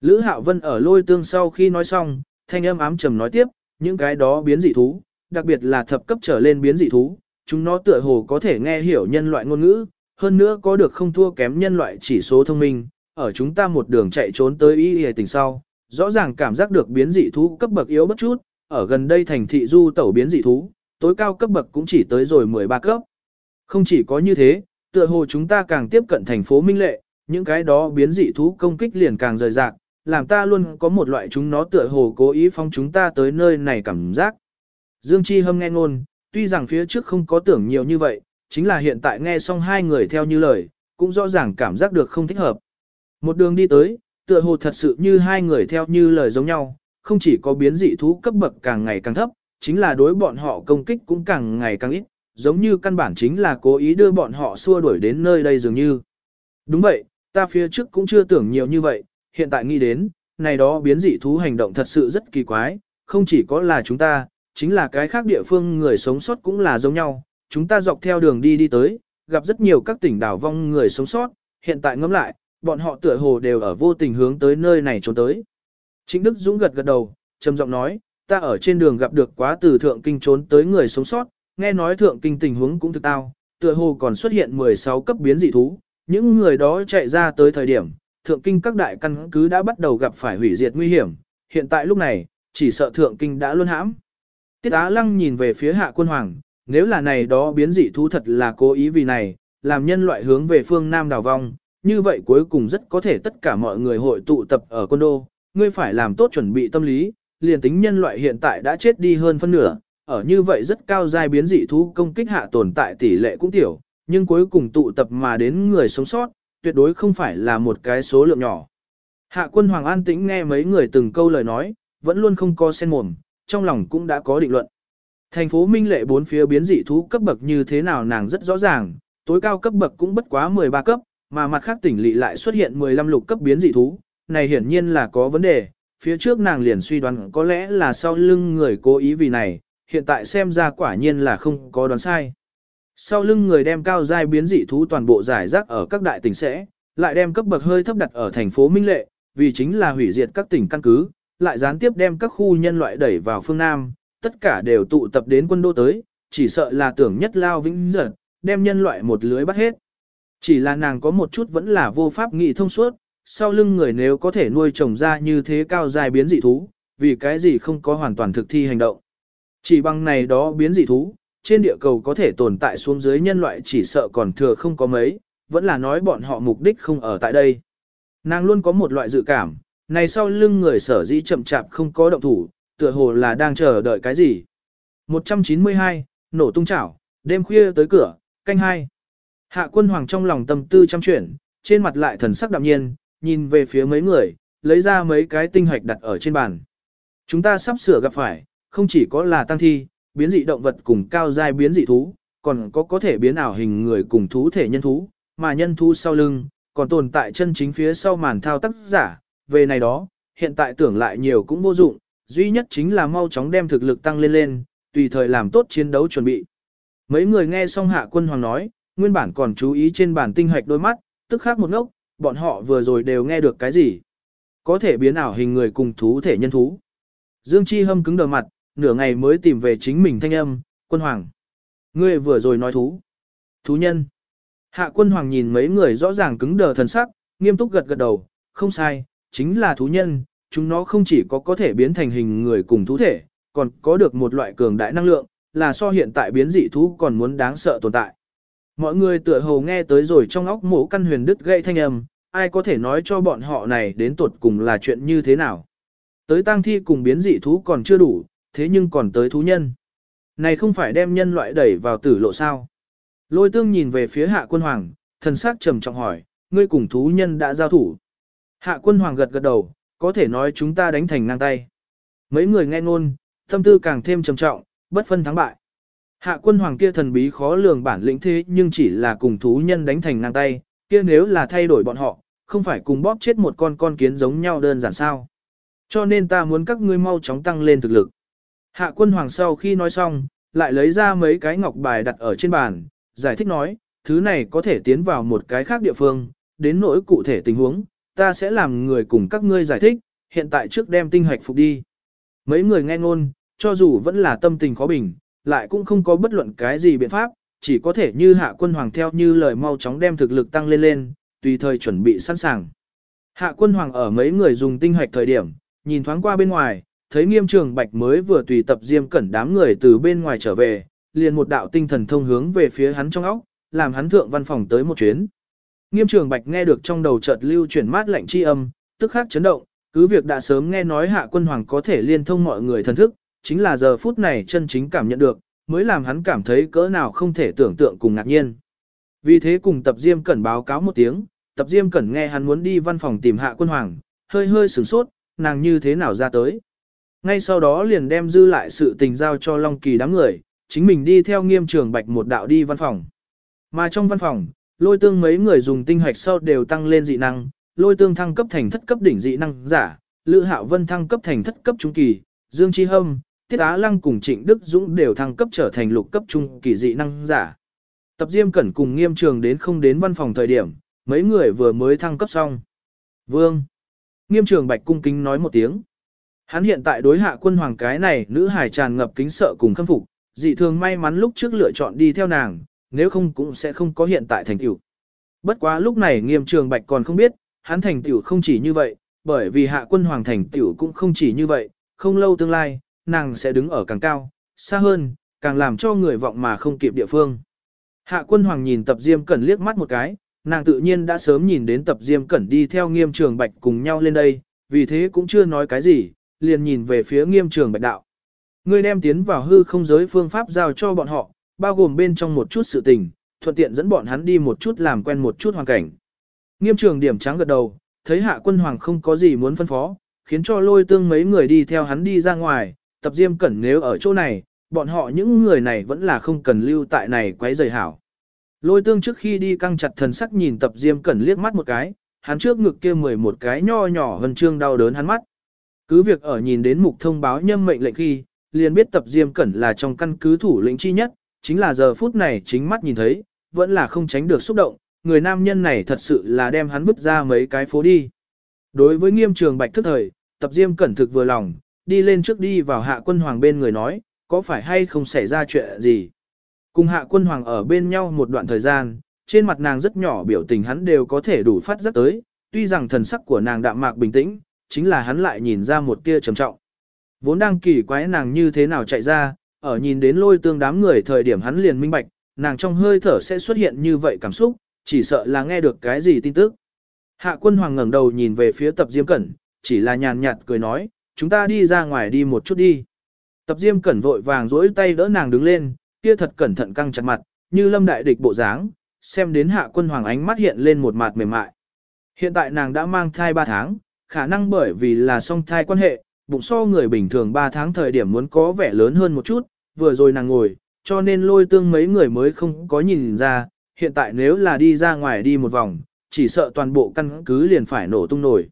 Lữ Hạo Vân ở lôi tương sau khi nói xong, thanh âm ám trầm nói tiếp, những cái đó biến dị thú, đặc biệt là thập cấp trở lên biến dị thú, chúng nó tựa hồ có thể nghe hiểu nhân loại ngôn ngữ, hơn nữa có được không thua kém nhân loại chỉ số thông minh, ở chúng ta một đường chạy trốn tới y y tỉnh sau, rõ ràng cảm giác được biến dị thú cấp bậc yếu bất chút, ở gần đây thành thị du tẩu biến dị thú, tối cao cấp bậc cũng chỉ tới rồi 13 cấp. Không chỉ có như thế, tựa hồ chúng ta càng tiếp cận thành phố Minh Lệ, những cái đó biến dị thú công kích liền càng rời rạc, làm ta luôn có một loại chúng nó tựa hồ cố ý phong chúng ta tới nơi này cảm giác. Dương Chi Hâm nghe ngôn, tuy rằng phía trước không có tưởng nhiều như vậy, chính là hiện tại nghe xong hai người theo như lời, cũng rõ ràng cảm giác được không thích hợp. Một đường đi tới, tựa hồ thật sự như hai người theo như lời giống nhau, không chỉ có biến dị thú cấp bậc càng ngày càng thấp, chính là đối bọn họ công kích cũng càng ngày càng ít, giống như căn bản chính là cố ý đưa bọn họ xua đuổi đến nơi đây dường như. Đúng vậy, ta phía trước cũng chưa tưởng nhiều như vậy, hiện tại nghĩ đến, này đó biến dị thú hành động thật sự rất kỳ quái, không chỉ có là chúng ta, chính là cái khác địa phương người sống sót cũng là giống nhau, chúng ta dọc theo đường đi đi tới, gặp rất nhiều các tỉnh đảo vong người sống sót, hiện tại ngẫm lại, bọn họ tựa hồ đều ở vô tình hướng tới nơi này trốn tới. Trịnh Đức Dũng gật gật đầu, trầm giọng nói, ta ở trên đường gặp được quá từ thượng kinh trốn tới người sống sót, nghe nói thượng kinh tình huống cũng thực tao, tựa hồ còn xuất hiện 16 cấp biến dị thú, những người đó chạy ra tới thời điểm, thượng kinh các đại căn cứ đã bắt đầu gặp phải hủy diệt nguy hiểm, hiện tại lúc này, chỉ sợ thượng kinh đã luôn hãm. Tiết Á Lăng nhìn về phía hạ quân hoàng, nếu là này đó biến dị thú thật là cố ý vì này, làm nhân loại hướng về phương Nam đào vong, như vậy cuối cùng rất có thể tất cả mọi người hội tụ tập ở quân đô, ngươi phải làm tốt chuẩn bị tâm lý, liền tính nhân loại hiện tại đã chết đi hơn phân nửa, ở như vậy rất cao giai biến dị thú công kích hạ tồn tại tỷ lệ cũng tiểu, nhưng cuối cùng tụ tập mà đến người sống sót, tuyệt đối không phải là một cái số lượng nhỏ. Hạ quân Hoàng An tĩnh nghe mấy người từng câu lời nói, vẫn luôn không có sen mồm, trong lòng cũng đã có định luận. Thành phố Minh Lệ bốn phía biến dị thú cấp bậc như thế nào nàng rất rõ ràng, tối cao cấp bậc cũng bất quá 13 cấp, mà mặt khác tỉnh lỵ lại xuất hiện 15 lục cấp biến dị thú, này hiển nhiên là có vấn đề, phía trước nàng liền suy đoán có lẽ là sau lưng người cố ý vì này, hiện tại xem ra quả nhiên là không có đoán sai. Sau lưng người đem cao giai biến dị thú toàn bộ giải rác ở các đại tỉnh sẽ, lại đem cấp bậc hơi thấp đặt ở thành phố Minh Lệ, vì chính là hủy diệt các tỉnh căn cứ, lại gián tiếp đem các khu nhân loại đẩy vào phương Nam, tất cả đều tụ tập đến quân đô tới, chỉ sợ là tưởng nhất lao vĩnh giật, đem nhân loại một lưới bắt hết. Chỉ là nàng có một chút vẫn là vô pháp nghị thông suốt, sau lưng người nếu có thể nuôi trồng ra như thế cao dài biến dị thú, vì cái gì không có hoàn toàn thực thi hành động. Chỉ bằng này đó biến dị thú, trên địa cầu có thể tồn tại xuống dưới nhân loại chỉ sợ còn thừa không có mấy, vẫn là nói bọn họ mục đích không ở tại đây. Nàng luôn có một loại dự cảm, này sau lưng người sở dĩ chậm chạp không có động thủ, tựa hồ là đang chờ đợi cái gì. 192, nổ tung chảo, đêm khuya tới cửa, canh hai. Hạ quân hoàng trong lòng tâm tư chăm chuyển, trên mặt lại thần sắc đạm nhiên, nhìn về phía mấy người, lấy ra mấy cái tinh hạch đặt ở trên bàn. Chúng ta sắp sửa gặp phải, không chỉ có là tăng thi, biến dị động vật cùng cao giai biến dị thú, còn có có thể biến ảo hình người cùng thú thể nhân thú, mà nhân thú sau lưng, còn tồn tại chân chính phía sau màn thao tác giả, về này đó, hiện tại tưởng lại nhiều cũng vô dụng, duy nhất chính là mau chóng đem thực lực tăng lên lên, tùy thời làm tốt chiến đấu chuẩn bị. Mấy người nghe xong hạ quân hoàng nói, nguyên bản còn chú ý trên bản tinh hoạch đôi mắt, tức khắc một ngốc, bọn họ vừa rồi đều nghe được cái gì. Có thể biến ảo hình người cùng thú thể nhân thú. Dương Chi hâm cứng đờ mặt, nửa ngày mới tìm về chính mình thanh âm, quân hoàng. Ngươi vừa rồi nói thú. Thú nhân. Hạ quân hoàng nhìn mấy người rõ ràng cứng đờ thần sắc, nghiêm túc gật gật đầu, không sai, chính là thú nhân, chúng nó không chỉ có có thể biến thành hình người cùng thú thể, còn có được một loại cường đại năng lượng, là so hiện tại biến dị thú còn muốn đáng sợ tồn tại. Mọi người tựa hồ nghe tới rồi trong óc mổ căn huyền đứt gây thanh âm, ai có thể nói cho bọn họ này đến tuột cùng là chuyện như thế nào. Tới tang thi cùng biến dị thú còn chưa đủ, thế nhưng còn tới thú nhân. Này không phải đem nhân loại đẩy vào tử lộ sao. Lôi tương nhìn về phía hạ quân hoàng, thần sắc trầm trọng hỏi, ngươi cùng thú nhân đã giao thủ. Hạ quân hoàng gật gật đầu, có thể nói chúng ta đánh thành ngang tay. Mấy người nghe ngôn, tâm tư càng thêm trầm trọng, bất phân thắng bại. Hạ quân hoàng kia thần bí khó lường bản lĩnh thế nhưng chỉ là cùng thú nhân đánh thành ngang tay, kia nếu là thay đổi bọn họ, không phải cùng bóp chết một con con kiến giống nhau đơn giản sao. Cho nên ta muốn các ngươi mau chóng tăng lên thực lực. Hạ quân hoàng sau khi nói xong, lại lấy ra mấy cái ngọc bài đặt ở trên bàn, giải thích nói, thứ này có thể tiến vào một cái khác địa phương, đến nỗi cụ thể tình huống, ta sẽ làm người cùng các ngươi giải thích, hiện tại trước đem tinh hoạch phục đi. Mấy người nghe ngôn, cho dù vẫn là tâm tình khó bình, lại cũng không có bất luận cái gì biện pháp, chỉ có thể như hạ quân hoàng theo như lời mau chóng đem thực lực tăng lên lên, tùy thời chuẩn bị sẵn sàng. Hạ quân hoàng ở mấy người dùng tinh hoạch thời điểm, nhìn thoáng qua bên ngoài, thấy nghiêm trường bạch mới vừa tùy tập diêm cẩn đám người từ bên ngoài trở về, liền một đạo tinh thần thông hướng về phía hắn trong óc, làm hắn thượng văn phòng tới một chuyến. Nghiêm trường bạch nghe được trong đầu chợt lưu chuyển mát lạnh chi âm, tức khắc chấn động, cứ việc đã sớm nghe nói hạ quân hoàng có thể liên thông mọi người thần thức, chính là giờ phút này chân chính cảm nhận được, mới làm hắn cảm thấy cỡ nào không thể tưởng tượng cùng ngạc nhiên. Vì thế cùng tập diêm cẩn báo cáo một tiếng, tập diêm cẩn nghe hắn muốn đi văn phòng tìm hạ quân hoàng, hơi hơi sửng sốt, nàng như thế nào ra tới. Ngay sau đó liền đem dư lại sự tình giao cho Long Kỳ đám người, chính mình đi theo nghiêm trường bạch một đạo đi văn phòng. Mà trong văn phòng, lôi tương mấy người dùng tinh hoạch sau đều tăng lên dị năng, lôi tương thăng cấp thành thất cấp đỉnh dị năng giả, Lữ Hạo Vân thăng cấp thành thất cấp trung kỳ, Dương Chi Hâm, Tiết Á Lăng cùng Trịnh Đức Dũng đều thăng cấp trở thành lục cấp trung kỳ dị năng giả. Tập Diêm Cẩn cùng Nghiêm Trường đến không đến văn phòng thời điểm, mấy người vừa mới thăng cấp xong. Vương. Nghiêm Trường Bạch cung kính nói một tiếng. Hắn hiện tại đối hạ quân hoàng cái này nữ hải tràn ngập kính sợ cùng khâm phục, dị thường may mắn lúc trước lựa chọn đi theo nàng, nếu không cũng sẽ không có hiện tại thành tựu. Bất quá lúc này Nghiêm Trường Bạch còn không biết, hắn thành tựu không chỉ như vậy, bởi vì hạ quân hoàng thành tựu cũng không chỉ như vậy, không lâu tương lai, nàng sẽ đứng ở càng cao, xa hơn, càng làm cho người vọng mà không kịp địa phương. Hạ quân hoàng nhìn tập diêm cẩn liếc mắt một cái, nàng tự nhiên đã sớm nhìn đến tập diêm cẩn đi theo nghiêm trường bạch cùng nhau lên đây, vì thế cũng chưa nói cái gì, liền nhìn về phía nghiêm trường bạch đạo. Ngươi đem tiến vào hư không giới phương pháp giao cho bọn họ, bao gồm bên trong một chút sự tình, thuận tiện dẫn bọn hắn đi một chút làm quen một chút hoàn cảnh. Nghiêm trường điểm trắng gật đầu, thấy hạ quân hoàng không có gì muốn phân phó, khiến cho lôi tương mấy người đi theo hắn đi ra ngoài, tập diêm cẩn nếu ở chỗ này, bọn họ những người này vẫn là không cần lưu tại này quấy rầy hảo. Lôi tương trước khi đi căng chặt thần sắc nhìn tập diêm cẩn liếc mắt một cái, hắn trước ngực kia mười một cái nho nhỏ hơn trương đau đớn hắn mắt. Cứ việc ở nhìn đến mục thông báo nhâm mệnh lệnh khi, liền biết tập diêm cẩn là trong căn cứ thủ lĩnh chi nhất, chính là giờ phút này chính mắt nhìn thấy, vẫn là không tránh được xúc động, người nam nhân này thật sự là đem hắn vứt ra mấy cái phố đi. Đối với nghiêm trường bạch thức thời, tập diêm cẩn thực vừa lòng, đi lên trước đi vào hạ quân hoàng bên người nói, có phải hay không xảy ra chuyện gì. Cùng hạ quân hoàng ở bên nhau một đoạn thời gian, trên mặt nàng rất nhỏ biểu tình hắn đều có thể đủ phát rất tới, tuy rằng thần sắc của nàng đạm mạc bình tĩnh, chính là hắn lại nhìn ra một tia trầm trọng. Vốn đang kỳ quái nàng như thế nào chạy ra, ở nhìn đến lôi tương đám người thời điểm hắn liền minh bạch, nàng trong hơi thở sẽ xuất hiện như vậy cảm xúc, chỉ sợ là nghe được cái gì tin tức. Hạ quân hoàng ngẩng đầu nhìn về phía tập diêm cẩn, chỉ là nhàn nhạt cười nói, chúng ta đi ra ngoài đi một chút đi. Tập diêm cẩn vội vàng dỗi tay đỡ nàng đứng lên, kia thật cẩn thận căng chặt mặt, như lâm đại địch bộ dáng, xem đến hạ quân hoàng ánh mắt hiện lên một mặt mềm mại. Hiện tại nàng đã mang thai 3 tháng, khả năng bởi vì là song thai quan hệ, bụng so người bình thường 3 tháng thời điểm muốn có vẻ lớn hơn một chút, vừa rồi nàng ngồi, cho nên lôi tương mấy người mới không có nhìn ra, hiện tại nếu là đi ra ngoài đi một vòng, chỉ sợ toàn bộ căn cứ liền phải nổ tung nổi.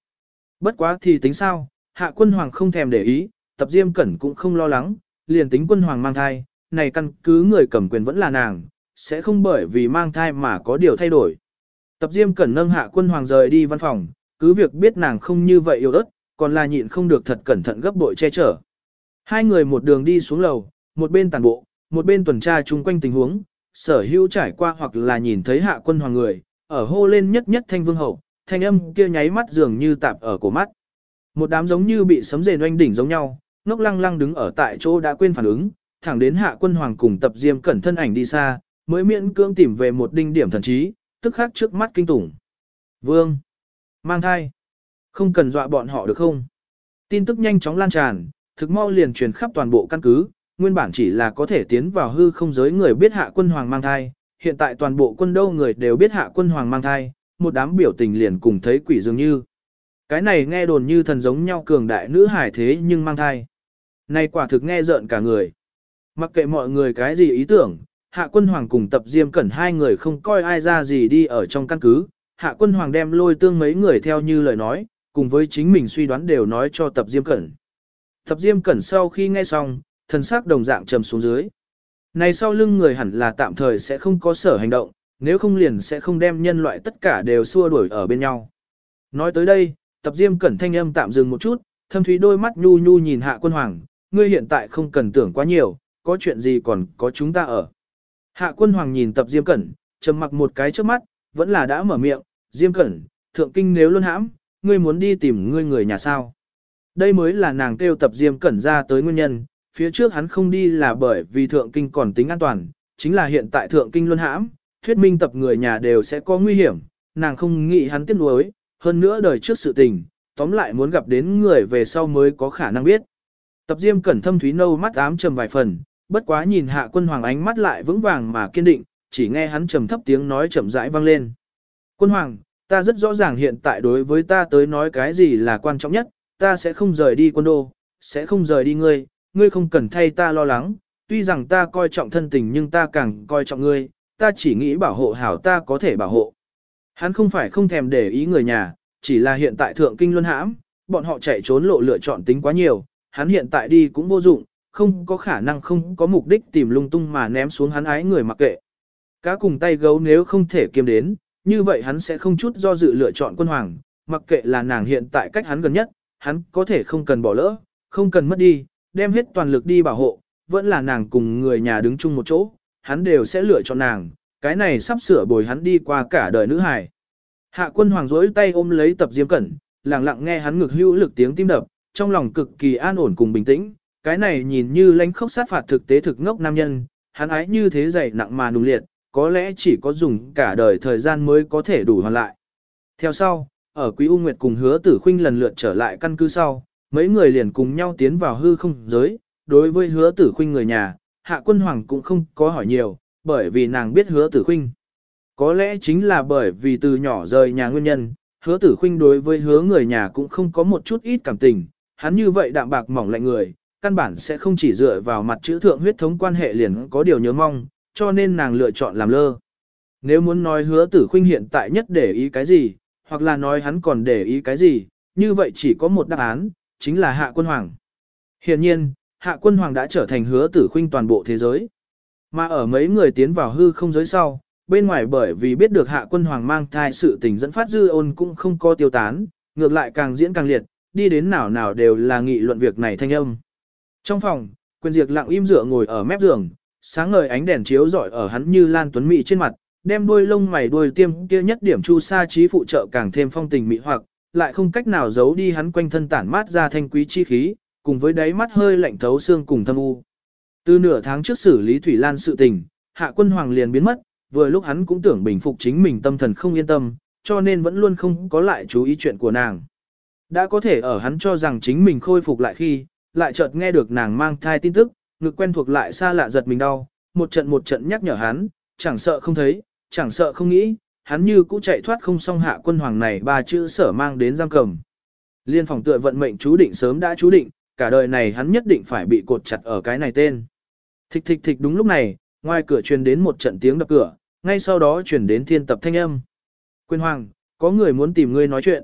Bất quá thì tính sao, hạ quân hoàng không thèm để ý, tập diêm cẩn cũng không lo lắng, liền tính quân hoàng mang thai, này căn cứ người cầm quyền vẫn là nàng, sẽ không bởi vì mang thai mà có điều thay đổi. Tập diêm cẩn nâng hạ quân hoàng rời đi văn phòng, cứ việc biết nàng không như vậy yêu ớt, còn là nhịn không được thật cẩn thận gấp bội che chở. Hai người một đường đi xuống lầu, một bên tàn bộ, một bên tuần tra chung quanh tình huống, sở hữu trải qua hoặc là nhìn thấy hạ quân hoàng người, ở hô lên nhất nhất thanh vương hậu, thanh âm kia nháy mắt dường như tạp ở cổ mắt. Một đám giống như bị sấm rền oanh đỉnh giống nhau, ngốc lăng lăng đứng ở tại chỗ đã quên phản ứng, thẳng đến hạ quân hoàng cùng tập diêm cẩn thân ảnh đi xa, mới miễn cưỡng tìm về một đinh điểm thần trí, tức khắc trước mắt kinh tủng. Vương! Mang thai! Không cần dọa bọn họ được không? Tin tức nhanh chóng lan tràn, thực mau liền truyền khắp toàn bộ căn cứ, nguyên bản chỉ là có thể tiến vào hư không giới người biết hạ quân hoàng mang thai, hiện tại toàn bộ quân đâu người đều biết hạ quân hoàng mang thai, một đám biểu tình liền cùng thấy quỷ dường như. Cái này nghe đồn như thần giống nhau cường đại nữ hải thế nhưng mang thai. Này quả thực nghe rợn cả người. Mặc kệ mọi người cái gì ý tưởng, hạ quân hoàng cùng tập diêm cẩn hai người không coi ai ra gì đi ở trong căn cứ. Hạ quân hoàng đem lôi tương mấy người theo như lời nói, cùng với chính mình suy đoán đều nói cho tập diêm cẩn. Tập diêm cẩn sau khi nghe xong, thần sắc đồng dạng trầm xuống dưới. Này sau lưng người hẳn là tạm thời sẽ không có sở hành động, nếu không liền sẽ không đem nhân loại tất cả đều xua đuổi ở bên nhau. Nói tới đây, tập diêm cẩn thanh âm tạm dừng một chút, thâm thúy đôi mắt nhu nhu nhìn hạ quân hoàng, ngươi hiện tại không cần tưởng quá nhiều, có chuyện gì còn có chúng ta ở. Hạ quân hoàng nhìn tập diêm cẩn, trầm mặc một cái trước mắt, vẫn là đã mở miệng, diêm cẩn, thượng kinh nếu luôn hãm, ngươi muốn đi tìm ngươi người nhà sao. Đây mới là nàng kêu tập diêm cẩn ra tới nguyên nhân, phía trước hắn không đi là bởi vì thượng kinh còn tính an toàn, chính là hiện tại thượng kinh luân hãm, thuyết minh tập người nhà đều sẽ có nguy hiểm, nàng không nghĩ hắn tiếc nuối, hơn nữa đời trước sự tình, tóm lại muốn gặp đến người về sau mới có khả năng biết. Tập diêm cẩn thâm thúy nâu mắt ám trầm vài phần, bất quá nhìn hạ quân hoàng ánh mắt lại vững vàng mà kiên định, chỉ nghe hắn trầm thấp tiếng nói chậm rãi vang lên. Quân hoàng, ta rất rõ ràng hiện tại đối với ta tới nói cái gì là quan trọng nhất, ta sẽ không rời đi quân đô, sẽ không rời đi ngươi, ngươi không cần thay ta lo lắng, tuy rằng ta coi trọng thân tình nhưng ta càng coi trọng ngươi, ta chỉ nghĩ bảo hộ hảo ta có thể bảo hộ. Hắn không phải không thèm để ý người nhà, chỉ là hiện tại thượng kinh luân hãm, bọn họ chạy trốn lộ lựa chọn tính quá nhiều, hắn hiện tại đi cũng vô dụng, không có khả năng không có mục đích tìm lung tung mà ném xuống hắn ái người mặc kệ. Cá cùng tay gấu nếu không thể kiếm đến, như vậy hắn sẽ không chút do dự lựa chọn quân hoàng, mặc kệ là nàng hiện tại cách hắn gần nhất, hắn có thể không cần bỏ lỡ, không cần mất đi, đem hết toàn lực đi bảo hộ, vẫn là nàng cùng người nhà đứng chung một chỗ, hắn đều sẽ lựa chọn nàng, cái này sắp sửa bồi hắn đi qua cả đời nữ hài. Hạ quân hoàng rỗi tay ôm lấy tập diêm cẩn, lặng lặng nghe hắn ngực hữu lực tiếng tim đập, trong lòng cực kỳ an ổn cùng bình tĩnh, cái này nhìn như lãnh khốc sát phạt thực tế thực ngốc nam nhân, hắn ái như thế dày nặng mà nung liệt, có lẽ chỉ có dùng cả đời thời gian mới có thể đủ hoàn lại. Theo sau, ở Quý U Nguyệt cùng hứa tử khinh lần lượt trở lại căn cứ sau, mấy người liền cùng nhau tiến vào hư không giới, đối với hứa tử khuynh người nhà, hạ quân hoàng cũng không có hỏi nhiều, bởi vì nàng biết hứa tử khuynh. Có lẽ chính là bởi vì từ nhỏ rời nhà nguyên nhân, hứa tử khuynh đối với hứa người nhà cũng không có một chút ít cảm tình, hắn như vậy đạm bạc mỏng lạnh người, căn bản sẽ không chỉ dựa vào mặt chữ thượng huyết thống quan hệ liền có điều nhớ mong, cho nên nàng lựa chọn làm lơ. Nếu muốn nói hứa tử khuynh hiện tại nhất để ý cái gì, hoặc là nói hắn còn để ý cái gì, như vậy chỉ có một đáp án, chính là hạ quân hoàng. Hiện nhiên, hạ quân hoàng đã trở thành hứa tử khuynh toàn bộ thế giới. Mà ở mấy người tiến vào hư không giới sau, bên ngoài bởi vì biết được hạ quân hoàng mang thai sự tình dẫn phát dư ôn cũng không có tiêu tán, ngược lại càng diễn càng liệt, đi đến nào nào đều là nghị luận việc này thanh âm. Trong phòng, quyền diệt lặng im dựa ngồi ở mép giường, sáng ngời ánh đèn chiếu rọi ở hắn như lan tuấn mỹ trên mặt, đem đuôi lông mày đuôi tiêm kia nhất điểm chu sa trí phụ trợ càng thêm phong tình mỹ hoặc, lại không cách nào giấu đi hắn quanh thân tản mát ra thanh quý chi khí, cùng với đáy mắt hơi lạnh thấu xương cùng thâm u. Từ nửa tháng trước xử lý Thủy Lan sự tình, Hạ Quân Hoàng liền biến mất, vừa lúc hắn cũng tưởng bình phục chính mình tâm thần không yên tâm, cho nên vẫn luôn không có lại chú ý chuyện của nàng. Đã có thể ở hắn cho rằng chính mình khôi phục lại khi, lại chợt nghe được nàng mang thai tin tức, ngực quen thuộc lại xa lạ giật mình đau, một trận một trận nhắc nhở hắn, chẳng sợ không thấy, chẳng sợ không nghĩ, hắn như cũ chạy thoát không xong hạ quân hoàng này ba chữ sở mang đến giam cầm. Liên phòng tựa vận mệnh chú định sớm đã chú định, cả đời này hắn nhất định phải bị cột chặt ở cái này tên. Thịch thịch thịch đúng lúc này, ngoài cửa truyền đến một trận tiếng đập cửa, ngay sau đó truyền đến thiên tập thanh âm. Quyền hoàng, có người muốn tìm ngươi nói chuyện.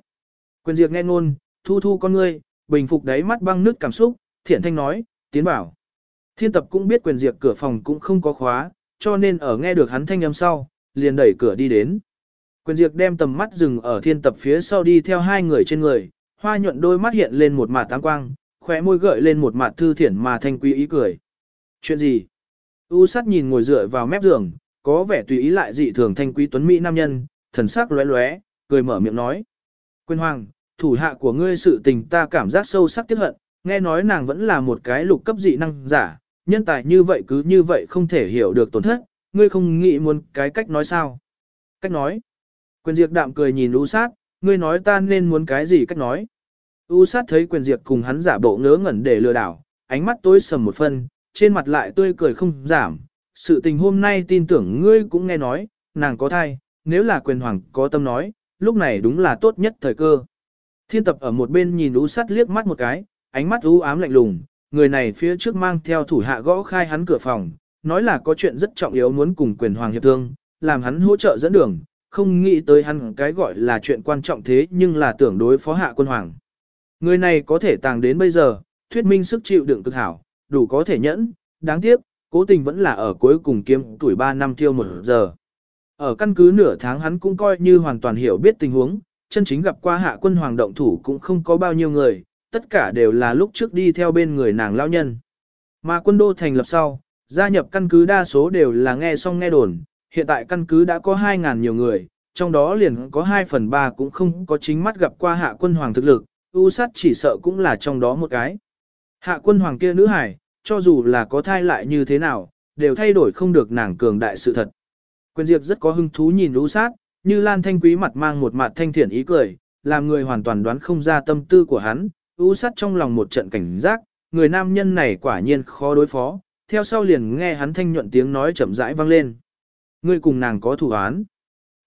Quyền diệt nghe ngôn, thu thu con ngươi, bình phục đáy mắt băng nước cảm xúc, thiện thanh nói, tiến bảo. Thiên tập cũng biết quyền diệt cửa phòng cũng không có khóa, cho nên ở nghe được hắn thanh âm sau, liền đẩy cửa đi đến. Quyền diệt đem tầm mắt dừng ở thiên tập phía sau đi theo hai người trên người, hoa nhuận đôi mắt hiện lên một mặt tám quang, khóe môi gợi lên một mặt thư thiển mà thanh quý ý cười. Chuyện gì? U sát nhìn ngồi dựa vào mép giường, có vẻ tùy ý lại dị thường thanh quý tuấn mỹ nam nhân, thần sắc lóe lóe, cười mở miệng nói. Quyền hoàng, thủ hạ của ngươi sự tình ta cảm giác sâu sắc tiếc hận, nghe nói nàng vẫn là một cái lục cấp dị năng giả, nhân tài như vậy cứ như vậy không thể hiểu được tổn thất, ngươi không nghĩ muốn cái cách nói sao. Cách nói. Quyền Diệp đạm cười nhìn U sát, ngươi nói ta nên muốn cái gì cách nói. U sát thấy quyền Diệp cùng hắn giả bộ ngớ ngẩn để lừa đảo, ánh mắt tối sầm một phân, trên mặt lại tươi cười không giảm. Sự tình hôm nay tin tưởng ngươi cũng nghe nói, nàng có thai, nếu là quyền hoàng có tâm nói, lúc này đúng là tốt nhất thời cơ. Thiên tập ở một bên nhìn U sát liếc mắt một cái, ánh mắt u ám lạnh lùng, người này phía trước mang theo thủ hạ gõ khai hắn cửa phòng, nói là có chuyện rất trọng yếu muốn cùng quyền hoàng hiệp thương, làm hắn hỗ trợ dẫn đường, không nghĩ tới hắn cái gọi là chuyện quan trọng thế nhưng là tưởng đối phó hạ quân hoàng. Người này có thể tàng đến bây giờ, thuyết minh sức chịu đựng cực hảo, đủ có thể nhẫn, đáng tiếc, cố tình vẫn là ở cuối cùng kiếm tuổi 3 năm tiêu một giờ. Ở căn cứ nửa tháng hắn cũng coi như hoàn toàn hiểu biết tình huống, chân chính gặp qua hạ quân hoàng động thủ cũng không có bao nhiêu người, tất cả đều là lúc trước đi theo bên người nàng lao nhân. Mà quân đô thành lập sau, gia nhập căn cứ đa số đều là nghe xong nghe đồn, hiện tại căn cứ đã có 2.000 nhiều người, trong đó liền có 2 phần 3 cũng không có chính mắt gặp qua hạ quân hoàng thực lực, U sát chỉ sợ cũng là trong đó một cái. Hạ quân hoàng kia nữ hải, cho dù là có thai lại như thế nào, đều thay đổi không được nàng cường đại sự thật. Quyền Diệp rất có hứng thú nhìn U sát, như Lan Thanh Quý mặt mang một mặt thanh thiện ý cười, làm người hoàn toàn đoán không ra tâm tư của hắn. U sát trong lòng một trận cảnh giác, người nam nhân này quả nhiên khó đối phó, theo sau liền nghe hắn thanh nhuận tiếng nói chậm rãi vang lên. Ngươi cùng nàng có thủ án.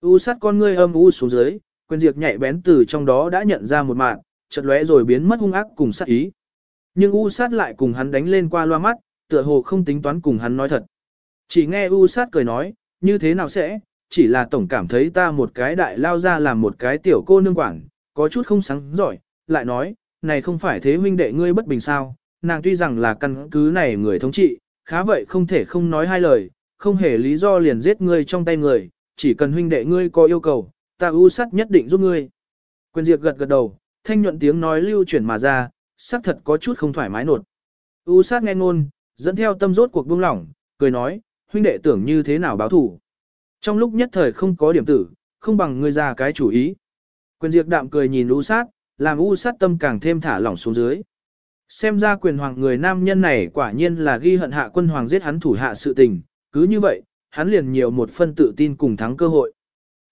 U sát con ngươi âm u xuống dưới, quyền diệt nhạy bén từ trong đó đã nhận ra một mạng, chợt lóe rồi biến mất hung ác cùng sát ý. Nhưng U sát lại cùng hắn đánh lên qua loa mắt, tựa hồ không tính toán cùng hắn nói thật. Chỉ nghe U sát cười nói, như thế nào sẽ, chỉ là tổng cảm thấy ta một cái đại lao ra làm một cái tiểu cô nương quảng, có chút không sáng giỏi, lại nói, này không phải thế huynh đệ ngươi bất bình sao, nàng tuy rằng là căn cứ này người thống trị, khá vậy không thể không nói hai lời, không hề lý do liền giết ngươi trong tay người, chỉ cần huynh đệ ngươi có yêu cầu, ta ưu sắt nhất định giúp ngươi. Quyền Diệt gật gật đầu, thanh nhuận tiếng nói lưu chuyển mà ra, xác thật có chút không thoải mái nột. U sát nghe ngôn, dẫn theo tâm rốt cuộc buông lỏng, cười nói, huynh đệ tưởng như thế nào báo thủ. Trong lúc nhất thời không có điểm tử, không bằng ngươi ra cái chủ ý. Quyền Diệt đạm cười nhìn U sát, làm U sát tâm càng thêm thả lỏng xuống dưới. Xem ra quyền hoàng người nam nhân này quả nhiên là ghi hận hạ quân hoàng giết hắn thủ hạ sự tình, cứ như vậy, hắn liền nhiều một phân tự tin cùng thắng cơ hội.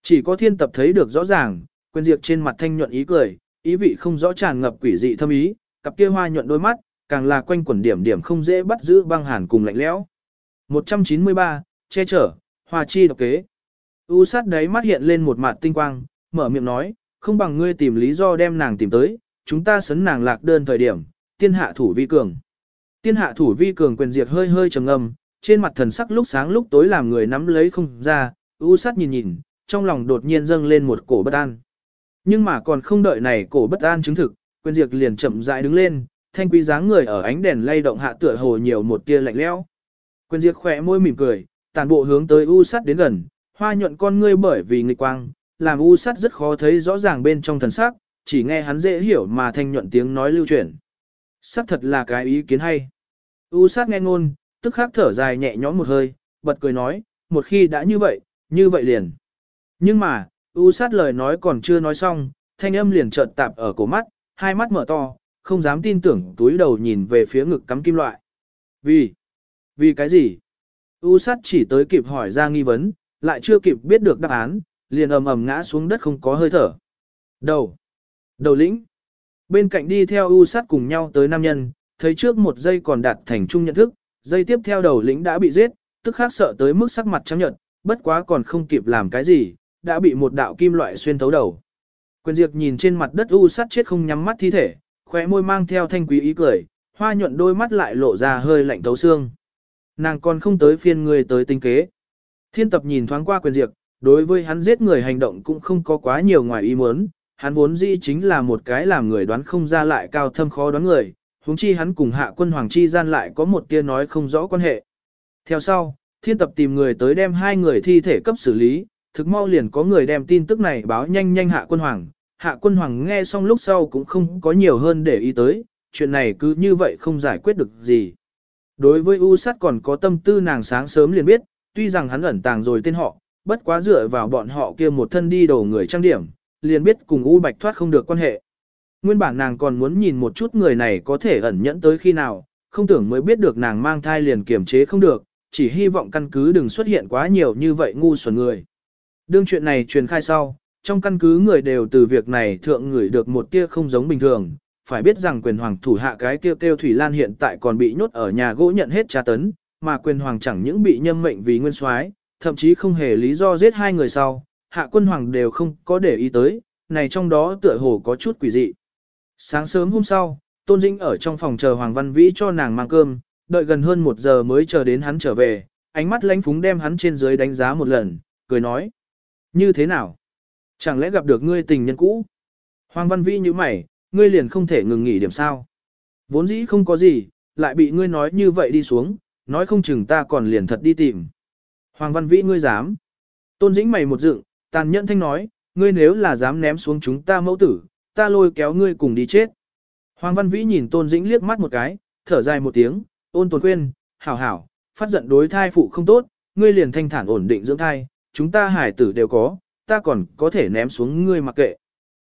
Chỉ có thiên tập thấy được rõ ràng, quyền diệt trên mặt thanh nhuận ý cười, ý vị không rõ tràn ngập quỷ dị thâm ý, cặp kia hoa nhuận đôi mắt, càng là quanh quẩn điểm điểm không dễ bắt giữ băng hàn cùng lạnh lẽo. 193, che chở, hoa chi độc kế. U sát đấy mắt hiện lên một mặt tinh quang, mở miệng nói, không bằng ngươi tìm lý do đem nàng tìm tới, chúng ta sấn nàng lạc đơn thời điểm, tiên hạ thủ vi cường. Tiên hạ thủ vi cường quyền diệt hơi hơi trầm ngâm, trên mặt thần sắc lúc sáng lúc tối làm người nắm lấy không ra, u sát nhìn nhìn, trong lòng đột nhiên dâng lên một cổ bất an. Nhưng mà còn không đợi này cổ bất an chứng thực, quyền diệt liền chậm rãi đứng lên, thanh quý dáng người ở ánh đèn lay động hạ tựa hồ nhiều một tia lạnh lẽo. Quyền diệt khỏe môi mỉm cười, tàn bộ hướng tới u sát đến gần, hoa nhuận con ngươi bởi vì nghịch quang, làm u sát rất khó thấy rõ ràng bên trong thần sắc, chỉ nghe hắn dễ hiểu mà thanh nhuận tiếng nói lưu truyền. Sắc thật là cái ý kiến hay. U sát nghe ngôn, tức khắc thở dài nhẹ nhõm một hơi, bật cười nói, một khi đã như vậy, như vậy liền. Nhưng mà, U sát lời nói còn chưa nói xong, thanh âm liền chợt tạp ở cổ mắt, hai mắt mở to, không dám tin tưởng túi đầu nhìn về phía ngực cắm kim loại. Vì? Vì cái gì? U sát chỉ tới kịp hỏi ra nghi vấn, lại chưa kịp biết được đáp án, liền ầm ầm ngã xuống đất không có hơi thở. Đầu. Đầu lĩnh. Bên cạnh đi theo U sát cùng nhau tới nam nhân, thấy trước một giây còn đạt thành chung nhận thức, dây tiếp theo đầu lĩnh đã bị giết, tức khác sợ tới mức sắc mặt trắng nhợt, bất quá còn không kịp làm cái gì, đã bị một đạo kim loại xuyên thấu đầu. Quyền Diệp nhìn trên mặt đất u sắt chết không nhắm mắt thi thể, khóe môi mang theo thanh quý ý cười, hoa nhuận đôi mắt lại lộ ra hơi lạnh thấu xương. nàng còn không tới phiên người tới tinh kế. Thiên tập nhìn thoáng qua quyền diệt, đối với hắn giết người hành động cũng không có quá nhiều ngoài ý muốn, hắn vốn dĩ chính là một cái làm người đoán không ra lại cao thâm khó đoán người, huống chi hắn cùng hạ quân hoàng chi gian lại có một tia nói không rõ quan hệ. Theo sau, thiên tập tìm người tới đem hai người thi thể cấp xử lý, thực mau liền có người đem tin tức này báo nhanh nhanh hạ quân hoàng. Hạ quân hoàng nghe xong lúc sau cũng không có nhiều hơn để ý tới, chuyện này cứ như vậy không giải quyết được gì. Đối với U sát còn có tâm tư nàng sáng sớm liền biết, tuy rằng hắn ẩn tàng rồi tên họ, bất quá dựa vào bọn họ kia một thân đi đổ người trang điểm, liền biết cùng U Bạch thoát không được quan hệ. Nguyên bản nàng còn muốn nhìn một chút người này có thể ẩn nhẫn tới khi nào, không tưởng mới biết được nàng mang thai liền kiểm chế không được, chỉ hy vọng căn cứ đừng xuất hiện quá nhiều như vậy ngu xuẩn người. Đương chuyện này truyền khai sau, trong căn cứ người đều từ việc này thượng người được một tia không giống bình thường, phải biết rằng quyền hoàng thủ hạ cái kêu kêu Thủy Lan hiện tại còn bị nhốt ở nhà gỗ nhận hết tra tấn, mà quyền hoàng chẳng những bị nhâm mệnh vì nguyên soái, thậm chí không hề lý do giết hai người sau, hạ quân hoàng đều không có để ý tới, này trong đó tựa hồ có chút quỷ dị. Sáng sớm hôm sau, Tôn Dĩnh ở trong phòng chờ Hoàng Văn Vĩ cho nàng mang cơm, đợi gần hơn một giờ mới chờ đến hắn trở về, ánh mắt lánh phúng đem hắn trên dưới đánh giá một lần, cười nói. Như thế nào? Chẳng lẽ gặp được ngươi tình nhân cũ? Hoàng Văn Vĩ như mày, ngươi liền không thể ngừng nghỉ điểm sao? Vốn dĩ không có gì, lại bị ngươi nói như vậy đi xuống, nói không chừng ta còn liền thật đi tìm. Hoàng Văn Vĩ ngươi dám. Tôn Dĩnh mày một dựng, tàn nhẫn thanh nói, ngươi nếu là dám ném xuống chúng ta mẫu tử, ta lôi kéo ngươi cùng đi chết. Hoàng Văn Vĩ nhìn Tôn Dĩnh liếc mắt một cái, thở dài một tiếng, ôn tồn khuyên, hảo hảo, phát giận đối thai phụ không tốt, ngươi liền thanh thản ổn định dưỡng thai, chúng ta hải tử đều có, ta còn có thể ném xuống ngươi mặc kệ.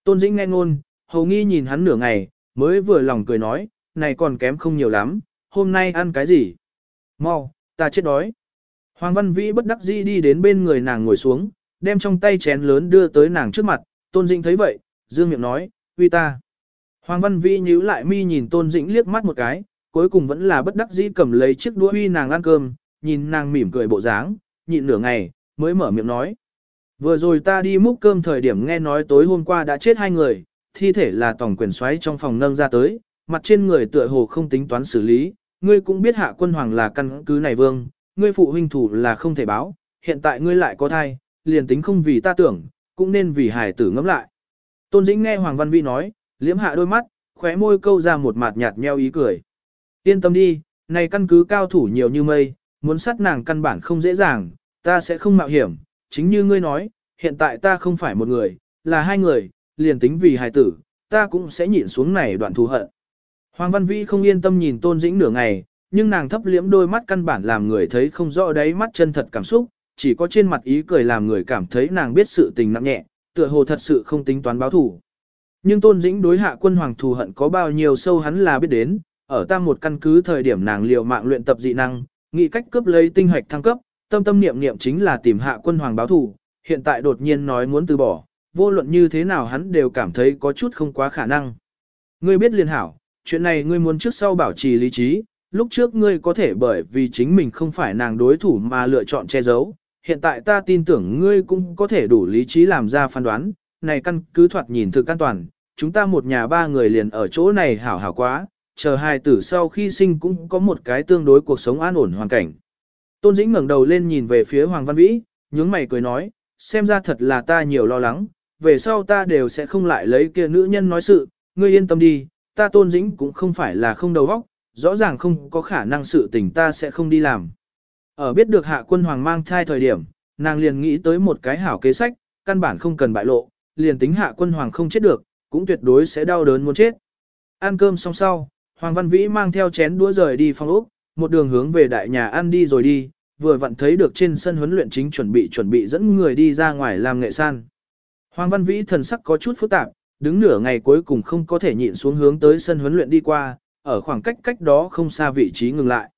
Tôn Dĩnh nghe ngôn, hầu nghi nhìn hắn nửa ngày, mới vừa lòng cười nói, này còn kém không nhiều lắm, hôm nay ăn cái gì? Mau, ta chết đói. Hoàng Văn Vĩ bất đắc dĩ đi đến bên người nàng ngồi xuống, đem trong tay chén lớn đưa tới nàng trước mặt, Tôn Dĩnh thấy vậy, dương miệng nói, uy ta. Hoàng Văn Vĩ nhíu lại mi nhìn Tôn Dĩnh liếc mắt một cái, cuối cùng vẫn là bất đắc dĩ cầm lấy chiếc đũa uy nàng ăn cơm, nhìn nàng mỉm cười bộ dáng, nhịn nửa ngày, mới mở miệng nói. Vừa rồi ta đi múc cơm thời điểm nghe nói tối hôm qua đã chết hai người, thi thể là tổng quyền xoáy trong phòng nâng ra tới, mặt trên người tựa hồ không tính toán xử lý, ngươi cũng biết hạ quân hoàng là căn cứ này vương, ngươi phụ huynh thủ là không thể báo, hiện tại ngươi lại có thai, liền tính không vì ta tưởng, cũng nên vì hải tử ngẫm lại. Tôn Dĩnh nghe Hoàng Văn Vi nói, liếm hạ đôi mắt, khóe môi câu ra một mặt nhạt nheo ý cười. Yên tâm đi, này căn cứ cao thủ nhiều như mây, muốn sát nàng căn bản không dễ dàng, ta sẽ không mạo hiểm, chính như ngươi nói, hiện tại ta không phải một người, là hai người, liền tính vì hài tử, ta cũng sẽ nhịn xuống này đoạn thù hận. Hoàng Văn Vĩ không yên tâm nhìn Tôn Dĩnh nửa ngày, nhưng nàng thấp liễm đôi mắt căn bản làm người thấy không rõ đáy mắt chân thật cảm xúc, chỉ có trên mặt ý cười làm người cảm thấy nàng biết sự tình nặng nhẹ, tựa hồ thật sự không tính toán báo thủ. Nhưng Tôn Dĩnh đối hạ quân hoàng thù hận có bao nhiêu sâu hắn là biết đến, ở tam một căn cứ thời điểm nàng liều mạng luyện tập dị năng, nghĩ cách cướp lấy tinh hoạch thăng cấp, tâm tâm niệm niệm chính là tìm hạ quân hoàng báo thù, hiện tại đột nhiên nói muốn từ bỏ, vô luận như thế nào hắn đều cảm thấy có chút không quá khả năng. Ngươi biết liền hảo, chuyện này ngươi muốn trước sau bảo trì lý trí, lúc trước ngươi có thể bởi vì chính mình không phải nàng đối thủ mà lựa chọn che giấu, hiện tại ta tin tưởng ngươi cũng có thể đủ lý trí làm ra phán đoán, này căn cứ thoạt nhìn thực an toàn, chúng ta một nhà ba người liền ở chỗ này hảo hảo quá, chờ hai tử sau khi sinh cũng có một cái tương đối cuộc sống an ổn hoàn cảnh. Tôn Dĩnh ngẩng đầu lên nhìn về phía Hoàng Văn Vĩ, nhướng mày cười nói, xem ra thật là ta nhiều lo lắng, về sau ta đều sẽ không lại lấy kia nữ nhân nói sự, ngươi yên tâm đi, ta Tôn Dĩnh cũng không phải là không đầu óc, rõ ràng không có khả năng sự tình ta sẽ không đi làm. Ở biết được hạ quân hoàng mang thai thời điểm, nàng liền nghĩ tới một cái hảo kế sách, căn bản không cần bại lộ, liền tính hạ quân hoàng không chết được, cũng tuyệt đối sẽ đau đớn muốn chết. Ăn cơm xong sau, Hoàng Văn Vĩ mang theo chén đũa rời đi phòng ốc, một đường hướng về đại nhà ăn đi rồi đi, vừa vặn thấy được trên sân huấn luyện chính chuẩn bị chuẩn bị dẫn người đi ra ngoài làm nghệ san. Hoàng Văn Vĩ thần sắc có chút phức tạp, đứng nửa ngày cuối cùng không có thể nhịn xuống hướng tới sân huấn luyện đi qua, ở khoảng cách cách đó không xa vị trí ngừng lại.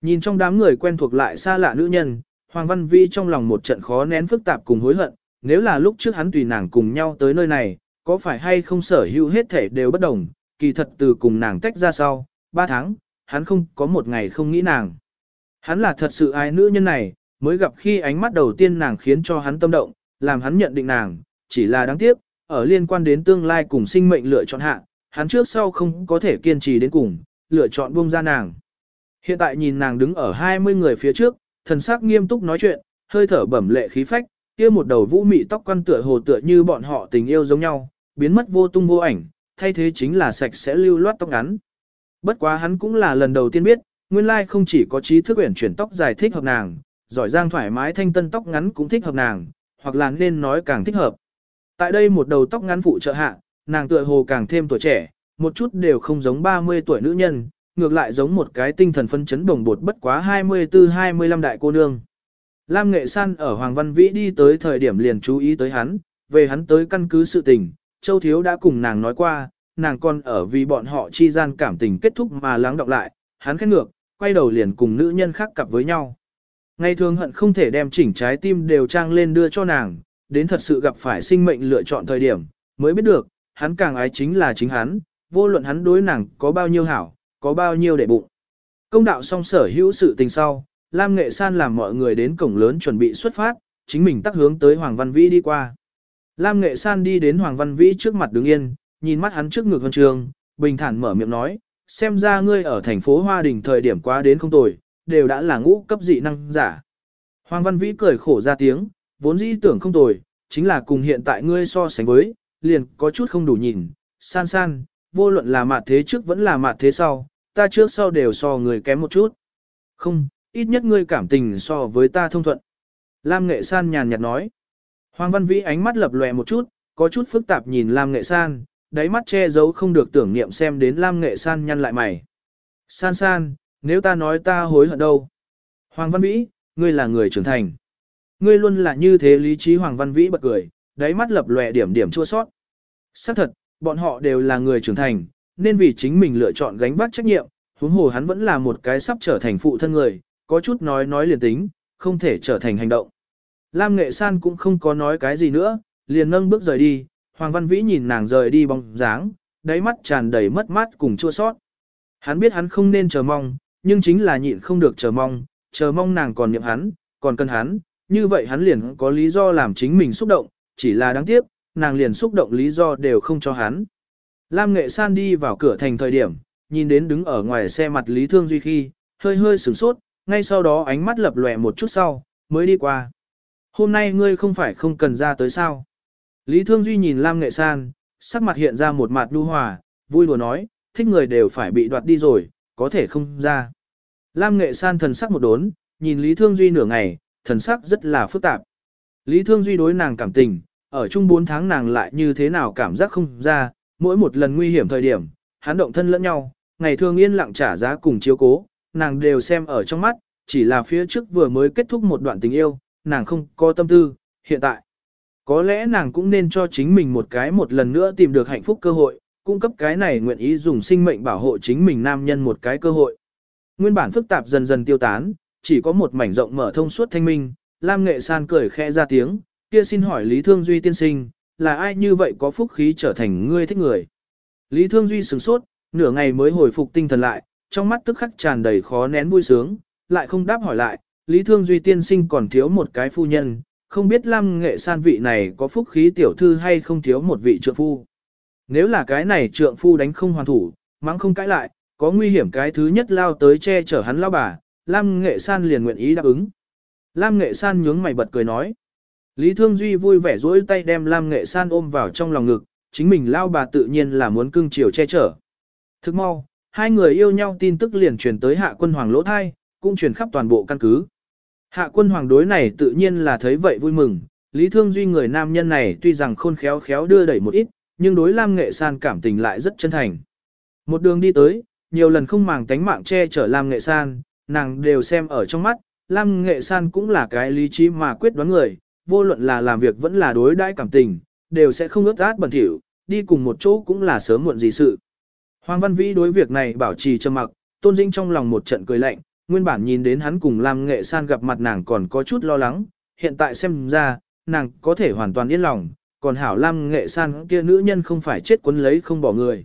Nhìn trong đám người quen thuộc lại xa lạ nữ nhân, Hoàng Văn Vi trong lòng một trận khó nén phức tạp cùng hối hận, nếu là lúc trước hắn tùy nàng cùng nhau tới nơi này, có phải hay không sở hữu hết thể đều bất đồng, kỳ thật từ cùng nàng tách ra sau, ba tháng, hắn không có một ngày không nghĩ nàng. Hắn là thật sự ai nữ nhân này, mới gặp khi ánh mắt đầu tiên nàng khiến cho hắn tâm động, làm hắn nhận định nàng, chỉ là đáng tiếc, ở liên quan đến tương lai cùng sinh mệnh lựa chọn hạ, hắn trước sau không có thể kiên trì đến cùng, lựa chọn buông ra nàng. Hiện tại nhìn nàng đứng ở 20 người phía trước, thần sắc nghiêm túc nói chuyện, hơi thở bẩm lệ khí phách, kia một đầu vũ mị tóc quan tựa hồ tựa như bọn họ tình yêu giống nhau, biến mất vô tung vô ảnh, thay thế chính là sạch sẽ lưu loát tóc ngắn. Bất quá hắn cũng là lần đầu tiên biết, nguyên lai không chỉ có trí thức uyển chuyển tóc dài thích hợp nàng, giỏi giang thoải mái thanh tân tóc ngắn cũng thích hợp nàng, hoặc là nên nói càng thích hợp. Tại đây một đầu tóc ngắn phụ trợ hạ, nàng tựa hồ càng thêm tuổi trẻ, một chút đều không giống 30 tuổi nữ nhân, ngược lại giống một cái tinh thần phân chấn bồng bột bất quá 24-25 đại cô nương. Lam Nghệ San ở Hoàng Văn Vĩ đi tới thời điểm liền chú ý tới hắn, về hắn tới căn cứ sự tình, Châu Thiếu đã cùng nàng nói qua, nàng còn ở vì bọn họ chi gian cảm tình kết thúc mà lắng đọng lại, hắn khét ngược, quay đầu liền cùng nữ nhân khác cặp với nhau. Ngày thường hận không thể đem chỉnh trái tim đều trang lên đưa cho nàng, đến thật sự gặp phải sinh mệnh lựa chọn thời điểm, mới biết được, hắn càng ái chính là chính hắn, vô luận hắn đối nàng có bao nhiêu hảo, có bao nhiêu để bụng. Công đạo song sở hữu sự tình sau, Lam Nghệ San làm mọi người đến cổng lớn chuẩn bị xuất phát, chính mình tắt hướng tới Hoàng Văn Vĩ đi qua. Lam Nghệ San đi đến Hoàng Văn Vĩ trước mặt đứng yên, nhìn mắt hắn trước ngực huân trường, bình thản mở miệng nói, xem ra ngươi ở thành phố Hoa Đình thời điểm quá đến không tồi, đều đã là ngũ cấp dị năng giả. Hoàng Văn Vĩ cười khổ ra tiếng, vốn dĩ tưởng không tồi, chính là cùng hiện tại ngươi so sánh với, liền có chút không đủ nhìn, san san, vô luận là mặt thế trước vẫn là mặt thế sau, ta trước sau đều so người kém một chút. Không, ít nhất ngươi cảm tình so với ta thông thuận. Lam Nghệ San nhàn nhạt nói. Hoàng Văn Vĩ ánh mắt lập lòe một chút, có chút phức tạp nhìn Lam Nghệ San, đáy mắt che giấu không được tưởng niệm xem đến Lam Nghệ San nhăn lại mày. San San, nếu ta nói ta hối hận đâu? Hoàng Văn Vĩ, ngươi là người trưởng thành. Ngươi luôn là như thế lý trí Hoàng Văn Vĩ bật cười, đáy mắt lập lòe điểm điểm chua sót. Xác thật, bọn họ đều là người trưởng thành, nên vì chính mình lựa chọn gánh vác trách nhiệm, huống hồ hắn vẫn là một cái sắp trở thành phụ thân người, có chút nói nói liền tính, không thể trở thành hành động. Lam Nghệ San cũng không có nói cái gì nữa, liền nâng bước rời đi, Hoàng Văn Vĩ nhìn nàng rời đi bóng dáng, đáy mắt tràn đầy mất mát cùng chua sót. Hắn biết hắn không nên chờ mong, nhưng chính là nhịn không được chờ mong, chờ mong nàng còn niệm hắn, còn cần hắn, như vậy hắn liền có lý do làm chính mình xúc động, chỉ là đáng tiếc, nàng liền xúc động lý do đều không cho hắn. Lam Nghệ San đi vào cửa thành thời điểm, nhìn đến đứng ở ngoài xe mặt Lý Thương Duy khi, hơi hơi sửng sốt, ngay sau đó ánh mắt lập lòe một chút sau, mới đi qua. Hôm nay ngươi không phải không cần ra tới sao? Lý Thương Duy nhìn Lam Nghệ San, sắc mặt hiện ra một mặt nhu hòa, vui đùa nói, thích người đều phải bị đoạt đi rồi, có thể không ra. Lam Nghệ San thần sắc một đốn, nhìn Lý Thương Duy nửa ngày, thần sắc rất là phức tạp. Lý Thương Duy đối nàng cảm tình, ở chung 4 tháng nàng lại như thế nào cảm giác không ra, mỗi một lần nguy hiểm thời điểm, hắn động thân lẫn nhau, ngày thường yên lặng trả giá cùng chiếu cố, nàng đều xem ở trong mắt, chỉ là phía trước vừa mới kết thúc một đoạn tình yêu, nàng không có tâm tư, hiện tại. Có lẽ nàng cũng nên cho chính mình một cái một lần nữa tìm được hạnh phúc cơ hội, cung cấp cái này nguyện ý dùng sinh mệnh bảo hộ chính mình nam nhân một cái cơ hội. Nguyên bản phức tạp dần dần tiêu tán, chỉ có một mảnh rộng mở thông suốt thanh minh, Lam Nghệ San cười khẽ ra tiếng, kia xin hỏi Lý Thương Duy tiên sinh, là ai như vậy có phúc khí trở thành ngươi thích người. Lý Thương Duy sửng sốt, nửa ngày mới hồi phục tinh thần lại, trong mắt tức khắc tràn đầy khó nén vui sướng, lại không đáp hỏi lại, Lý Thương Duy tiên sinh còn thiếu một cái phu nhân, không biết Lam Nghệ San vị này có phúc khí tiểu thư hay không thiếu một vị trượng phu. Nếu là cái này trượng phu đánh không hoàn thủ, mắng không cãi lại, có nguy hiểm cái thứ nhất lao tới che chở hắn lao bà, Lam Nghệ San liền nguyện ý đáp ứng. Lam Nghệ San nhướng mày bật cười nói. Lý Thương Duy vui vẻ dỗi tay đem Lam Nghệ San ôm vào trong lòng ngực, chính mình lao bà tự nhiên là muốn cưng chiều che chở. Thức mau, hai người yêu nhau tin tức liền truyền tới hạ quân hoàng lỗ thai, cũng truyền khắp toàn bộ căn cứ. Hạ quân hoàng đối này tự nhiên là thấy vậy vui mừng, Lý Thương Duy người nam nhân này tuy rằng khôn khéo khéo đưa đẩy một ít, nhưng đối Lam Nghệ San cảm tình lại rất chân thành. Một đường đi tới, nhiều lần không màng tánh mạng che chở Lam Nghệ San, nàng đều xem ở trong mắt, Lam Nghệ San cũng là cái lý trí mà quyết đoán người, vô luận là làm việc vẫn là đối đãi cảm tình, đều sẽ không ướt át bẩn thỉu, đi cùng một chỗ cũng là sớm muộn gì sự. Hoàng Văn Vĩ đối việc này bảo trì trầm mặc, Tôn Dĩnh trong lòng một trận cười lạnh, nguyên bản nhìn đến hắn cùng Lam Nghệ San gặp mặt nàng còn có chút lo lắng, hiện tại xem ra, nàng có thể hoàn toàn yên lòng, còn hảo Lam Nghệ San kia nữ nhân không phải chết quấn lấy không bỏ người.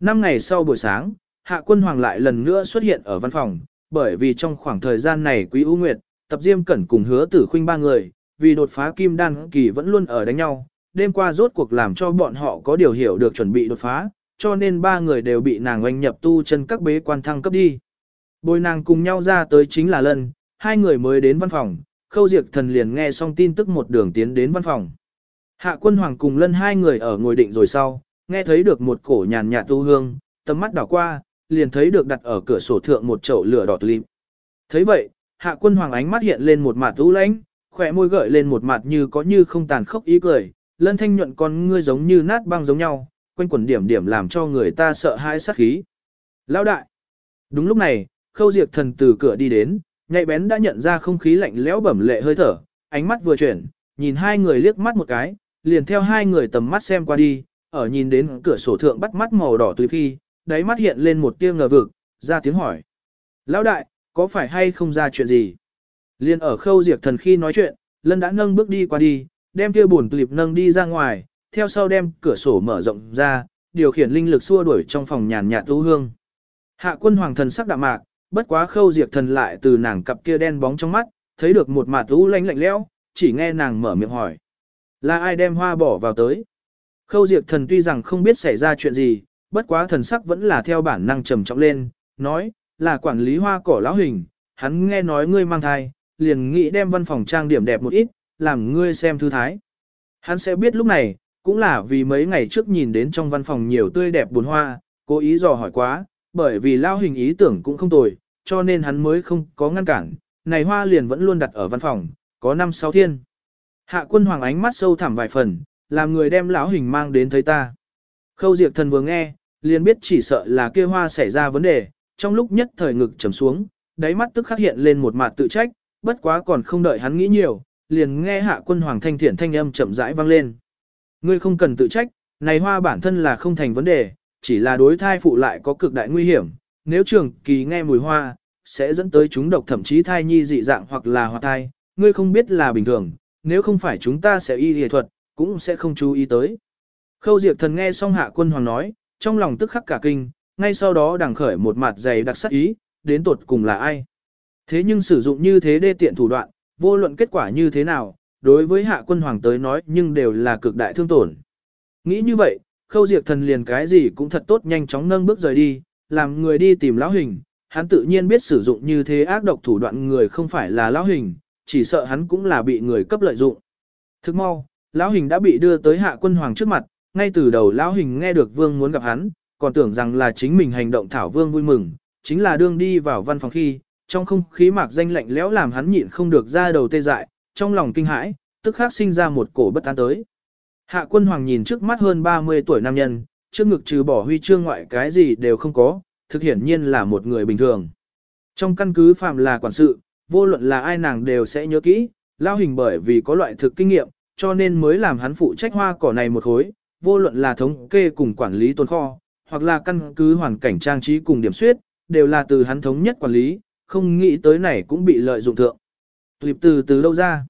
Năm ngày sau buổi sáng, Hạ Quân Hoàng lại lần nữa xuất hiện ở văn phòng, bởi vì trong khoảng thời gian này Quý U Nguyệt, Tập Diêm Cẩn cùng hứa tử khuynh ba người, vì đột phá kim đan kỳ vẫn luôn ở đánh nhau, đêm qua rốt cuộc làm cho bọn họ có điều hiểu được chuẩn bị đột phá, cho nên ba người đều bị nàng oanh nhập tu chân các bế quan thăng cấp đi. Bồi nàng cùng nhau ra tới chính là lân, hai người mới đến văn phòng, khâu diệt thần liền nghe xong tin tức một đường tiến đến văn phòng. Hạ quân hoàng cùng lân hai người ở ngồi định rồi sau, nghe thấy được một cổ nhàn nhạt tu hương, tầm mắt đảo qua, liền thấy được đặt ở cửa sổ thượng một chậu lửa đỏ tulip. Thấy vậy, hạ quân hoàng ánh mắt hiện lên một mặt u lãnh, khỏe môi gợi lên một mặt như có như không tàn khốc ý cười, lân thanh nhuận con ngươi giống như nát băng giống nhau, quanh quẩn điểm điểm làm cho người ta sợ hãi sát khí. Lão đại! Đúng lúc này, khâu diệt thần từ cửa đi đến, nhạy bén đã nhận ra không khí lạnh lẽo bẩm lệ hơi thở, ánh mắt vừa chuyển, nhìn hai người liếc mắt một cái, liền theo hai người tầm mắt xem qua đi, ở nhìn đến cửa sổ thượng bắt mắt màu đỏ tùy khi, đáy mắt hiện lên một tia ngờ vực, ra tiếng hỏi. Lão đại, có phải hay không ra chuyện gì? Liên ở khâu diệt thần khi nói chuyện, lân đã nâng bước đi qua đi, đem kia buồn tulip nâng đi ra ngoài, theo sau đem cửa sổ mở rộng ra, điều khiển linh lực xua đuổi trong phòng nhàn nhạt u hương. Hạ quân hoàng thần sắc đạm mạc, bất quá khâu diệt thần lại từ nàng cặp kia đen bóng trong mắt, thấy được một mặt u lánh lạnh lẽo, chỉ nghe nàng mở miệng hỏi. Là ai đem hoa bỏ vào tới? Khâu diệt thần tuy rằng không biết xảy ra chuyện gì, bất quá thần sắc vẫn là theo bản năng trầm trọng lên, nói, là quản lý hoa cỏ lão hình, hắn nghe nói ngươi mang thai, liền nghĩ đem văn phòng trang điểm đẹp một ít, làm ngươi xem thư thái. Hắn sẽ biết lúc này, cũng là vì mấy ngày trước nhìn đến trong văn phòng nhiều tươi đẹp buồn hoa, cố ý dò hỏi quá, bởi vì lao hình ý tưởng cũng không tồi, cho nên hắn mới không có ngăn cản, này hoa liền vẫn luôn đặt ở văn phòng, có năm sáu thiên. Hạ quân hoàng ánh mắt sâu thẳm vài phần, làm người đem lão hình mang đến thấy ta. Khâu diệt thần vừa nghe, liền biết chỉ sợ là kia hoa xảy ra vấn đề, trong lúc nhất thời ngực trầm xuống, đáy mắt tức khắc hiện lên một mặt tự trách, bất quá còn không đợi hắn nghĩ nhiều, liền nghe hạ quân hoàng thanh thiện thanh âm chậm rãi vang lên. Ngươi không cần tự trách, này hoa bản thân là không thành vấn đề, chỉ là đối thai phụ lại có cực đại nguy hiểm, nếu trường kỳ nghe mùi hoa, sẽ dẫn tới chúng độc thậm chí thai nhi dị dạng hoặc là hoa thai, ngươi không biết là bình thường, nếu không phải chúng ta sẽ y y thuật, cũng sẽ không chú ý tới. Khâu Diệp Thần nghe xong Hạ Quân Hoàng nói, trong lòng tức khắc cả kinh, ngay sau đó đằng khởi một mặt dày đặc sắc ý, đến tột cùng là ai. Thế nhưng sử dụng như thế đê tiện thủ đoạn, vô luận kết quả như thế nào, đối với Hạ Quân Hoàng tới nói nhưng đều là cực đại thương tổn. Nghĩ như vậy, Khâu diệt Thần liền cái gì cũng thật tốt nhanh chóng nâng bước rời đi, làm người đi tìm lão hình, hắn tự nhiên biết sử dụng như thế ác độc thủ đoạn người không phải là lão hình, chỉ sợ hắn cũng là bị người cấp lợi dụng. Thức mau, lão hình đã bị đưa tới hạ quân hoàng trước mặt, ngay từ đầu lão hình nghe được vương muốn gặp hắn, còn tưởng rằng là chính mình hành động thảo vương vui mừng, chính là đương đi vào văn phòng khi, trong không khí mạc danh lạnh lẽo làm hắn nhịn không được ra đầu tê dại, trong lòng kinh hãi, tức khắc sinh ra một cổ bất an tới. Hạ quân hoàng nhìn trước mắt hơn 30 tuổi nam nhân, trước ngực trừ bỏ huy chương ngoại cái gì đều không có, thực hiển nhiên là một người bình thường. Trong căn cứ phạm là quản sự, vô luận là ai nàng đều sẽ nhớ kỹ, lao hình bởi vì có loại thực kinh nghiệm, cho nên mới làm hắn phụ trách hoa cỏ này một khối, vô luận là thống kê cùng quản lý tồn kho, hoặc là căn cứ hoàn cảnh trang trí cùng điểm suyết, đều là từ hắn thống nhất quản lý, không nghĩ tới này cũng bị lợi dụng thượng. Tuyệp từ từ đâu ra?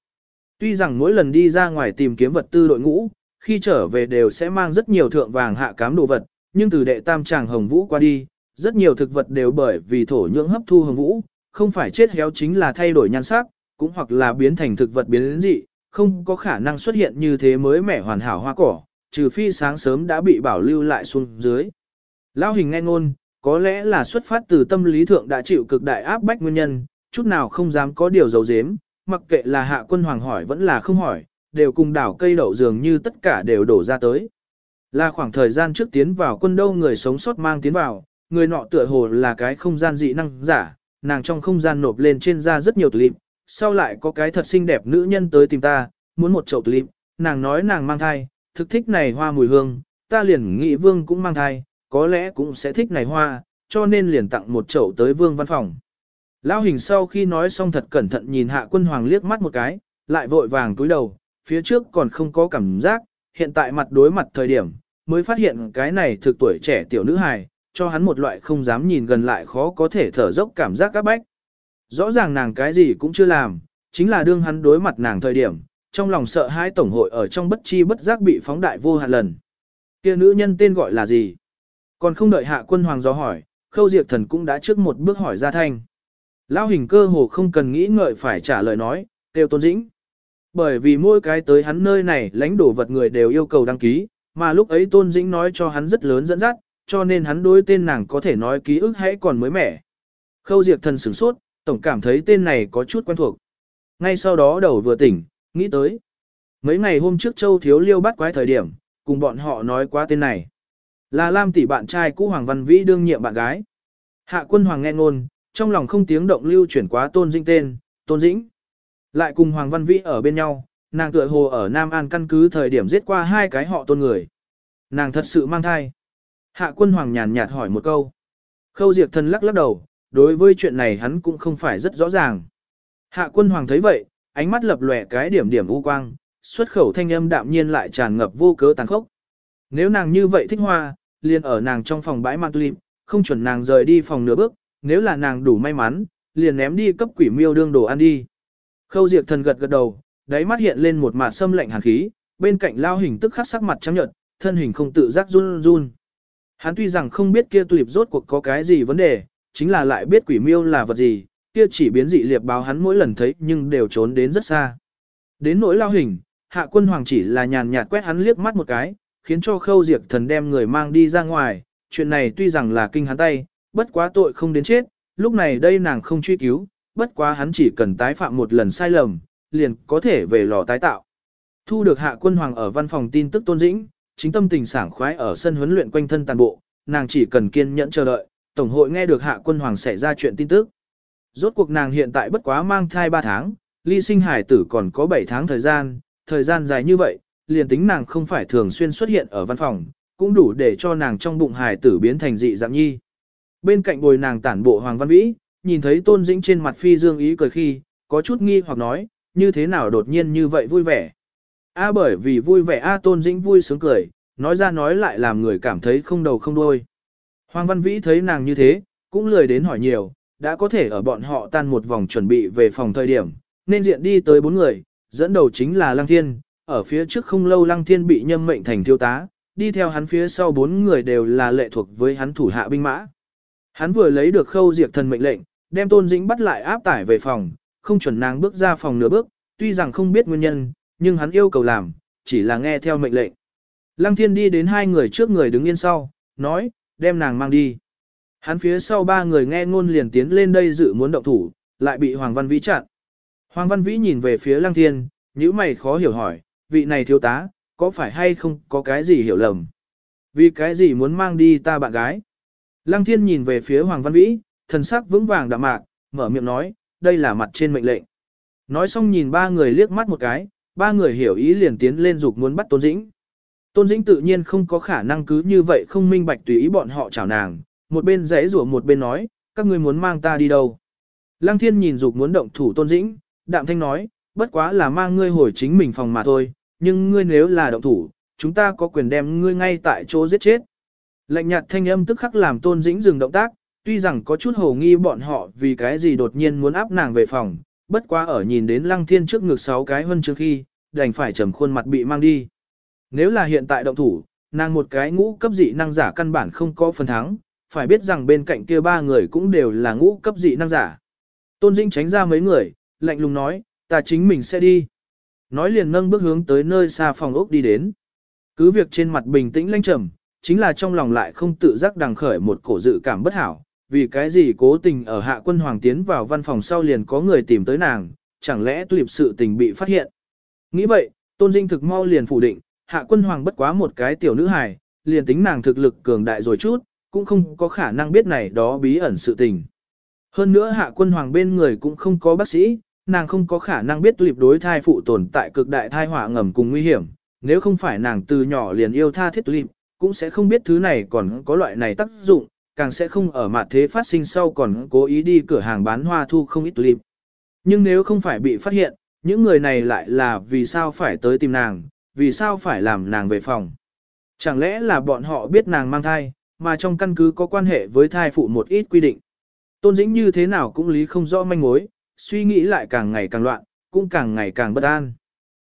Tuy rằng mỗi lần đi ra ngoài tìm kiếm vật tư đội ngũ, khi trở về đều sẽ mang rất nhiều thượng vàng hạ cám đồ vật, nhưng từ đệ tam tràng hồng vũ qua đi, rất nhiều thực vật đều bởi vì thổ nhưỡng hấp thu hồng vũ, không phải chết héo chính là thay đổi nhan sắc, cũng hoặc là biến thành thực vật biến dị, không có khả năng xuất hiện như thế mới mẻ hoàn hảo hoa cỏ, trừ phi sáng sớm đã bị bảo lưu lại xuống dưới. Lão hình nghe ngôn, có lẽ là xuất phát từ tâm lý thượng đã chịu cực đại áp bách nguyên nhân, chút nào không dám có điều dấu dếm, mặc kệ là hạ quân hoàng hỏi vẫn là không hỏi, đều cùng đảo cây đậu dường như tất cả đều đổ ra tới. Là khoảng thời gian trước tiến vào quân đâu người sống sót mang tiến vào, người nọ tựa hồ là cái không gian dị năng giả, nàng trong không gian nộp lên trên da rất nhiều tulip, sau lại có cái thật xinh đẹp nữ nhân tới tìm ta, muốn một chậu tulip, nàng nói nàng mang thai, thực thích này hoa mùi hương, ta liền nghĩ vương cũng mang thai, có lẽ cũng sẽ thích này hoa, cho nên liền tặng một chậu tới vương văn phòng. Lão hình sau khi nói xong thật cẩn thận nhìn hạ quân hoàng liếc mắt một cái, lại vội vàng túi đầu, phía trước còn không có cảm giác, hiện tại mặt đối mặt thời điểm, mới phát hiện cái này thực tuổi trẻ tiểu nữ hài, cho hắn một loại không dám nhìn gần lại khó có thể thở dốc cảm giác các bách. Rõ ràng nàng cái gì cũng chưa làm, chính là đương hắn đối mặt nàng thời điểm, trong lòng sợ hãi tổng hội ở trong bất chi bất giác bị phóng đại vô hạn lần. Kia nữ nhân tên gọi là gì? Còn không đợi hạ quân hoàng do hỏi, khâu diệt thần cũng đã trước một bước hỏi ra thanh. Lão hình cơ hồ không cần nghĩ ngợi phải trả lời nói, tiêu tôn dĩnh. Bởi vì mỗi cái tới hắn nơi này lãnh đổ vật người đều yêu cầu đăng ký, mà lúc ấy tôn dĩnh nói cho hắn rất lớn dẫn dắt, cho nên hắn đối tên nàng có thể nói ký ức hãy còn mới mẻ. Khâu diệt thần sửng sốt, tổng cảm thấy tên này có chút quen thuộc. Ngay sau đó đầu vừa tỉnh, nghĩ tới. Mấy ngày hôm trước Châu Thiếu Liêu bắt quái thời điểm, cùng bọn họ nói qua tên này. Là Lam tỷ bạn trai cũ Hoàng Văn Vĩ đương nhiệm bạn gái. Hạ quân Hoàng nghe ngôn, trong lòng không tiếng động lưu chuyển quá tôn dĩnh tên, tôn dĩnh. Lại cùng Hoàng Văn Vĩ ở bên nhau, nàng tựa hồ ở Nam An căn cứ thời điểm giết qua hai cái họ tôn người. Nàng thật sự mang thai. Hạ quân Hoàng nhàn nhạt hỏi một câu. Khâu diệt thần lắc lắc đầu, đối với chuyện này hắn cũng không phải rất rõ ràng. Hạ quân Hoàng thấy vậy, ánh mắt lập lòe cái điểm điểm u quang, xuất khẩu thanh âm đạm nhiên lại tràn ngập vô cớ tàn khốc. Nếu nàng như vậy thích hoa, liền ở nàng trong phòng bãi mang tulip, không chuẩn nàng rời đi phòng nửa bước, nếu là nàng đủ may mắn, liền ném đi cấp quỷ miêu đương đồ ăn đi. Khâu Diệp thần gật gật đầu, đáy mắt hiện lên một mạt sâm lạnh hàn khí, bên cạnh lao hình tức khắc sắc mặt trắng nhợt, thân hình không tự giác run run. Hắn tuy rằng không biết kia tulip rốt cuộc có cái gì vấn đề, chính là lại biết quỷ miêu là vật gì, kia chỉ biến dị liệp báo hắn mỗi lần thấy nhưng đều trốn đến rất xa. Đến nỗi lao hình, hạ quân hoàng chỉ là nhàn nhạt quét hắn liếc mắt một cái, khiến cho khâu diệt thần đem người mang đi ra ngoài, chuyện này tuy rằng là kinh hắn tay, bất quá tội không đến chết, lúc này đây nàng không truy cứu, bất quá hắn chỉ cần tái phạm một lần sai lầm, liền có thể về lò tái tạo. Thu được hạ quân hoàng ở văn phòng tin tức tôn dĩnh, chính tâm tình sảng khoái ở sân huấn luyện quanh thân toàn bộ, nàng chỉ cần kiên nhẫn chờ đợi, tổng hội nghe được hạ quân hoàng xảy ra chuyện tin tức. Rốt cuộc nàng hiện tại bất quá mang thai 3 tháng, ly sinh hải tử còn có 7 tháng thời gian, thời gian dài như vậy, liền tính nàng không phải thường xuyên xuất hiện ở văn phòng, cũng đủ để cho nàng trong bụng hài tử biến thành dị dạng nhi. Bên cạnh bồi nàng tản bộ Hoàng Văn Vĩ, nhìn thấy Tôn Dĩnh trên mặt phi dương ý cười khi, có chút nghi hoặc nói, như thế nào đột nhiên như vậy vui vẻ. A bởi vì vui vẻ A Tôn Dĩnh vui sướng cười, nói ra nói lại làm người cảm thấy không đầu không đuôi. Hoàng Văn Vĩ thấy nàng như thế, cũng lười đến hỏi nhiều, đã có thể ở bọn họ tan một vòng chuẩn bị về phòng thời điểm, nên diện đi tới bốn người, dẫn đầu chính là Lăng Thiên, ở phía trước không lâu Lăng Thiên bị nhâm mệnh thành thiếu tá, đi theo hắn phía sau bốn người đều là lệ thuộc với hắn thủ hạ binh mã. Hắn vừa lấy được khâu diệt thần mệnh lệnh, đem Tôn Dĩnh bắt lại áp tải về phòng, không chuẩn nàng bước ra phòng nửa bước, tuy rằng không biết nguyên nhân, nhưng hắn yêu cầu làm, chỉ là nghe theo mệnh lệnh. Lăng Thiên đi đến hai người trước người đứng yên sau, nói, đem nàng mang đi. Hắn phía sau ba người nghe ngôn liền tiến lên đây dự muốn động thủ, lại bị Hoàng Văn Vĩ chặn. Hoàng Văn Vĩ nhìn về phía Lăng Thiên, nhíu mày khó hiểu hỏi, vị này thiếu tá, có phải hay không có cái gì hiểu lầm? Vì cái gì muốn mang đi ta bạn gái? Lăng Thiên nhìn về phía Hoàng Văn Vĩ, thần sắc vững vàng đạm mạc, mở miệng nói, đây là mặt trên mệnh lệnh. Nói xong nhìn ba người liếc mắt một cái, ba người hiểu ý liền tiến lên dục muốn bắt Tôn Dĩnh. Tôn Dĩnh tự nhiên không có khả năng cứ như vậy không minh bạch tùy ý bọn họ chào nàng, một bên rẽ rủa một bên nói, các ngươi muốn mang ta đi đâu. Lăng Thiên nhìn dục muốn động thủ Tôn Dĩnh, đạm thanh nói, bất quá là mang ngươi hồi chính mình phòng mà thôi, nhưng ngươi nếu là động thủ, chúng ta có quyền đem ngươi ngay tại chỗ giết chết. Lạnh nhạt thanh âm tức khắc làm Tôn Dĩnh dừng động tác, tuy rằng có chút hồ nghi bọn họ vì cái gì đột nhiên muốn áp nàng về phòng, bất quá ở nhìn đến Lăng Thiên trước ngực sáu cái hơn trước khi, đành phải trầm khuôn mặt bị mang đi. Nếu là hiện tại động thủ, nàng một cái ngũ cấp dị năng giả căn bản không có phần thắng, phải biết rằng bên cạnh kia ba người cũng đều là ngũ cấp dị năng giả. Tôn Dĩnh tránh ra mấy người, lạnh lùng nói, ta chính mình sẽ đi. Nói liền nâng bước hướng tới nơi xa phòng ốc đi đến. Cứ việc trên mặt bình tĩnh lanh trầm, chính là trong lòng lại không tự giác đằng khởi một cổ dự cảm bất hảo, vì cái gì cố tình ở hạ quân hoàng tiến vào văn phòng sau liền có người tìm tới nàng, chẳng lẽ tuyệp sự tình bị phát hiện. Nghĩ vậy, tôn dinh thực mau liền phủ định, hạ quân hoàng bất quá một cái tiểu nữ hài, liền tính nàng thực lực cường đại rồi chút, cũng không có khả năng biết này đó bí ẩn sự tình. Hơn nữa hạ quân hoàng bên người cũng không có bác sĩ, nàng không có khả năng biết tuyệt đối thai phụ tồn tại cực đại thai họa ngầm cùng nguy hiểm, nếu không phải nàng từ nhỏ liền yêu tha thiết tuyệt, cũng sẽ không biết thứ này còn có loại này tác dụng, càng sẽ không ở mặt thế phát sinh sau còn cố ý đi cửa hàng bán hoa thu không ít tuyệt. Nhưng nếu không phải bị phát hiện, những người này lại là vì sao phải tới tìm nàng, vì sao phải làm nàng về phòng. Chẳng lẽ là bọn họ biết nàng mang thai, mà trong căn cứ có quan hệ với thai phụ một ít quy định. Tôn Dĩnh như thế nào cũng lý không rõ manh mối, suy nghĩ lại càng ngày càng loạn, cũng càng ngày càng bất an.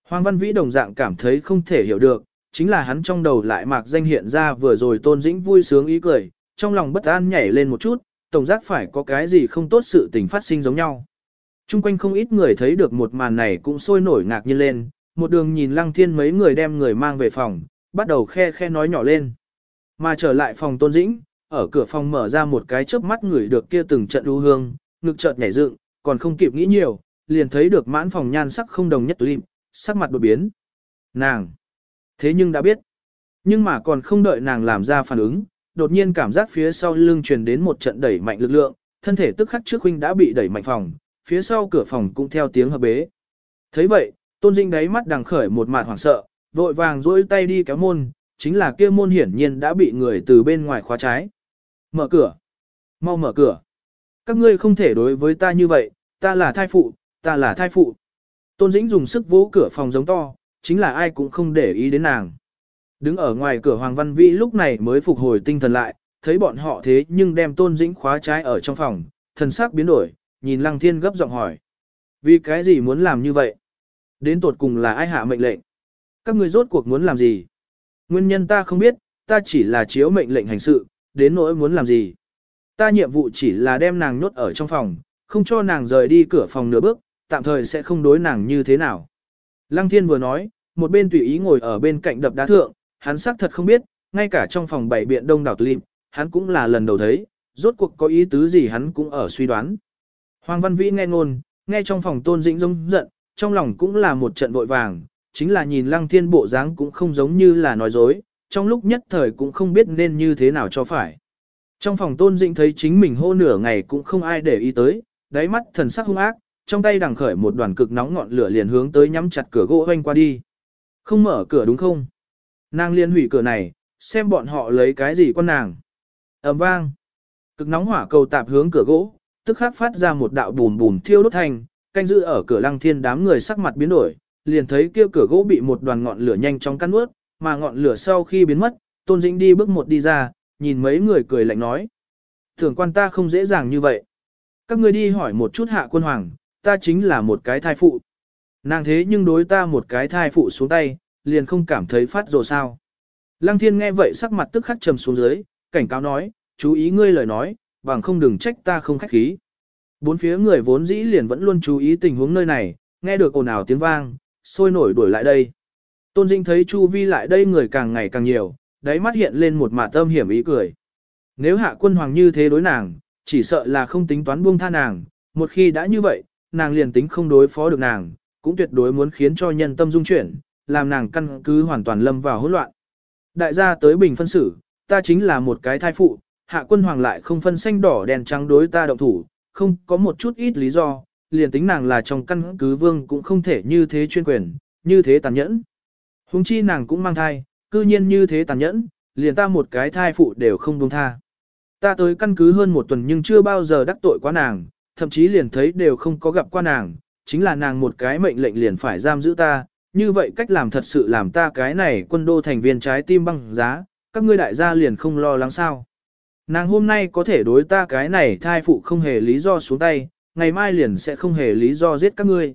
Hoàng Văn Vĩ đồng dạng cảm thấy không thể hiểu được, chính là hắn trong đầu lại mạc danh hiện ra vừa rồi Tôn Dĩnh vui sướng ý cười, trong lòng bất an nhảy lên một chút, tổng giác phải có cái gì không tốt sự tình phát sinh giống nhau. Trung quanh không ít người thấy được một màn này cũng sôi nổi ngạc nhiên lên, một đường nhìn lăng thiên mấy người đem người mang về phòng, bắt đầu khe khe nói nhỏ lên. Mà trở lại phòng tôn dĩnh, ở cửa phòng mở ra một cái chớp mắt người được kia từng trận u hương, ngực chợt nhảy dựng, còn không kịp nghĩ nhiều, liền thấy được mãn phòng nhan sắc không đồng nhất tulip, sắc mặt đột biến. Nàng! Thế nhưng đã biết. Nhưng mà còn không đợi nàng làm ra phản ứng, đột nhiên cảm giác phía sau lưng truyền đến một trận đẩy mạnh lực lượng, thân thể tức khắc trước huynh đã bị đẩy mạnh phòng, phía sau cửa phòng cũng theo tiếng hợp bế. thấy vậy, tôn dinh đáy mắt đằng khởi một mạt hoảng sợ, vội vàng duỗi tay đi kéo môn, chính là kia môn hiển nhiên đã bị người từ bên ngoài khóa trái. Mở cửa! Mau mở cửa! Các ngươi không thể đối với ta như vậy, ta là thai phụ, ta là thai phụ. Tôn Dĩnh dùng sức vỗ cửa phòng giống to, chính là ai cũng không để ý đến nàng. Đứng ở ngoài cửa Hoàng Văn Vĩ lúc này mới phục hồi tinh thần lại, thấy bọn họ thế nhưng đem Tôn Dĩnh khóa trái ở trong phòng, thần sắc biến đổi, nhìn Lăng Thiên gấp giọng hỏi. Vì cái gì muốn làm như vậy? Đến tột cùng là ai hạ mệnh lệnh? Các ngươi rốt cuộc muốn làm gì? Nguyên nhân ta không biết, ta chỉ là chiếu mệnh lệnh hành sự, đến nỗi muốn làm gì? Ta nhiệm vụ chỉ là đem nàng nhốt ở trong phòng, không cho nàng rời đi cửa phòng nửa bước, tạm thời sẽ không đối nàng như thế nào. Lăng Thiên vừa nói, một bên tùy ý ngồi ở bên cạnh đập đá thượng, hắn xác thật không biết, ngay cả trong phòng bảy biện đông đảo tulip, hắn cũng là lần đầu thấy, rốt cuộc có ý tứ gì hắn cũng ở suy đoán. Hoàng Văn Vĩ nghe ngôn, nghe trong phòng tôn dĩnh rông giận, trong lòng cũng là một trận vội vàng, chính là nhìn lăng thiên bộ dáng cũng không giống như là nói dối, trong lúc nhất thời cũng không biết nên như thế nào cho phải. Trong phòng tôn dĩnh thấy chính mình hô nửa ngày cũng không ai để ý tới, đáy mắt thần sắc hung ác, trong tay đằng khởi một đoàn cực nóng ngọn lửa liền hướng tới nhắm chặt cửa gỗ hoanh qua đi. Không mở cửa đúng không? Nàng liên hủy cửa này, xem bọn họ lấy cái gì con nàng. ầm vang. Cực nóng hỏa cầu tạp hướng cửa gỗ, tức khắc phát ra một đạo bùn bùn thiêu đốt thành, canh giữ ở cửa lăng thiên đám người sắc mặt biến đổi, liền thấy kia cửa gỗ bị một đoàn ngọn lửa nhanh chóng cắn ướt, mà ngọn lửa sau khi biến mất, Tôn Dĩnh đi bước một đi ra, nhìn mấy người cười lạnh nói. Thường quan ta không dễ dàng như vậy. Các ngươi đi hỏi một chút hạ quân hoàng, ta chính là một cái thai phụ. Nàng thế nhưng đối ta một cái thai phụ xuống tay, liền không cảm thấy phát rồ sao. Lăng thiên nghe vậy sắc mặt tức khắc trầm xuống dưới, cảnh cáo nói, chú ý ngươi lời nói, bằng không đừng trách ta không khách khí. Bốn phía người vốn dĩ liền vẫn luôn chú ý tình huống nơi này, nghe được ồn ào tiếng vang, sôi nổi đuổi lại đây. Tôn Dinh thấy Chu Vi lại đây người càng ngày càng nhiều, đáy mắt hiện lên một mạt tâm hiểm ý cười. Nếu hạ quân hoàng như thế đối nàng, chỉ sợ là không tính toán buông tha nàng, một khi đã như vậy, nàng liền tính không đối phó được nàng, cũng tuyệt đối muốn khiến cho nhân tâm dung chuyển, làm nàng căn cứ hoàn toàn lâm vào hỗn loạn. Đại gia tới bình phân xử, ta chính là một cái thai phụ, hạ quân hoàng lại không phân xanh đỏ đèn trắng đối ta động thủ, không có một chút ít lý do, liền tính nàng là trong căn cứ vương cũng không thể như thế chuyên quyền, như thế tàn nhẫn. Hùng chi nàng cũng mang thai, cư nhiên như thế tàn nhẫn, liền ta một cái thai phụ đều không buông tha. Ta tới căn cứ hơn một tuần nhưng chưa bao giờ đắc tội quá nàng, thậm chí liền thấy đều không có gặp qua nàng, chính là nàng một cái mệnh lệnh liền phải giam giữ ta, như vậy cách làm thật sự làm ta cái này quân đô thành viên trái tim băng giá, các ngươi đại gia liền không lo lắng sao. Nàng hôm nay có thể đối ta cái này thai phụ không hề lý do xuống tay, ngày mai liền sẽ không hề lý do giết các ngươi.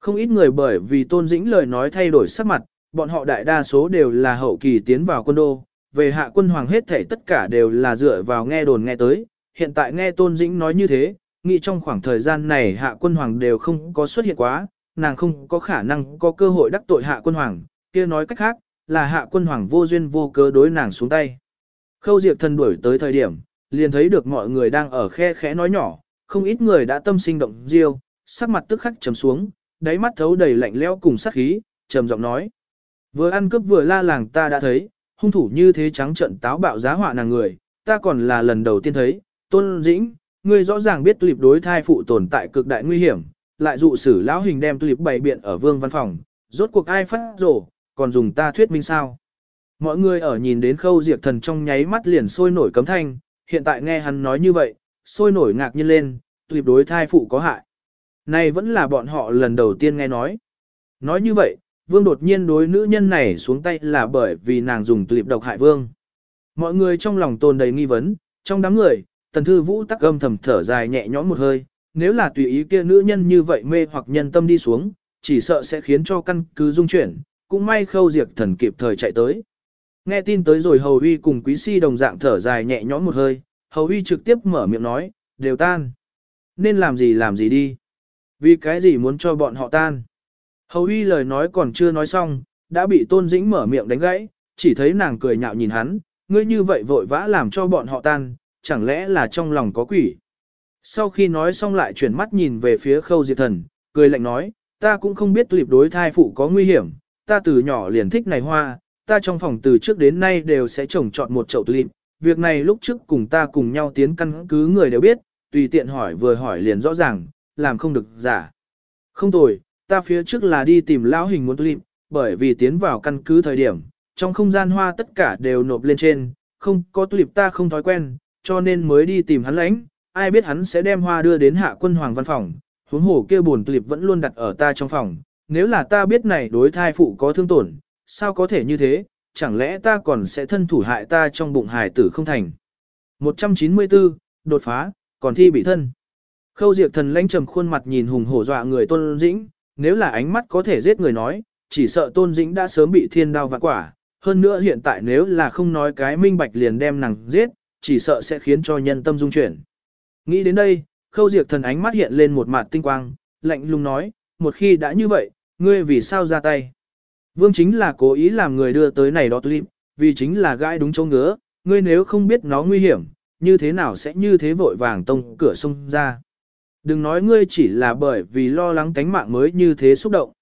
Không ít người bởi vì tôn dĩnh lời nói thay đổi sắc mặt, bọn họ đại đa số đều là hậu kỳ tiến vào quân đô, về hạ quân hoàng hết thể tất cả đều là dựa vào nghe đồn nghe tới, hiện tại nghe tôn dĩnh nói như thế, nghĩ trong khoảng thời gian này hạ quân hoàng đều không có xuất hiện quá, nàng không có khả năng có cơ hội đắc tội hạ quân hoàng, kia nói cách khác, là hạ quân hoàng vô duyên vô cớ đối nàng xuống tay. Khâu diệt thần đuổi tới thời điểm, liền thấy được mọi người đang ở khe khẽ nói nhỏ, không ít người đã tâm sinh động diêu, sắc mặt tức khắc trầm xuống, đáy mắt thấu đầy lạnh lẽo cùng sát khí, trầm giọng nói. Vừa ăn cướp vừa la làng ta đã thấy, hung thủ như thế trắng trận táo bạo giá họa nàng người, ta còn là lần đầu tiên thấy, tôn dĩnh, ngươi rõ ràng biết tulip đối thai phụ tồn tại cực đại nguy hiểm, lại dụ sử lão hình đem tulip bày biện ở vương văn phòng, rốt cuộc ai phát rổ, còn dùng ta thuyết minh sao. Mọi người ở nhìn đến khâu diệt thần trong nháy mắt liền sôi nổi cấm thanh, hiện tại nghe hắn nói như vậy, sôi nổi ngạc nhiên lên, tulip đối thai phụ có hại. Này vẫn là bọn họ lần đầu tiên nghe nói. Nói như vậy, vương đột nhiên đối nữ nhân này xuống tay là bởi vì nàng dùng tuyệt độc hại vương. Mọi người trong lòng tồn đầy nghi vấn, trong đám người, tần thư vũ tắc âm thầm thở dài nhẹ nhõm một hơi, nếu là tùy ý kia nữ nhân như vậy mê hoặc nhân tâm đi xuống, chỉ sợ sẽ khiến cho căn cứ dung chuyển, cũng may khâu diệt thần kịp thời chạy tới. Nghe tin tới rồi hầu uy cùng quý si đồng dạng thở dài nhẹ nhõm một hơi, hầu uy trực tiếp mở miệng nói, đều tan. Nên làm gì làm gì đi. Vì cái gì muốn cho bọn họ tan. Hầu uy lời nói còn chưa nói xong, đã bị tôn dĩnh mở miệng đánh gãy, chỉ thấy nàng cười nhạo nhìn hắn, ngươi như vậy vội vã làm cho bọn họ tan, chẳng lẽ là trong lòng có quỷ. Sau khi nói xong lại chuyển mắt nhìn về phía khâu diệt thần, cười lạnh nói, ta cũng không biết tuyệt đối thai phụ có nguy hiểm, ta từ nhỏ liền thích này hoa, ta trong phòng từ trước đến nay đều sẽ trồng chọn một chậu tulip, việc này lúc trước cùng ta cùng nhau tiến căn cứ người đều biết, tùy tiện hỏi vừa hỏi liền rõ ràng, làm không được giả. Không tồi, ta phía trước là đi tìm lão hình muốn tulip, bởi vì tiến vào căn cứ thời điểm, trong không gian hoa tất cả đều nộp lên trên, không có tulip ta không thói quen, cho nên mới đi tìm hắn lãnh, ai biết hắn sẽ đem hoa đưa đến hạ quân hoàng văn phòng, huống hồ kia buồn tulip vẫn luôn đặt ở ta trong phòng, nếu là ta biết này đối thai phụ có thương tổn, sao có thể như thế, chẳng lẽ ta còn sẽ thân thủ hại ta trong bụng hài tử không thành. 194, đột phá, còn thi bị thân. Khâu Diệp thần lãnh trầm khuôn mặt nhìn hùng hổ dọa người Tôn Dĩnh, nếu là ánh mắt có thể giết người nói, chỉ sợ Tôn Dĩnh đã sớm bị thiên đao vạn quả, hơn nữa hiện tại nếu là không nói cái minh bạch liền đem nàng giết, chỉ sợ sẽ khiến cho nhân tâm dung chuyển. Nghĩ đến đây, Khâu Diệp thần ánh mắt hiện lên một mặt tinh quang, lạnh lùng nói, một khi đã như vậy, ngươi vì sao ra tay? Vương chính là cố ý làm người đưa tới này đó tulip, vì chính là gai đúng chỗ ngứa, ngươi nếu không biết nó nguy hiểm, như thế nào sẽ như thế vội vàng tông cửa sông ra. Đừng nói ngươi chỉ là bởi vì lo lắng tánh mạng mới như thế xúc động.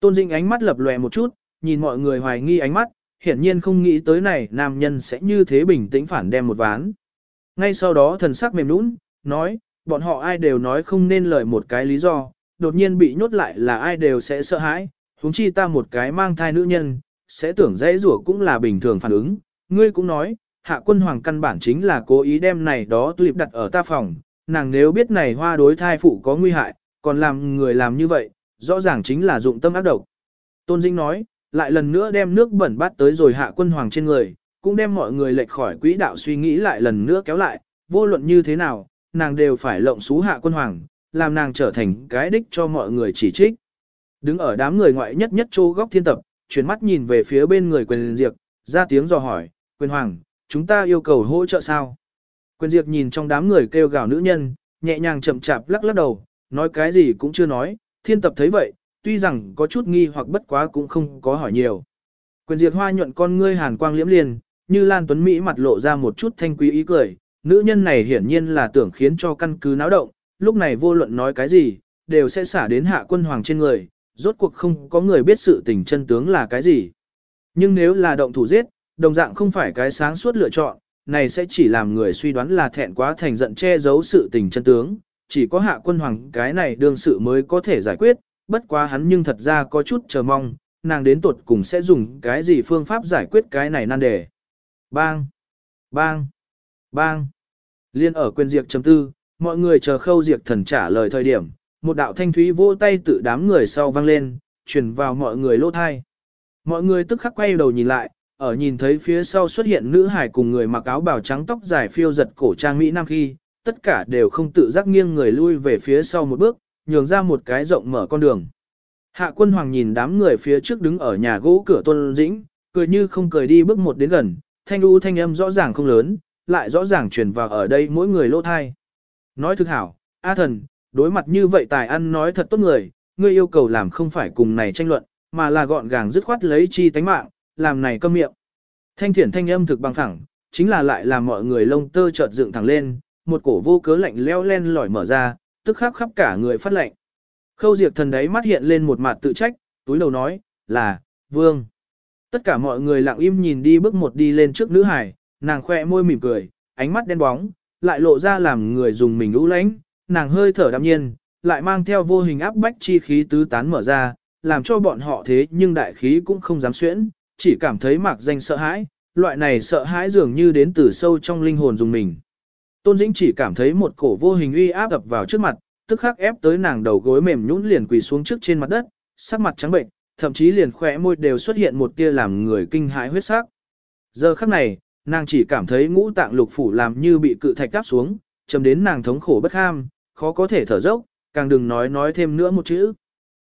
Tôn Dĩnh ánh mắt lập lòe một chút, nhìn mọi người hoài nghi ánh mắt, hiển nhiên không nghĩ tới này nam nhân sẽ như thế bình tĩnh phản đem một ván. Ngay sau đó thần sắc mềm nũng, nói, bọn họ ai đều nói không nên lời một cái lý do, đột nhiên bị nhốt lại là ai đều sẽ sợ hãi, huống chi ta một cái mang thai nữ nhân, sẽ tưởng dễ rủa cũng là bình thường phản ứng. Ngươi cũng nói, hạ quân hoàng căn bản chính là cố ý đem này đó tuyệt đặt ở ta phòng, nàng nếu biết này hoa đối thai phụ có nguy hại, còn làm người làm như vậy, rõ ràng chính là dụng tâm ác độc. Tôn dinh nói, lại lần nữa đem nước bẩn bát tới rồi hạ quân hoàng trên người, cũng đem mọi người lệch khỏi quỹ đạo suy nghĩ lại lần nữa kéo lại, vô luận như thế nào, nàng đều phải lộng xú hạ quân hoàng, làm nàng trở thành cái đích cho mọi người chỉ trích. Đứng ở đám người ngoại nhất nhất chỗ góc thiên tập, chuyển mắt nhìn về phía bên người quyền diệt, ra tiếng dò hỏi, quyền hoàng, chúng ta yêu cầu hỗ trợ sao? Quyền diệt nhìn trong đám người kêu gào nữ nhân, nhẹ nhàng chậm chạp lắc lắc đầu, nói cái gì cũng chưa nói, thiên tập thấy vậy, tuy rằng có chút nghi hoặc bất quá cũng không có hỏi nhiều. Quyền diệt hoa nhuận con ngươi hàn quang liễm liền, như Lan Tuấn Mỹ mặt lộ ra một chút thanh quý ý cười, nữ nhân này hiển nhiên là tưởng khiến cho căn cứ náo động, lúc này vô luận nói cái gì, đều sẽ xả đến hạ quân hoàng trên người, rốt cuộc không có người biết sự tình chân tướng là cái gì. Nhưng nếu là động thủ giết, đồng dạng không phải cái sáng suốt lựa chọn, này sẽ chỉ làm người suy đoán là thẹn quá thành giận che giấu sự tình chân tướng, chỉ có hạ quân hoàng cái này đương sự mới có thể giải quyết, bất quá hắn nhưng thật ra có chút chờ mong, nàng đến tuột cùng sẽ dùng cái gì phương pháp giải quyết cái này nan đề. Bang! Bang! Bang! Liên ở quyền diệt chấm tư, mọi người chờ khâu diệt thần trả lời thời điểm, một đạo thanh thúy vỗ tay tự đám người sau vang lên, truyền vào mọi người lỗ thai. Mọi người tức khắc quay đầu nhìn lại, ở nhìn thấy phía sau xuất hiện nữ hải cùng người mặc áo bào trắng tóc dài phiêu giật cổ trang Mỹ Nam khi, tất cả đều không tự giác nghiêng người lui về phía sau một bước, nhường ra một cái rộng mở con đường. Hạ quân hoàng nhìn đám người phía trước đứng ở nhà gỗ cửa tôn dĩnh, cười như không cười đi bước một đến gần, thanh u thanh âm rõ ràng không lớn, lại rõ ràng truyền vào ở đây mỗi người lỗ thai. Nói thực hảo, A thần, đối mặt như vậy tài ăn nói thật tốt người, ngươi yêu cầu làm không phải cùng này tranh luận, mà là gọn gàng dứt khoát lấy chi tánh mạng, làm này câm miệng. Thanh thiển thanh âm thực bằng thẳng, chính là lại làm mọi người lông tơ chợt dựng thẳng lên, một cổ vô cớ lạnh leo len lỏi mở ra, tức khắc khắp cả người phát lạnh. Khâu diệt thần đấy mắt hiện lên một mặt tự trách, túi đầu nói, là, vương. Tất cả mọi người lặng im nhìn đi bước một đi lên trước nữ hải, nàng khoe môi mỉm cười, ánh mắt đen bóng, lại lộ ra làm người dùng mình lũ lánh, nàng hơi thở đạm nhiên, lại mang theo vô hình áp bách chi khí tứ tán mở ra, làm cho bọn họ thế nhưng đại khí cũng không dám xuyễn, chỉ cảm thấy mạc danh sợ hãi, loại này sợ hãi dường như đến từ sâu trong linh hồn dùng mình. Tôn Dĩnh chỉ cảm thấy một cổ vô hình uy áp ập vào trước mặt, tức khắc ép tới nàng đầu gối mềm nhũn liền quỳ xuống trước trên mặt đất, sắc mặt trắng bệnh, thậm chí liền khỏe môi đều xuất hiện một tia làm người kinh hãi huyết sắc. Giờ khắc này, nàng chỉ cảm thấy ngũ tạng lục phủ làm như bị cự thạch đáp xuống, chấm đến nàng thống khổ bất ham, khó có thể thở dốc, càng đừng nói nói thêm nữa một chữ.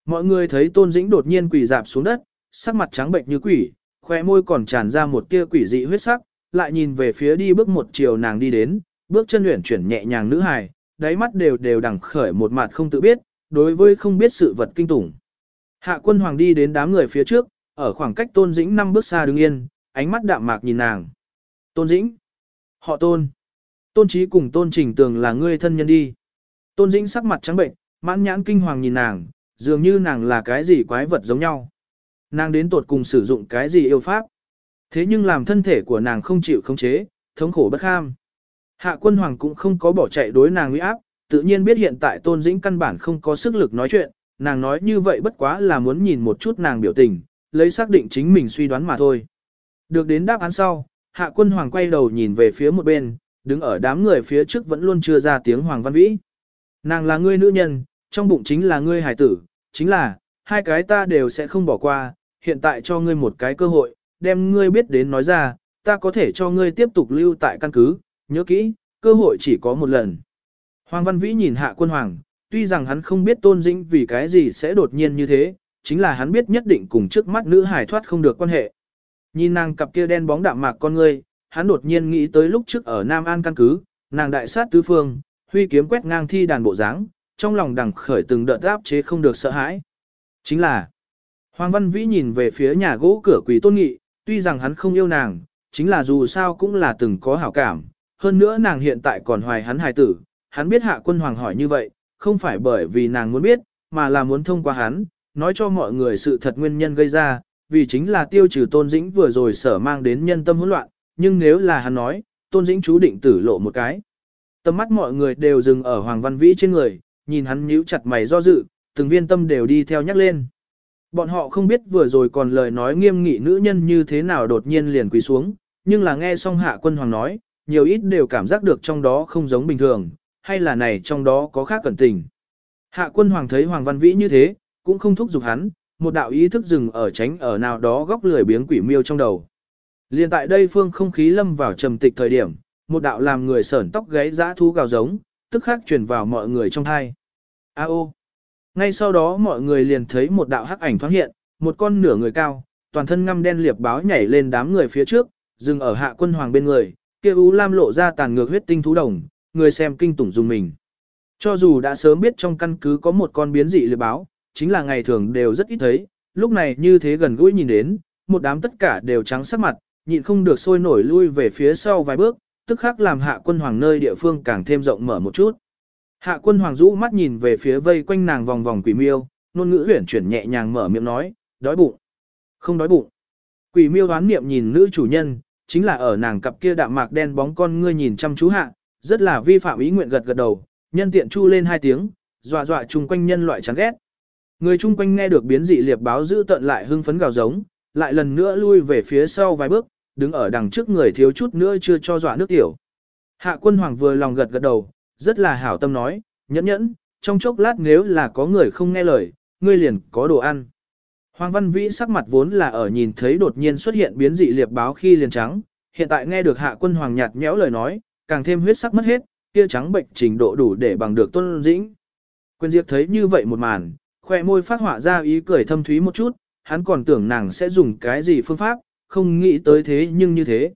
Mọi người thấy Tôn Dĩnh đột nhiên quỳ dạp xuống đất, sắc mặt trắng bệnh như quỷ, khoe môi còn tràn ra một tia quỷ dị huyết sắc, lại nhìn về phía đi bước một chiều nàng đi đến, bước chân luyện chuyển nhẹ nhàng nữ hài, đáy mắt đều đều đằng khởi một mặt không tự biết, đối với không biết sự vật kinh tủng. Hạ quân hoàng đi đến đám người phía trước, ở khoảng cách Tôn Dĩnh năm bước xa đứng yên, ánh mắt đạm mạc nhìn nàng. Tôn Dĩnh. Họ Tôn. Tôn trí cùng Tôn Trình Tường là ngươi thân nhân đi. Tôn Dĩnh sắc mặt trắng bệnh, mãn nhãn kinh hoàng nhìn nàng, dường như nàng là cái gì quái vật giống nhau. Nàng đến tột cùng sử dụng cái gì yêu pháp. Thế nhưng làm thân thể của nàng không chịu khống chế, thống khổ bất kham. Hạ quân hoàng cũng không có bỏ chạy đối nàng uy áp, tự nhiên biết hiện tại tôn dĩnh căn bản không có sức lực nói chuyện, nàng nói như vậy bất quá là muốn nhìn một chút nàng biểu tình, lấy xác định chính mình suy đoán mà thôi. Được đến đáp án sau, hạ quân hoàng quay đầu nhìn về phía một bên, đứng ở đám người phía trước vẫn luôn chưa ra tiếng hoàng văn vĩ. Nàng là ngươi nữ nhân, trong bụng chính là ngươi hải tử, chính là, hai cái ta đều sẽ không bỏ qua, hiện tại cho ngươi một cái cơ hội, đem ngươi biết đến nói ra, ta có thể cho ngươi tiếp tục lưu tại căn cứ, nhớ kỹ, cơ hội chỉ có một lần. Hoàng Văn Vĩ nhìn hạ quân hoàng, tuy rằng hắn không biết tôn dĩnh vì cái gì sẽ đột nhiên như thế, chính là hắn biết nhất định cùng trước mắt nữ hải thoát không được quan hệ. Nhìn nàng cặp kia đen bóng đạm mạc con ngươi, hắn đột nhiên nghĩ tới lúc trước ở Nam An căn cứ, nàng đại sát tứ phương, huy kiếm quét ngang thi đàn bộ dáng, trong lòng đằng khởi từng đợt áp chế không được sợ hãi. Chính là, Hoàng Văn Vĩ nhìn về phía nhà gỗ cửa quỷ tôn nghị, tuy rằng hắn không yêu nàng, chính là dù sao cũng là từng có hảo cảm, hơn nữa nàng hiện tại còn hoài hắn hài tử, hắn biết hạ quân hoàng hỏi như vậy, không phải bởi vì nàng muốn biết, mà là muốn thông qua hắn, nói cho mọi người sự thật nguyên nhân gây ra, vì chính là tiêu trừ tôn dĩnh vừa rồi sở mang đến nhân tâm hỗn loạn, nhưng nếu là hắn nói, tôn dĩnh chú định tử lộ một cái. Tầm mắt mọi người đều dừng ở Hoàng Văn Vĩ trên người, nhìn hắn nhíu chặt mày do dự, từng viên tâm đều đi theo nhắc lên. Bọn họ không biết vừa rồi còn lời nói nghiêm nghị nữ nhân như thế nào đột nhiên liền quỳ xuống, nhưng là nghe xong hạ quân hoàng nói, nhiều ít đều cảm giác được trong đó không giống bình thường, hay là này trong đó có khác cẩn tình. Hạ quân hoàng thấy Hoàng Văn Vĩ như thế, cũng không thúc giục hắn, một đạo ý thức dừng ở tránh ở nào đó góc lười biếng quỷ miêu trong đầu. Liên tại đây phương không khí lâm vào trầm tịch thời điểm, một đạo làm người sởn tóc gáy dã thú gào giống, tức khắc truyền vào mọi người trong thai. A ô! Ngay sau đó mọi người liền thấy một đạo hắc ảnh thoáng hiện, một con nửa người cao, toàn thân ngăm đen liệp báo nhảy lên đám người phía trước, dừng ở hạ quân hoàng bên người, kia ú lam lộ ra tàn ngược huyết tinh thú đồng, người xem kinh tủng dùng mình. Cho dù đã sớm biết trong căn cứ có một con biến dị liệp báo, chính là ngày thường đều rất ít thấy, lúc này như thế gần gũi nhìn đến, một đám tất cả đều trắng sắc mặt, nhịn không được sôi nổi lui về phía sau vài bước, tức khắc làm hạ quân hoàng nơi địa phương càng thêm rộng mở một chút. Hạ quân hoàng rũ mắt nhìn về phía vây quanh nàng vòng vòng quỷ miêu, ngôn ngữ huyển chuyển nhẹ nhàng mở miệng nói, đói bụng. Không đói bụng. Quỷ miêu đoán niệm nhìn nữ chủ nhân, chính là ở nàng cặp kia đạm mạc đen bóng con ngươi nhìn chăm chú hạ, rất là vi phạm ý nguyện gật gật đầu, nhân tiện chu lên hai tiếng, dọa dọa chung quanh nhân loại chán ghét. Người chung quanh nghe được biến dị liệp báo giữ tận lại hưng phấn gào giống, lại lần nữa lui về phía sau vài bước, đứng ở đằng trước người thiếu chút nữa chưa cho dọa nước tiểu. Hạ quân hoàng vừa lòng gật gật đầu, rất là hảo tâm nói, nhẫn nhẫn, trong chốc lát nếu là có người không nghe lời, ngươi liền có đồ ăn. Hoàng Văn Vĩ sắc mặt vốn là ở nhìn thấy đột nhiên xuất hiện biến dị liệp báo khi liền trắng, hiện tại nghe được hạ quân hoàng nhạt nhẽo lời nói, càng thêm huyết sắc mất hết, kia trắng bệnh trình độ đủ để bằng được tôn dĩnh. Quyền Diệp thấy như vậy một màn, khoe môi phát họa ra ý cười thâm thúy một chút, hắn còn tưởng nàng sẽ dùng cái gì phương pháp, không nghĩ tới thế nhưng như thế.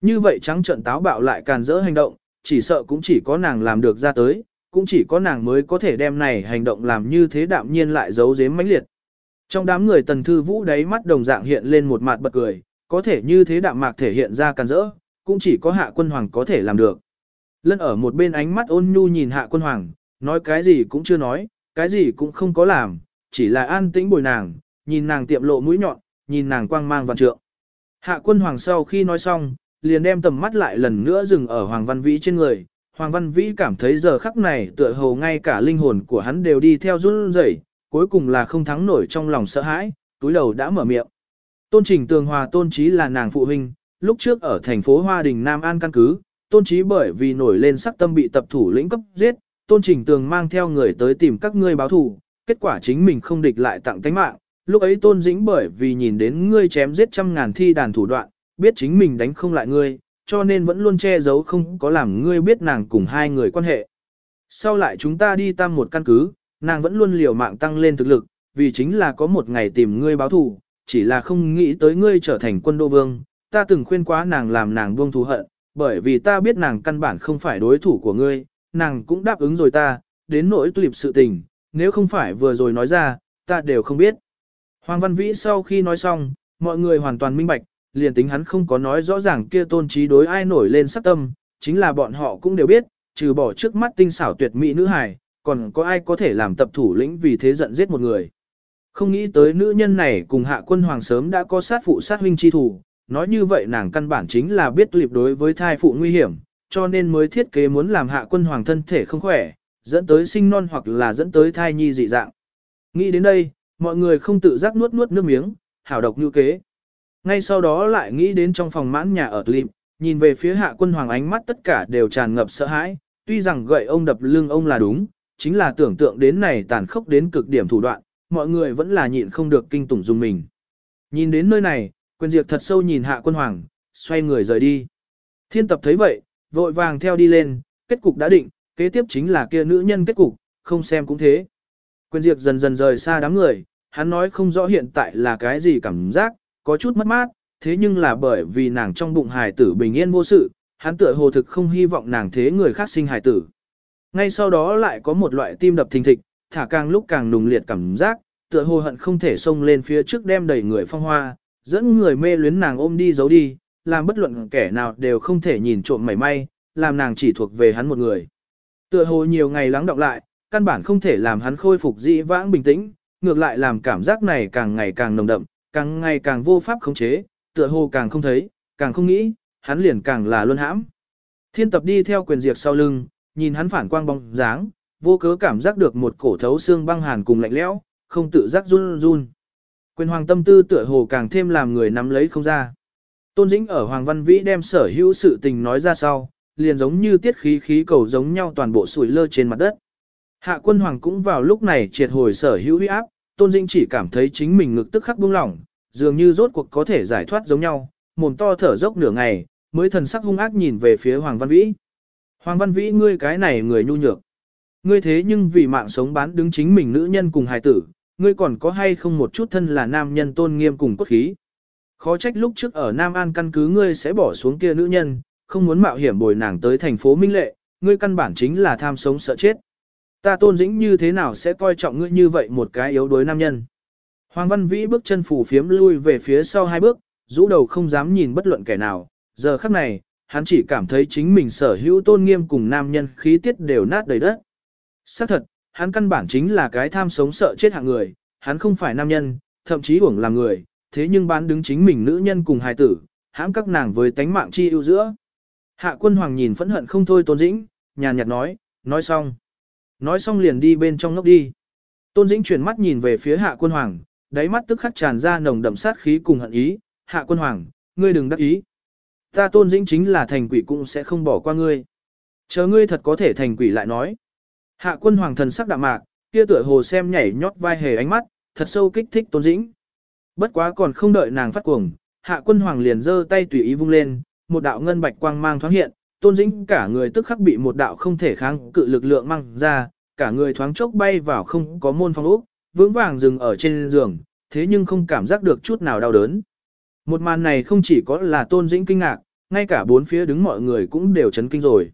Như vậy trắng trận táo bạo lại càn rỡ hành động, chỉ sợ cũng chỉ có nàng làm được ra tới, cũng chỉ có nàng mới có thể đem này hành động làm như thế đạm nhiên lại giấu giếm mãnh liệt. Trong đám người tần thư vũ đáy mắt đồng dạng hiện lên một mặt bật cười, có thể như thế đạm mạc thể hiện ra càn rỡ, cũng chỉ có hạ quân hoàng có thể làm được. Lân ở một bên ánh mắt ôn nhu nhìn hạ quân hoàng, nói cái gì cũng chưa nói, cái gì cũng không có làm, chỉ là an tĩnh bồi nàng, nhìn nàng tiệm lộ mũi nhọn, nhìn nàng quang mang vạn trượng. Hạ quân hoàng sau khi nói xong, liền đem tầm mắt lại lần nữa dừng ở Hoàng Văn Vĩ trên người. Hoàng Văn Vĩ cảm thấy giờ khắc này tựa hồ ngay cả linh hồn của hắn đều đi theo run rẩy, cuối cùng là không thắng nổi trong lòng sợ hãi, túi đầu đã mở miệng. Tôn Trình Tường Hòa Tôn Chí là nàng phụ huynh, lúc trước ở thành phố Hoa Đình Nam An căn cứ, Tôn Chí bởi vì nổi lên sắc tâm bị tập thủ lĩnh cấp giết, Tôn Trình Tường mang theo người tới tìm các ngươi báo thù, kết quả chính mình không địch lại tặng tánh mạng. Lúc ấy Tôn Dĩnh bởi vì nhìn đến ngươi chém giết trăm ngàn thi đàn thủ đoạn, biết chính mình đánh không lại ngươi, cho nên vẫn luôn che giấu không có làm ngươi biết nàng cùng hai người quan hệ. Sau lại chúng ta đi tam một căn cứ, nàng vẫn luôn liều mạng tăng lên thực lực, vì chính là có một ngày tìm ngươi báo thù, chỉ là không nghĩ tới ngươi trở thành quân đô vương, ta từng khuyên quá nàng làm nàng buông thù hận, bởi vì ta biết nàng căn bản không phải đối thủ của ngươi, nàng cũng đáp ứng rồi ta, đến nỗi tuyệt sự tình, nếu không phải vừa rồi nói ra, ta đều không biết. Hoàng Văn Vĩ sau khi nói xong, mọi người hoàn toàn minh bạch, liền tính hắn không có nói rõ ràng kia tôn trí đối ai nổi lên sắc tâm, chính là bọn họ cũng đều biết, trừ bỏ trước mắt tinh xảo tuyệt mỹ nữ hài, còn có ai có thể làm tập thủ lĩnh vì thế giận giết một người. Không nghĩ tới nữ nhân này cùng hạ quân hoàng sớm đã có sát phụ sát huynh chi thủ, nói như vậy nàng căn bản chính là biết tuyệt đối với thai phụ nguy hiểm, cho nên mới thiết kế muốn làm hạ quân hoàng thân thể không khỏe, dẫn tới sinh non hoặc là dẫn tới thai nhi dị dạng. Nghĩ đến đây, mọi người không tự giác nuốt nuốt nước miếng, hảo độc như kế. Ngay sau đó lại nghĩ đến trong phòng mãn nhà ở Tulip, nhìn về phía hạ quân hoàng ánh mắt tất cả đều tràn ngập sợ hãi, tuy rằng gậy ông đập lưng ông là đúng, chính là tưởng tượng đến này tàn khốc đến cực điểm thủ đoạn, mọi người vẫn là nhịn không được kinh tủng dùng mình. Nhìn đến nơi này, quyền diệt thật sâu nhìn hạ quân hoàng, xoay người rời đi. Thiên tập thấy vậy, vội vàng theo đi lên, kết cục đã định, kế tiếp chính là kia nữ nhân kết cục, không xem cũng thế. Quyền diệt dần dần rời xa đám người, hắn nói không rõ hiện tại là cái gì cảm giác, có chút mất mát, thế nhưng là bởi vì nàng trong bụng hài tử bình yên vô sự, hắn tựa hồ thực không hy vọng nàng thế người khác sinh hài tử. Ngay sau đó lại có một loại tim đập thình thịch, thả càng lúc càng nùng liệt cảm giác, tựa hồ hận không thể xông lên phía trước đem đầy người phong hoa, dẫn người mê luyến nàng ôm đi giấu đi, làm bất luận kẻ nào đều không thể nhìn trộm mảy may, làm nàng chỉ thuộc về hắn một người. Tựa hồ nhiều ngày lắng đọng lại, căn bản không thể làm hắn khôi phục dị vãng bình tĩnh, ngược lại làm cảm giác này càng ngày càng nồng đậm, càng ngày càng vô pháp khống chế, tựa hồ càng không thấy, càng không nghĩ, hắn liền càng là luân hãm. Thiên tập đi theo quyền diệt sau lưng, nhìn hắn phản quang bóng dáng, vô cớ cảm giác được một cổ thấu xương băng hàn cùng lạnh lẽo, không tự giác run run. Quyền hoàng tâm tư tựa hồ càng thêm làm người nắm lấy không ra. Tôn Dĩnh ở Hoàng Văn Vĩ đem sở hữu sự tình nói ra sau, liền giống như tiết khí khí cầu giống nhau toàn bộ sủi lơ trên mặt đất. Hạ quân hoàng cũng vào lúc này triệt hồi sở hữu uy áp, Tôn Dĩnh chỉ cảm thấy chính mình ngực tức khắc buông lỏng, dường như rốt cuộc có thể giải thoát giống nhau, mồm to thở dốc nửa ngày, mới thần sắc hung ác nhìn về phía Hoàng Văn Vĩ. Hoàng Văn Vĩ ngươi cái này người nhu nhược. Ngươi thế nhưng vì mạng sống bán đứng chính mình nữ nhân cùng hài tử, ngươi còn có hay không một chút thân là nam nhân tôn nghiêm cùng cốt khí. Khó trách lúc trước ở Nam An căn cứ ngươi sẽ bỏ xuống kia nữ nhân, không muốn mạo hiểm bồi nàng tới thành phố Minh Lệ, ngươi căn bản chính là tham sống sợ chết. Ta tôn dĩnh như thế nào sẽ coi trọng ngươi như vậy một cái yếu đuối nam nhân. Hoàng Văn Vĩ bước chân phủ phiếm lui về phía sau hai bước, rũ đầu không dám nhìn bất luận kẻ nào, giờ khắc này, hắn chỉ cảm thấy chính mình sở hữu tôn nghiêm cùng nam nhân khí tiết đều nát đầy đất. Xác thật, hắn căn bản chính là cái tham sống sợ chết hạng người, hắn không phải nam nhân, thậm chí uổng là người, thế nhưng bán đứng chính mình nữ nhân cùng hài tử, hãm các nàng với tánh mạng chi ưu giữa. Hạ quân hoàng nhìn phẫn hận không thôi tôn dĩnh, nhàn nhạt nói, nói xong. Nói xong liền đi bên trong ngốc đi. Tôn dĩnh chuyển mắt nhìn về phía hạ quân hoàng, đáy mắt tức khắc tràn ra nồng đậm sát khí cùng hận ý, hạ quân hoàng, ngươi đừng đắc ý. Ta tôn dĩnh chính là thành quỷ cũng sẽ không bỏ qua ngươi. Chờ ngươi thật có thể thành quỷ lại nói. Hạ quân hoàng thần sắc đạm mạc, kia tựa hồ xem nhảy nhót vai hề ánh mắt, thật sâu kích thích tôn dĩnh. Bất quá còn không đợi nàng phát cuồng, hạ quân hoàng liền giơ tay tùy ý vung lên, một đạo ngân bạch quang mang thoáng hiện, tôn dĩnh cả người tức khắc bị một đạo không thể kháng cự lực lượng mang ra, cả người thoáng chốc bay vào không có môn phong ốc, vững vàng dừng ở trên giường, thế nhưng không cảm giác được chút nào đau đớn. Một màn này không chỉ có là tôn dĩnh kinh ngạc, ngay cả bốn phía đứng mọi người cũng đều chấn kinh rồi.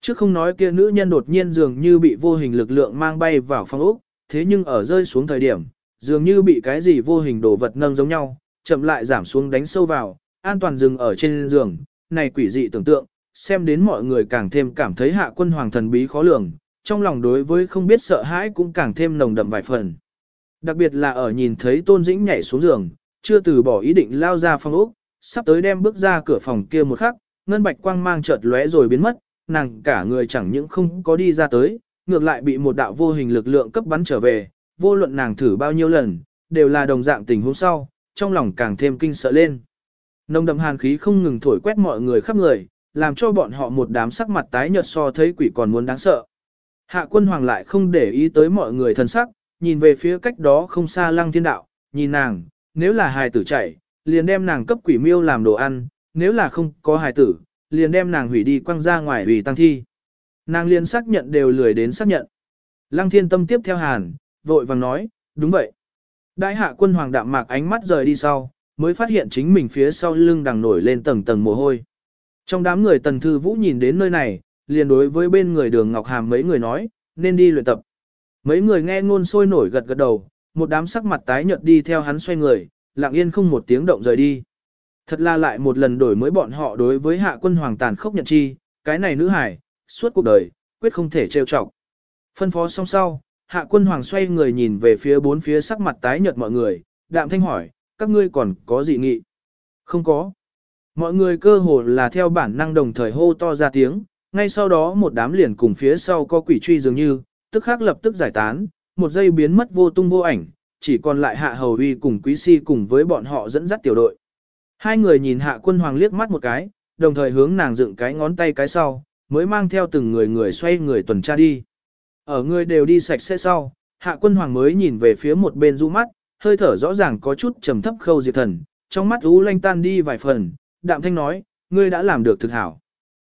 Trước không nói kia nữ nhân đột nhiên dường như bị vô hình lực lượng mang bay vào phong ốc, thế nhưng ở rơi xuống thời điểm, dường như bị cái gì vô hình đồ vật nâng giống nhau, chậm lại giảm xuống đánh sâu vào, an toàn dừng ở trên giường, này quỷ dị tưởng tượng, xem đến mọi người càng thêm cảm thấy hạ quân hoàng thần bí khó lường, trong lòng đối với không biết sợ hãi cũng càng thêm nồng đậm vài phần. Đặc biệt là ở nhìn thấy tôn dĩnh nhảy xuống giường, chưa từ bỏ ý định lao ra phòng ốc, sắp tới đem bước ra cửa phòng kia một khắc, ngân bạch quang mang chợt lóe rồi biến mất, nàng cả người chẳng những không có đi ra tới, ngược lại bị một đạo vô hình lực lượng cấp bắn trở về, vô luận nàng thử bao nhiêu lần, đều là đồng dạng tình huống sau, trong lòng càng thêm kinh sợ lên. Nồng đậm hàn khí không ngừng thổi quét mọi người khắp người, làm cho bọn họ một đám sắc mặt tái nhợt so thấy quỷ còn muốn đáng sợ. Hạ quân hoàng lại không để ý tới mọi người thân sắc, nhìn về phía cách đó không xa lăng thiên đạo, nhìn nàng, nếu là hài tử chạy, liền đem nàng cấp quỷ miêu làm đồ ăn, nếu là không có hài tử, liền đem nàng hủy đi quăng ra ngoài hủy tăng thi. Nàng liền xác nhận đều lười đến xác nhận. Lăng thiên tâm tiếp theo hàn, vội vàng nói, đúng vậy. Đại hạ quân hoàng đạm mạc ánh mắt rời đi sau, mới phát hiện chính mình phía sau lưng đang nổi lên tầng tầng mồ hôi. Trong đám người tần thư vũ nhìn đến nơi này, liền đối với bên người đường Ngọc Hàm mấy người nói, nên đi luyện tập. Mấy người nghe ngôn sôi nổi gật gật đầu, một đám sắc mặt tái nhợt đi theo hắn xoay người, lặng yên không một tiếng động rời đi. Thật là lại một lần đổi mới bọn họ đối với hạ quân hoàng tàn khốc nhận chi, cái này nữ hải, suốt cuộc đời, quyết không thể trêu chọc. Phân phó xong sau, hạ quân hoàng xoay người nhìn về phía bốn phía sắc mặt tái nhợt mọi người, đạm thanh hỏi, các ngươi còn có gì nghị? Không có. Mọi người cơ hồ là theo bản năng đồng thời hô to ra tiếng, ngay sau đó một đám liền cùng phía sau có quỷ truy dường như, tức khắc lập tức giải tán, một giây biến mất vô tung vô ảnh, chỉ còn lại hạ hầu uy cùng quý si cùng với bọn họ dẫn dắt tiểu đội. Hai người nhìn hạ quân hoàng liếc mắt một cái, đồng thời hướng nàng dựng cái ngón tay cái sau, mới mang theo từng người người xoay người tuần tra đi. Ở người đều đi sạch sẽ sau, hạ quân hoàng mới nhìn về phía một bên du mắt, hơi thở rõ ràng có chút trầm thấp khâu diệt thần, trong mắt ú lanh tan đi vài phần, đạm thanh nói, ngươi đã làm được thực hảo.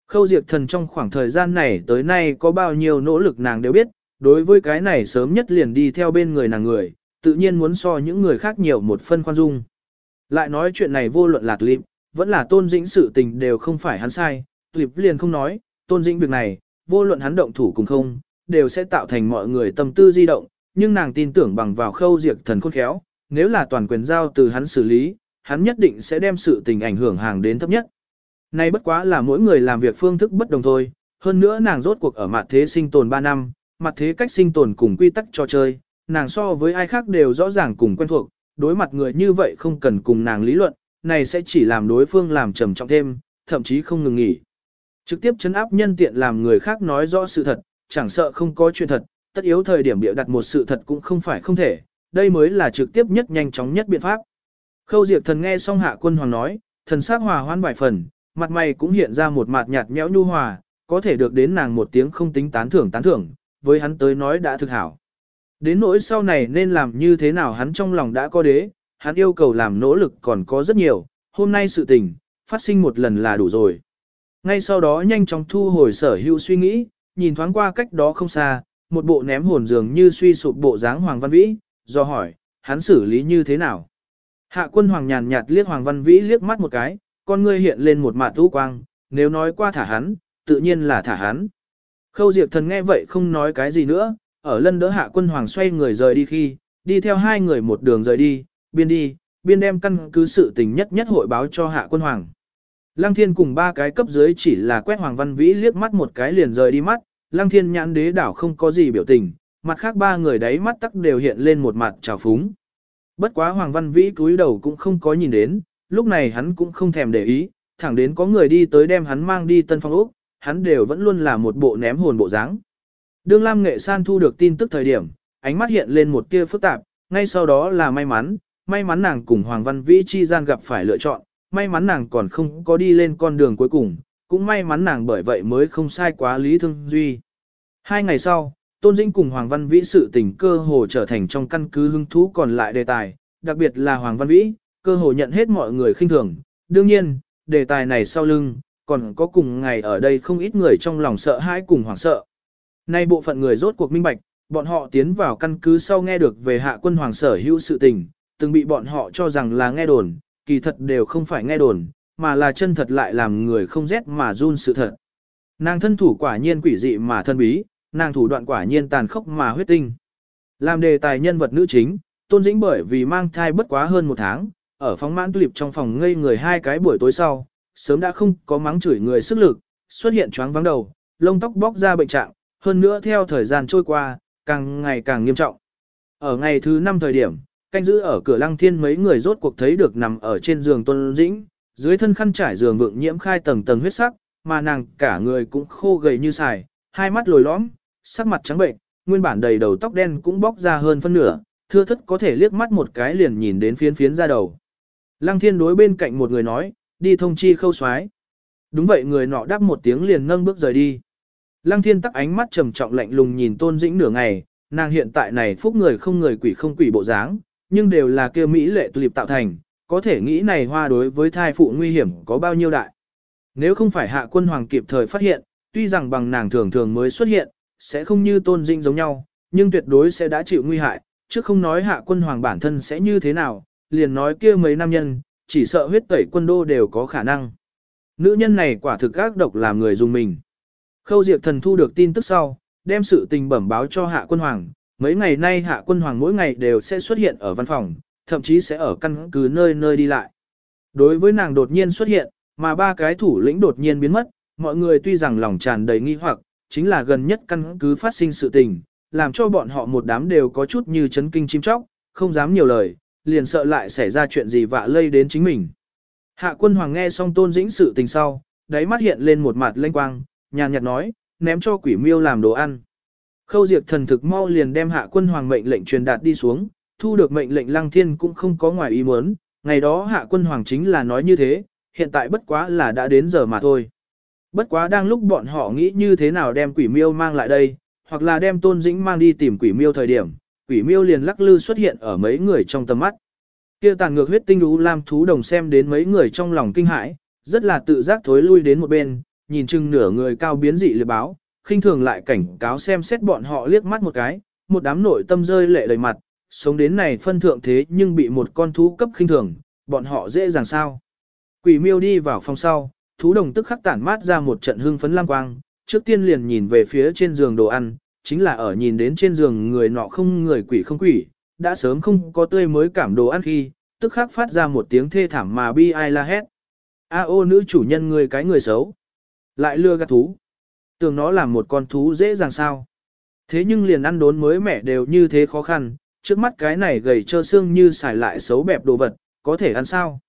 Khâu diệt thần trong khoảng thời gian này tới nay có bao nhiêu nỗ lực nàng đều biết, đối với cái này sớm nhất liền đi theo bên người nàng người, tự nhiên muốn so những người khác nhiều một phân khoan dung. Lại nói chuyện này vô luận là lịp, vẫn là tôn dĩnh sự tình đều không phải hắn sai, lịp liền không nói, tôn dĩnh việc này, vô luận hắn động thủ cùng không, đều sẽ tạo thành mọi người tâm tư di động, nhưng nàng tin tưởng bằng vào khâu diệt thần khôn khéo, nếu là toàn quyền giao từ hắn xử lý, hắn nhất định sẽ đem sự tình ảnh hưởng hàng đến thấp nhất. Nay bất quá là mỗi người làm việc phương thức bất đồng thôi, hơn nữa nàng rốt cuộc ở mặt thế sinh tồn 3 năm, mặt thế cách sinh tồn cùng quy tắc cho chơi, nàng so với ai khác đều rõ ràng cùng quen thuộc, đối mặt người như vậy không cần cùng nàng lý luận, này sẽ chỉ làm đối phương làm trầm trọng thêm, thậm chí không ngừng nghỉ. Trực tiếp chấn áp nhân tiện làm người khác nói rõ sự thật, chẳng sợ không có chuyện thật, tất yếu thời điểm biểu đặt một sự thật cũng không phải không thể, đây mới là trực tiếp nhất nhanh chóng nhất biện pháp. Khâu Diệp Thần nghe xong Hạ Quân Hoàng nói, thần sắc hòa hoan vài phần, mặt mày cũng hiện ra một mặt nhạt nhẽo nhu hòa, có thể được đến nàng một tiếng không tính tán thưởng tán thưởng, với hắn tới nói đã thực hảo. Đến nỗi sau này nên làm như thế nào hắn trong lòng đã có đế, hắn yêu cầu làm nỗ lực còn có rất nhiều, hôm nay sự tình, phát sinh một lần là đủ rồi. Ngay sau đó nhanh chóng thu hồi sở hữu suy nghĩ, nhìn thoáng qua cách đó không xa, một bộ ném hồn dường như suy sụp bộ dáng Hoàng Văn Vĩ, do hỏi, hắn xử lý như thế nào? Hạ quân Hoàng nhàn nhạt liếc Hoàng Văn Vĩ liếc mắt một cái, con ngươi hiện lên một mạt u quang, nếu nói qua thả hắn, tự nhiên là thả hắn. Khâu Diệp Thần nghe vậy không nói cái gì nữa, ở lân đỡ Hạ quân Hoàng xoay người rời đi khi, đi theo hai người một đường rời đi, biên đi, biên đem căn cứ sự tình nhất nhất hội báo cho Hạ quân Hoàng. Lăng Thiên cùng ba cái cấp dưới chỉ là quét Hoàng Văn Vĩ liếc mắt một cái liền rời đi mắt, Lăng Thiên nhãn đế đảo không có gì biểu tình, mặt khác ba người đấy mắt tắc đều hiện lên một mặt trào phúng. Bất quá Hoàng Văn Vĩ cúi đầu cũng không có nhìn đến, lúc này hắn cũng không thèm để ý, thẳng đến có người đi tới đem hắn mang đi tân phong ốc, hắn đều vẫn luôn là một bộ ném hồn bộ dáng. Đương Lam Nghệ San thu được tin tức thời điểm, ánh mắt hiện lên một tia phức tạp, ngay sau đó là may mắn, may mắn nàng cùng Hoàng Văn Vĩ chi gian gặp phải lựa chọn, may mắn nàng còn không có đi lên con đường cuối cùng, cũng may mắn nàng bởi vậy mới không sai quá Lý Thương Duy. Hai ngày sau, Tôn Dĩnh cùng Hoàng Văn Vĩ sự tình cơ hồ trở thành trong căn cứ hứng thú còn lại đề tài, đặc biệt là Hoàng Văn Vĩ, cơ hội nhận hết mọi người khinh thường. Đương nhiên, đề tài này sau lưng, còn có cùng ngày ở đây không ít người trong lòng sợ hãi cùng hoảng sợ. Nay bộ phận người rốt cuộc minh bạch, bọn họ tiến vào căn cứ sau nghe được về hạ quân hoàng sở hữu sự tình, từng bị bọn họ cho rằng là nghe đồn, kỳ thật đều không phải nghe đồn, mà là chân thật lại làm người không rét mà run sự thật. Nàng thân thủ quả nhiên quỷ dị mà thân bí, nàng thủ đoạn quả nhiên tàn khốc mà huyết tinh. Làm đề tài nhân vật nữ chính, Tôn Dĩnh bởi vì mang thai bất quá hơn một tháng, ở phóng mãn tulip trong phòng ngây người hai cái buổi tối sau, sớm đã không có mắng chửi người sức lực, xuất hiện choáng vắng đầu, lông tóc bóc ra bệnh trạng, hơn nữa theo thời gian trôi qua, càng ngày càng nghiêm trọng. Ở ngày thứ năm thời điểm, canh giữ ở cửa lăng thiên mấy người rốt cuộc thấy được nằm ở trên giường Tôn Dĩnh, dưới thân khăn trải giường vượng nhiễm khai tầng tầng huyết sắc, mà nàng cả người cũng khô gầy như xài, hai mắt lồi lõm, sắc mặt trắng bệnh, nguyên bản đầy đầu tóc đen cũng bóc ra hơn phân nửa, thưa thất có thể liếc mắt một cái liền nhìn đến phiến phiến ra đầu. Lăng thiên đối bên cạnh một người nói, đi thông chi khâu soái. Đúng vậy người nọ đáp một tiếng liền nâng bước rời đi. Lăng thiên tắc ánh mắt trầm trọng lạnh lùng nhìn tôn dĩnh nửa ngày, nàng hiện tại này phúc người không người quỷ không quỷ bộ dáng, nhưng đều là kia Mỹ lệ tulip tạo thành, có thể nghĩ này hoa đối với thai phụ nguy hiểm có bao nhiêu đại. Nếu không phải hạ quân hoàng kịp thời phát hiện, tuy rằng bằng nàng thường thường mới xuất hiện, sẽ không như tôn dĩnh giống nhau, nhưng tuyệt đối sẽ đã chịu nguy hại, chứ không nói hạ quân hoàng bản thân sẽ như thế nào, liền nói kia mấy nam nhân, chỉ sợ huyết tẩy quân đô đều có khả năng. Nữ nhân này quả thực ác độc làm người dùng mình. Khâu Diệp Thần thu được tin tức sau, đem sự tình bẩm báo cho Hạ Quân Hoàng. Mấy ngày nay Hạ Quân Hoàng mỗi ngày đều sẽ xuất hiện ở văn phòng, thậm chí sẽ ở căn cứ nơi nơi đi lại. Đối với nàng đột nhiên xuất hiện, mà ba cái thủ lĩnh đột nhiên biến mất, mọi người tuy rằng lòng tràn đầy nghi hoặc, chính là gần nhất căn cứ phát sinh sự tình, làm cho bọn họ một đám đều có chút như chấn kinh chim chóc, không dám nhiều lời, liền sợ lại xảy ra chuyện gì vạ lây đến chính mình. Hạ quân hoàng nghe xong tôn dĩnh sự tình sau, đáy mắt hiện lên một mặt lanh quang, nhàn nhạt nói, ném cho quỷ miêu làm đồ ăn. Khâu diệt thần thực mau liền đem hạ quân hoàng mệnh lệnh truyền đạt đi xuống, thu được mệnh lệnh lăng thiên cũng không có ngoài ý muốn, ngày đó hạ quân hoàng chính là nói như thế, hiện tại bất quá là đã đến giờ mà thôi. Bất quá đang lúc bọn họ nghĩ như thế nào đem quỷ miêu mang lại đây, hoặc là đem tôn dĩnh mang đi tìm quỷ miêu thời điểm, quỷ miêu liền lắc lư xuất hiện ở mấy người trong tầm mắt. Kia tàn ngược huyết tinh đú lam thú đồng xem đến mấy người trong lòng kinh hãi, rất là tự giác thối lui đến một bên, nhìn chừng nửa người cao biến dị liệt báo, khinh thường lại cảnh cáo xem xét bọn họ liếc mắt một cái, một đám nội tâm rơi lệ đầy mặt, sống đến này phân thượng thế nhưng bị một con thú cấp khinh thường, bọn họ dễ dàng sao. Quỷ miêu đi vào phòng sau, thú đồng tức khắc tản mát ra một trận hưng phấn lang quang, trước tiên liền nhìn về phía trên giường đồ ăn, chính là ở nhìn đến trên giường người nọ không người quỷ không quỷ, đã sớm không có tươi mới cảm đồ ăn khi, tức khắc phát ra một tiếng thê thảm mà bi ai la hét. A ô nữ chủ nhân người cái người xấu. Lại lừa gạt thú. Tưởng nó là một con thú dễ dàng sao. Thế nhưng liền ăn đốn mới mẻ đều như thế khó khăn, trước mắt cái này gầy trơ xương như xài lại xấu bẹp đồ vật, có thể ăn sao?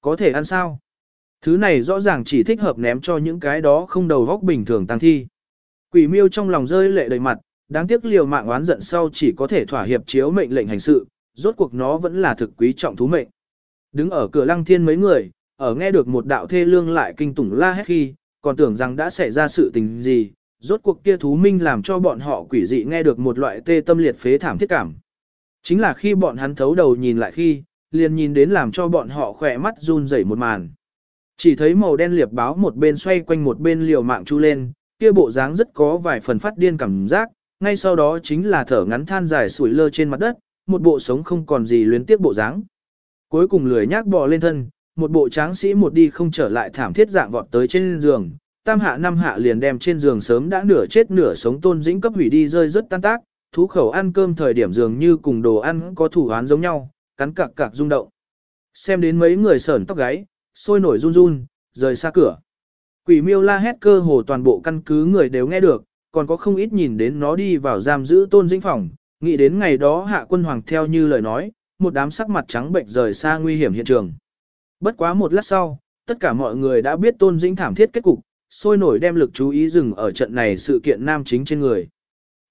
Có thể ăn sao? Thứ này rõ ràng chỉ thích hợp ném cho những cái đó không đầu góc bình thường tăng thi. Quỷ miêu trong lòng rơi lệ đầy mặt, đáng tiếc liều mạng oán giận sau chỉ có thể thỏa hiệp chiếu mệnh lệnh hành sự, rốt cuộc nó vẫn là thực quý trọng thú mệnh. Đứng ở cửa lăng thiên mấy người, ở nghe được một đạo thê lương lại kinh tủng la hét khi, còn tưởng rằng đã xảy ra sự tình gì, rốt cuộc kia thú minh làm cho bọn họ quỷ dị nghe được một loại tê tâm liệt phế thảm thiết cảm. Chính là khi bọn hắn thấu đầu nhìn lại khi, liền nhìn đến làm cho bọn họ khỏe mắt run rẩy một màn. Chỉ thấy màu đen liệp báo một bên xoay quanh một bên liều mạng chu lên, kia bộ dáng rất có vài phần phát điên cảm giác, ngay sau đó chính là thở ngắn than dài sủi lơ trên mặt đất, một bộ sống không còn gì luyến tiếc bộ dáng. Cuối cùng lười nhác bò lên thân, một bộ tráng sĩ một đi không trở lại thảm thiết dạng vọt tới trên giường, tam hạ năm hạ liền đem trên giường sớm đã nửa chết nửa sống tôn dĩnh cấp hủy đi rơi rất tan tác, thú khẩu ăn cơm thời điểm dường như cùng đồ ăn có thủ án giống nhau, cắn cặc cặc rung động. Xem đến mấy người sởn tóc gáy, sôi nổi run run, rời xa cửa. Quỷ miêu la hét cơ hồ toàn bộ căn cứ người đều nghe được, còn có không ít nhìn đến nó đi vào giam giữ tôn dĩnh phòng, nghĩ đến ngày đó hạ quân hoàng theo như lời nói, một đám sắc mặt trắng bệnh rời xa nguy hiểm hiện trường. Bất quá một lát sau, tất cả mọi người đã biết tôn dĩnh thảm thiết kết cục, sôi nổi đem lực chú ý dừng ở trận này sự kiện nam chính trên người.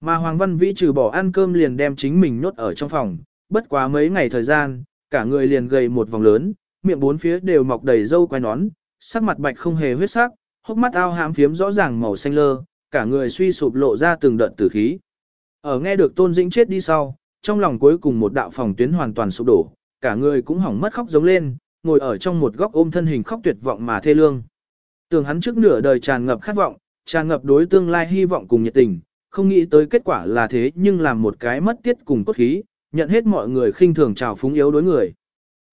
Mà Hoàng Văn Vĩ trừ bỏ ăn cơm liền đem chính mình nhốt ở trong phòng, bất quá mấy ngày thời gian, cả người liền gầy một vòng lớn, miệng bốn phía đều mọc đầy râu quai nón, sắc mặt bạch không hề huyết sắc, hốc mắt ao hám phiếm rõ ràng màu xanh lơ, cả người suy sụp lộ ra từng đợt tử khí. Ở nghe được Tôn Dĩnh chết đi sau, trong lòng cuối cùng một đạo phòng tuyến hoàn toàn sụp đổ, cả người cũng hỏng mất khóc giống lên, ngồi ở trong một góc ôm thân hình khóc tuyệt vọng mà thê lương. Tưởng hắn trước nửa đời tràn ngập khát vọng, tràn ngập đối tương lai hy vọng cùng nhiệt tình, không nghĩ tới kết quả là thế nhưng làm một cái mất tiết cùng cốt khí, nhận hết mọi người khinh thường trào phúng yếu đối người.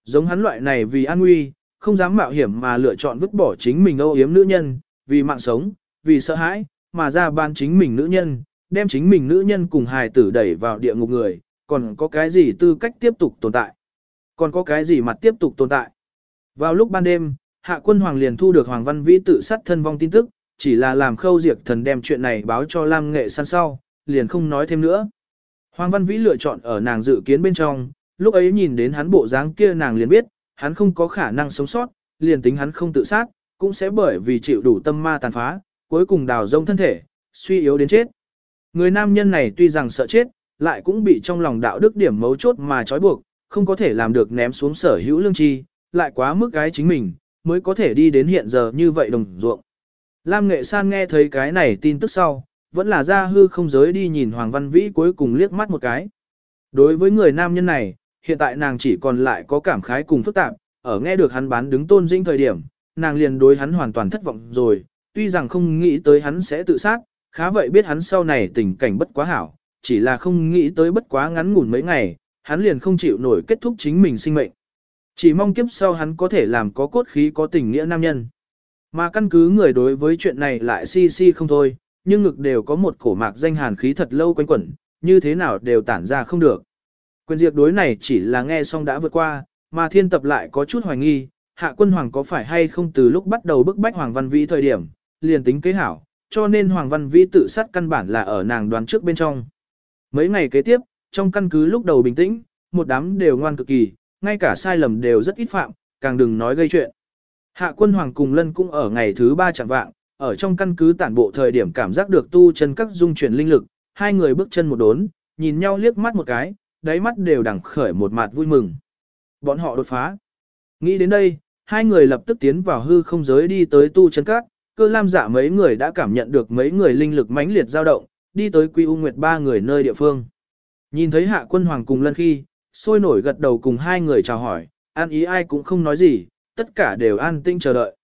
Giống hắn loại này vì an nguy, không dám mạo hiểm mà lựa chọn vứt bỏ chính mình âu yếm nữ nhân, vì mạng sống, vì sợ hãi, mà ra ban chính mình nữ nhân, đem chính mình nữ nhân cùng hài tử đẩy vào địa ngục người, còn có cái gì tư cách tiếp tục tồn tại? Còn có cái gì mặt tiếp tục tồn tại? Vào lúc ban đêm, Hạ quân Hoàng liền thu được Hoàng Văn Vĩ tự sát thân vong tin tức, chỉ là làm khâu diệt thần đem chuyện này báo cho Lam Nghệ San sau, liền không nói thêm nữa. Hoàng Văn Vĩ lựa chọn ở nàng dự kiến bên trong, lúc ấy nhìn đến hắn bộ dáng kia nàng liền biết, hắn không có khả năng sống sót, liền tính hắn không tự sát, cũng sẽ bởi vì chịu đủ tâm ma tàn phá, cuối cùng đào rông thân thể, suy yếu đến chết. Người nam nhân này tuy rằng sợ chết, lại cũng bị trong lòng đạo đức điểm mấu chốt mà trói buộc, không có thể làm được ném xuống sở hữu lương chi, lại quá mức cái chính mình, mới có thể đi đến hiện giờ như vậy đồng ruộng. Lam Nghệ San nghe thấy cái này tin tức sau, vẫn là ra hư không giới đi nhìn Hoàng Văn Vĩ cuối cùng liếc mắt một cái. Đối với người nam nhân này, hiện tại nàng chỉ còn lại có cảm khái cùng phức tạp, ở nghe được hắn bán đứng tôn dĩnh thời điểm, nàng liền đối hắn hoàn toàn thất vọng rồi, tuy rằng không nghĩ tới hắn sẽ tự sát, khá vậy biết hắn sau này tình cảnh bất quá hảo, chỉ là không nghĩ tới bất quá ngắn ngủn mấy ngày, hắn liền không chịu nổi kết thúc chính mình sinh mệnh. Chỉ mong kiếp sau hắn có thể làm có cốt khí có tình nghĩa nam nhân. Mà căn cứ người đối với chuyện này lại si si không thôi, nhưng ngực đều có một cổ mạc danh hàn khí thật lâu quanh quẩn, như thế nào đều tản ra không được. Quyền diệt đối này chỉ là nghe xong đã vượt qua, mà thiên tập lại có chút hoài nghi, hạ quân hoàng có phải hay không từ lúc bắt đầu bức bách Hoàng Văn Vĩ thời điểm, liền tính kế hảo, cho nên Hoàng Văn Vĩ tự sát căn bản là ở nàng đoán trước bên trong. Mấy ngày kế tiếp, trong căn cứ lúc đầu bình tĩnh, một đám đều ngoan cực kỳ, ngay cả sai lầm đều rất ít phạm, càng đừng nói gây chuyện. Hạ quân hoàng cùng lân cũng ở ngày thứ ba chẳng vạng, ở trong căn cứ tản bộ thời điểm cảm giác được tu chân các dung chuyển linh lực, hai người bước chân một đốn, nhìn nhau liếc mắt một cái, đáy mắt đều đằng khởi một mặt vui mừng. Bọn họ đột phá. Nghĩ đến đây, hai người lập tức tiến vào hư không giới đi tới tu chân các, cơ lam dạ mấy người đã cảm nhận được mấy người linh lực mãnh liệt dao động, đi tới Quy U Nguyệt ba người nơi địa phương. Nhìn thấy hạ quân hoàng cùng lân khi, sôi nổi gật đầu cùng hai người chào hỏi, an ý ai cũng không nói gì, tất cả đều an tinh chờ đợi.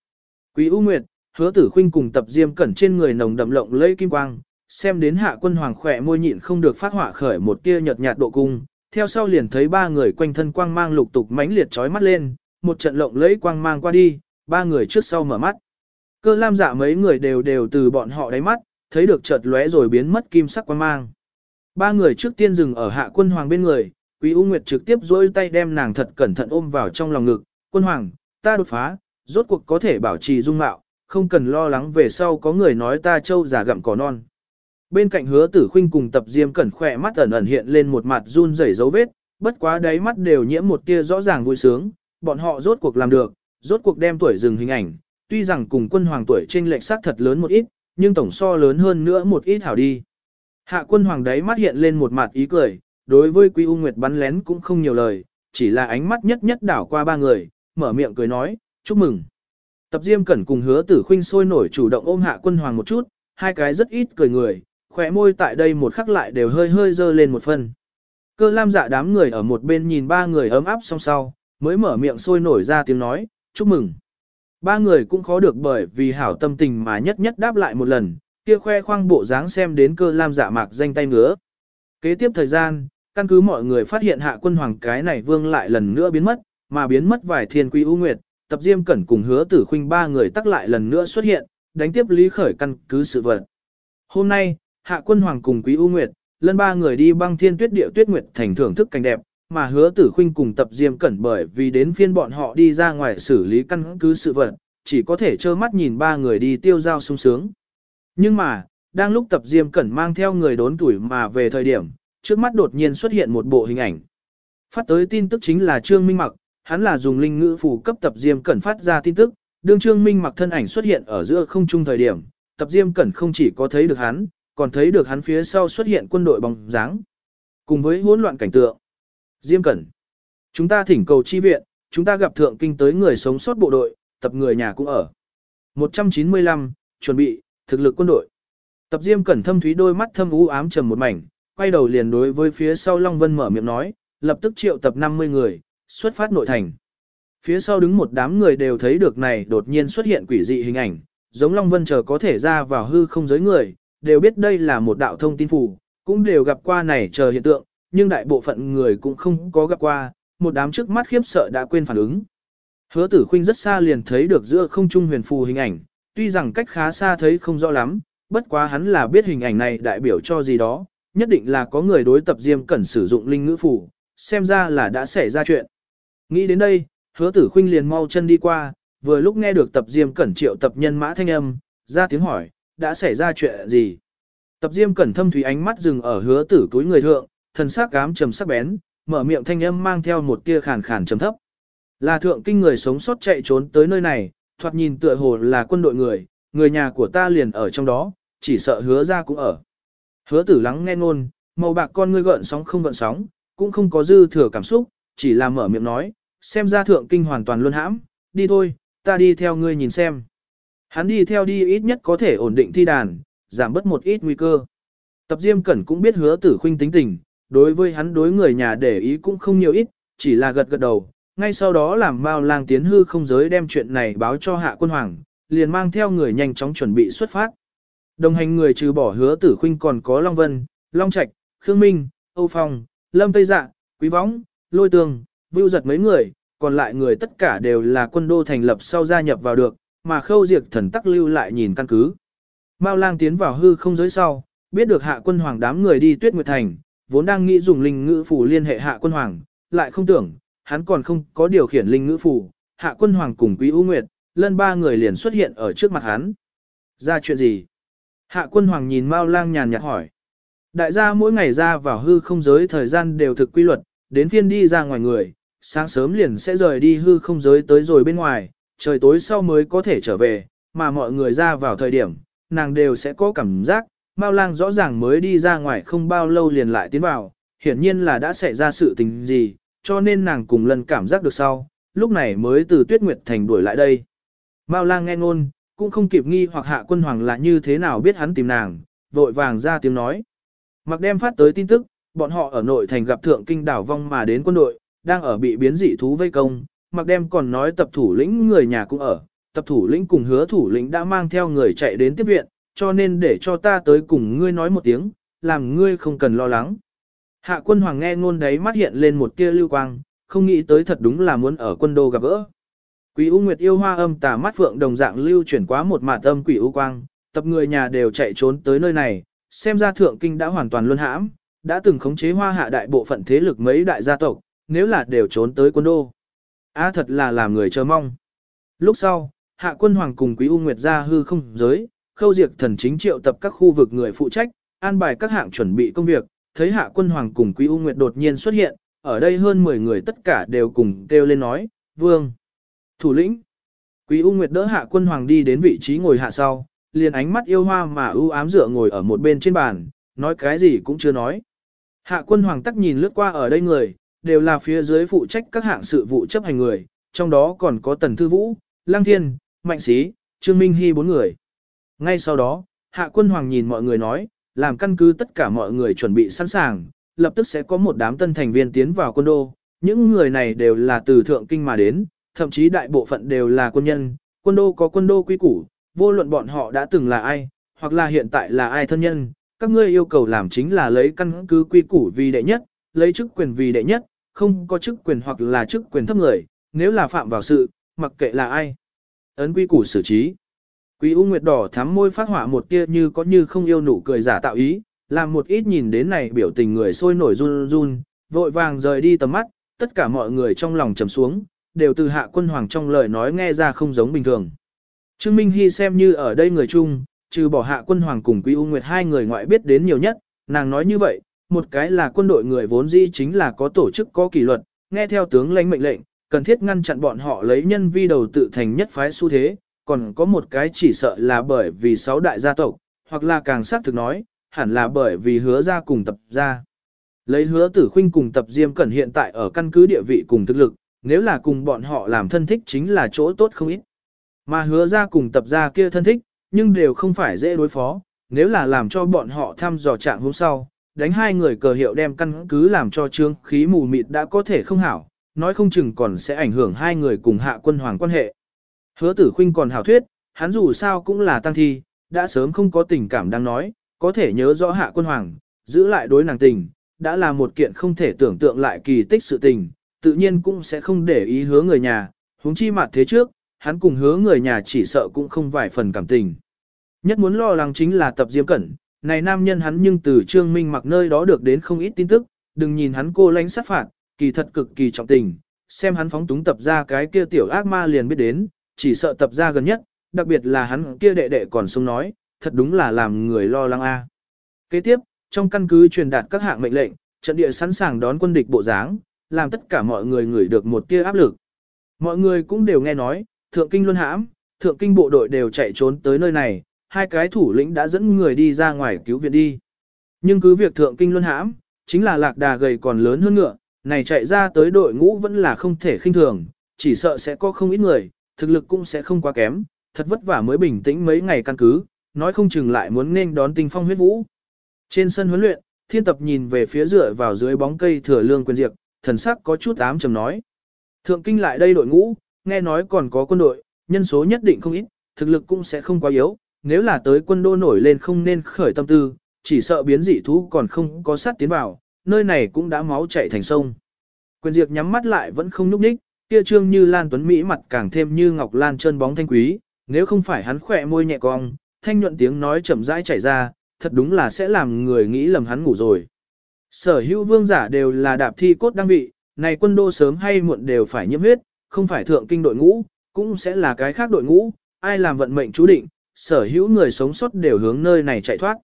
Quý U Nguyệt, hứa tử khuynh cùng tập diêm cẩn trên người nồng đậm lộng lẫy kim quang, xem đến hạ quân hoàng khỏe môi nhịn không được phát hỏa khởi một tia nhợt nhạt độ cung, theo sau liền thấy ba người quanh thân quang mang lục tục mãnh liệt chói mắt lên, một trận lộng lẫy quang mang qua đi, ba người trước sau mở mắt. Cơ lam dạ mấy người đều đều từ bọn họ đáy mắt, thấy được chợt lóe rồi biến mất kim sắc quang mang. Ba người trước tiên dừng ở hạ quân hoàng bên người, Quý U Nguyệt trực tiếp duỗi tay đem nàng thật cẩn thận ôm vào trong lòng ngực, quân hoàng, ta đột phá, rốt cuộc có thể bảo trì dung mạo, không cần lo lắng về sau có người nói ta trâu già gặm cỏ non. Bên cạnh hứa tử khinh cùng tập diêm cẩn khỏe mắt ẩn ẩn hiện lên một mặt run rẩy dấu vết, bất quá đáy mắt đều nhiễm một tia rõ ràng vui sướng, bọn họ rốt cuộc làm được, rốt cuộc đem tuổi dừng hình ảnh, tuy rằng cùng quân hoàng tuổi trên lệch sắc thật lớn một ít, nhưng tổng so lớn hơn nữa một ít hảo đi. Hạ quân hoàng đáy mắt hiện lên một mặt ý cười, đối với Quý U Nguyệt bắn lén cũng không nhiều lời, chỉ là ánh mắt nhất nhất đảo qua ba người, mở miệng cười nói, chúc mừng. Tập Diêm Cẩn cùng hứa tử khinh sôi nổi chủ động ôm hạ quân hoàng một chút, hai cái rất ít cười người, khỏe môi tại đây một khắc lại đều hơi hơi dơ lên một phần. Cơ lam dạ đám người ở một bên nhìn ba người ấm áp song sau, mới mở miệng sôi nổi ra tiếng nói, chúc mừng. Ba người cũng khó được bởi vì hảo tâm tình mà nhất nhất đáp lại một lần, kia khoe khoang bộ dáng xem đến cơ lam dạ mạc danh tay ngứa. Kế tiếp thời gian, căn cứ mọi người phát hiện hạ quân hoàng cái này vương lại lần nữa biến mất, mà biến mất vài thiên quy ưu nguyệt, tập diêm cẩn cùng hứa tử khuynh ba người tắc lại lần nữa xuất hiện, đánh tiếp lý khởi căn cứ sự vật. Hôm nay, hạ quân hoàng cùng quý u nguyệt, lần ba người đi băng thiên tuyết địa tuyết nguyệt thành thưởng thức cảnh đẹp, mà hứa tử khuynh cùng tập diêm cẩn bởi vì đến phiên bọn họ đi ra ngoài xử lý căn cứ sự vật, chỉ có thể trơ mắt nhìn ba người đi tiêu giao sung sướng. Nhưng mà, đang lúc tập diêm cẩn mang theo người đốn tuổi mà về thời điểm, trước mắt đột nhiên xuất hiện một bộ hình ảnh. Phát tới tin tức chính là Trương Minh Mặc, hắn là dùng linh ngữ phù cấp tập diêm cẩn phát ra tin tức, đương Trương Minh Mặc thân ảnh xuất hiện ở giữa không trung thời điểm, tập diêm cẩn không chỉ có thấy được hắn, còn thấy được hắn phía sau xuất hiện quân đội bóng dáng. Cùng với hỗn loạn cảnh tượng. Diêm cẩn. Chúng ta thỉnh cầu chi viện, chúng ta gặp thượng kinh tới người sống sót bộ đội, tập người nhà cũng ở. 195, chuẩn bị, thực lực quân đội. Tập Diêm Cẩn thâm thúy đôi mắt thâm u ám trầm một mảnh, quay đầu liền đối với phía sau Long Vân mở miệng nói, lập tức triệu tập 50 người, xuất phát nội thành. Phía sau đứng một đám người đều thấy được này đột nhiên xuất hiện quỷ dị hình ảnh, giống Long Vân chờ có thể ra vào hư không giới người, đều biết đây là một đạo thông tin phù, cũng đều gặp qua này chờ hiện tượng, nhưng đại bộ phận người cũng không có gặp qua, một đám trước mắt khiếp sợ đã quên phản ứng. Hứa tử khuynh rất xa liền thấy được giữa không trung huyền phù hình ảnh, tuy rằng cách khá xa thấy không rõ lắm, bất quá hắn là biết hình ảnh này đại biểu cho gì đó, nhất định là có người đối tập Diêm Cẩn sử dụng linh ngữ phù, xem ra là đã xảy ra chuyện. Nghĩ đến đây, hứa tử khuynh liền mau chân đi qua, vừa lúc nghe được tập Diêm Cẩn triệu tập nhân mã thanh âm, ra tiếng hỏi, đã xảy ra chuyện gì? Tập Diêm Cẩn thâm thủy ánh mắt dừng ở hứa tử túi người thượng, thần sắc ám trầm sắc bén, mở miệng thanh âm mang theo một tia khàn khàn trầm thấp. Là thượng kinh người sống sót chạy trốn tới nơi này, thoạt nhìn tựa hồ là quân đội người, người nhà của ta liền ở trong đó, chỉ sợ hứa ra cũng ở. Hứa tử lắng nghe ngôn, màu bạc con ngươi gợn sóng không gợn sóng, cũng không có dư thừa cảm xúc, chỉ là mở miệng nói, xem ra thượng kinh hoàn toàn luôn hãm, đi thôi, ta đi theo ngươi nhìn xem. Hắn đi theo đi ít nhất có thể ổn định thi đàn, giảm bớt một ít nguy cơ. Tập Diêm Cẩn cũng biết hứa tử khuynh tính tình, đối với hắn đối người nhà để ý cũng không nhiều ít, chỉ là gật gật đầu, ngay sau đó làm Mao Lang tiến hư không giới đem chuyện này báo cho Hạ Quân Hoàng, liền mang theo người nhanh chóng chuẩn bị xuất phát. Đồng hành người trừ bỏ hứa tử khuynh còn có Long Vân, Long Trạch, Khương Minh, Âu Phong, Lâm Tây Dạ, Quý Võng, Lôi Tường, Vưu Giật mấy người, còn lại người tất cả đều là quân đô thành lập sau gia nhập vào được, mà khâu diệt thần tắc lưu lại nhìn căn cứ. Mao lang tiến vào hư không giới sau, biết được hạ quân hoàng đám người đi tuyết nguyệt thành, vốn đang nghĩ dùng linh ngữ phủ liên hệ hạ quân hoàng, lại không tưởng, hắn còn không có điều khiển linh ngữ phủ, Hạ Quân Hoàng cùng Quý U Nguyệt, lân ba người liền xuất hiện ở trước mặt hắn. Ra chuyện gì? Hạ Quân Hoàng nhìn Mao Lang nhàn nhạt hỏi. Đại gia mỗi ngày ra vào hư không giới thời gian đều thực quy luật, đến phiên đi ra ngoài người, sáng sớm liền sẽ rời đi hư không giới tới rồi bên ngoài, trời tối sau mới có thể trở về, mà mọi người ra vào thời điểm, nàng đều sẽ có cảm giác, Mao Lang rõ ràng mới đi ra ngoài không bao lâu liền lại tiến vào, hiển nhiên là đã xảy ra sự tình gì, cho nên nàng cùng lần cảm giác được sau, lúc này mới từ Tuyết Nguyệt Thành đuổi lại đây. Mao Lang nghe ngôn, cũng không kịp nghi hoặc hạ quân hoàng là như thế nào biết hắn tìm nàng, vội vàng ra tiếng nói. Mặc đem phát tới tin tức, bọn họ ở nội thành gặp thượng kinh đảo vong mà đến quân đội, đang ở bị biến dị thú vây công. Mặc đem còn nói tập thủ lĩnh người nhà cũng ở, tập thủ lĩnh cùng hứa thủ lĩnh đã mang theo người chạy đến tiếp viện, cho nên để cho ta tới cùng ngươi nói một tiếng, làm ngươi không cần lo lắng. Hạ quân hoàng nghe ngôn đấy mắt hiện lên một tia lưu quang, không nghĩ tới thật đúng là muốn ở quân đô gặp gỡ. Quỷ U Nguyệt yêu hoa âm tà mắt phượng đồng dạng lưu chuyển quá một mạt âm quỷ u quang, tập người nhà đều chạy trốn tới nơi này, xem ra thượng kinh đã hoàn toàn luân hãm, đã từng khống chế hoa hạ đại bộ phận thế lực mấy đại gia tộc, nếu là đều trốn tới quân đô. Á thật là làm người chờ mong. Lúc sau, hạ quân hoàng cùng quý U Nguyệt ra hư không giới, khâu diệt thần chính triệu tập các khu vực người phụ trách, an bài các hạng chuẩn bị công việc, thấy hạ quân hoàng cùng quý U Nguyệt đột nhiên xuất hiện, ở đây hơn 10 người tất cả đều cùng kêu lên nói, vương, thủ lĩnh. Quý U Nguyệt đỡ hạ quân hoàng đi đến vị trí ngồi hạ sau, liền ánh mắt yêu hoa mà ưu ám dựa ngồi ở một bên trên bàn, nói cái gì cũng chưa nói. Hạ quân hoàng tắc nhìn lướt qua ở đây người, đều là phía dưới phụ trách các hạng sự vụ chấp hành người, trong đó còn có Tần Thư Vũ, Lăng Thiên, Mạnh Sĩ, Trương Minh Hy bốn người. Ngay sau đó, Hạ quân hoàng nhìn mọi người nói, làm căn cứ tất cả mọi người chuẩn bị sẵn sàng, lập tức sẽ có một đám tân thành viên tiến vào quân đô. Những người này đều là từ thượng kinh mà đến, thậm chí đại bộ phận đều là quân nhân, quân đô có quân đô quy củ, vô luận bọn họ đã từng là ai, hoặc là hiện tại là ai thân nhân, các ngươi yêu cầu làm chính là lấy căn cứ quy củ vì đệ nhất, lấy chức quyền vì đệ nhất, không có chức quyền hoặc là chức quyền thấp người, nếu là phạm vào sự, mặc kệ là ai. Ấn quy củ xử trí. Quý U Nguyệt đỏ thắm môi phát hỏa một tia như có như không yêu nụ cười giả tạo ý, làm một ít nhìn đến này biểu tình người sôi nổi run run, vội vàng rời đi tầm mắt, tất cả mọi người trong lòng trầm xuống, đều từ hạ quân hoàng trong lời nói nghe ra không giống bình thường. Trương Minh Hy xem như ở đây người chung, trừ bỏ hạ quân hoàng cùng Quý U Nguyệt hai người ngoại biết đến nhiều nhất, nàng nói như vậy, một cái là quân đội người vốn dĩ chính là có tổ chức có kỷ luật, nghe theo tướng lãnh mệnh lệnh, cần thiết ngăn chặn bọn họ lấy nhân vi đầu tự thành nhất phái xu thế, còn có một cái chỉ sợ là bởi vì sáu đại gia tộc, hoặc là càng xác thực nói, hẳn là bởi vì hứa ra cùng tập ra. Lấy hứa tử khuynh cùng tập diêm cẩn hiện tại ở căn cứ địa vị cùng thực lực, nếu là cùng bọn họ làm thân thích chính là chỗ tốt không ít. Mà hứa ra cùng tập ra kia thân thích, nhưng đều không phải dễ đối phó, nếu là làm cho bọn họ thăm dò trạng hôm sau, đánh hai người cờ hiệu đem căn cứ làm cho trương khí mù mịt đã có thể không hảo, nói không chừng còn sẽ ảnh hưởng hai người cùng hạ quân hoàng quan hệ. Hứa tử khinh còn hảo thuyết, hắn dù sao cũng là tăng thi, đã sớm không có tình cảm đang nói, có thể nhớ rõ hạ quân hoàng, giữ lại đối nàng tình, đã là một kiện không thể tưởng tượng lại kỳ tích sự tình, tự nhiên cũng sẽ không để ý hứa người nhà, huống chi mặt thế trước, hắn cùng hứa người nhà chỉ sợ cũng không vài phần cảm tình. Nhất muốn lo lắng chính là tập diêm cẩn, này nam nhân hắn nhưng từ trương minh mặc nơi đó được đến không ít tin tức, đừng nhìn hắn cô lánh sát phạt, kỳ thật cực kỳ trọng tình, xem hắn phóng túng tập ra cái kia tiểu ác ma liền biết đến, chỉ sợ tập ra gần nhất, đặc biệt là hắn kia đệ đệ còn sống nói, thật đúng là làm người lo lắng a. Kế tiếp, trong căn cứ truyền đạt các hạng mệnh lệnh, trận địa sẵn sàng đón quân địch bộ dáng, làm tất cả mọi người ngửi được một tia áp lực. Mọi người cũng đều nghe nói, thượng kinh luân hãm, thượng kinh bộ đội đều chạy trốn tới nơi này, hai cái thủ lĩnh đã dẫn người đi ra ngoài cứu viện đi. Nhưng cứ việc thượng kinh luân hãm, chính là lạc đà gầy còn lớn hơn ngựa, này chạy ra tới đội ngũ vẫn là không thể khinh thường, chỉ sợ sẽ có không ít người, thực lực cũng sẽ không quá kém, thật vất vả mới bình tĩnh mấy ngày căn cứ, nói không chừng lại muốn nên đón tinh phong huyết vũ. Trên sân huấn luyện, thiên tập nhìn về phía dựa vào dưới bóng cây thừa lương quyền diệt, thần sắc có chút ám trầm nói. Thượng kinh lại đây đội ngũ, nghe nói còn có quân đội, nhân số nhất định không ít, thực lực cũng sẽ không quá yếu, nếu là tới quân đô nổi lên không nên khởi tâm tư, chỉ sợ biến dị thú còn không có sát tiến vào, nơi này cũng đã máu chảy thành sông. Quyền diệt nhắm mắt lại vẫn không nhúc nhích, kia trương như Lan Tuấn Mỹ mặt càng thêm như ngọc lan chân bóng thanh quý, nếu không phải hắn khỏe môi nhẹ cong, thanh nhuận tiếng nói chậm rãi chảy ra, thật đúng là sẽ làm người nghĩ lầm hắn ngủ rồi. Sở hữu vương giả đều là đạp thi cốt đăng vị, này quân đô sớm hay muộn đều phải nhiễm huyết, không phải thượng kinh đội ngũ, cũng sẽ là cái khác đội ngũ, ai làm vận mệnh chú định, sở hữu người sống sót đều hướng nơi này chạy thoát.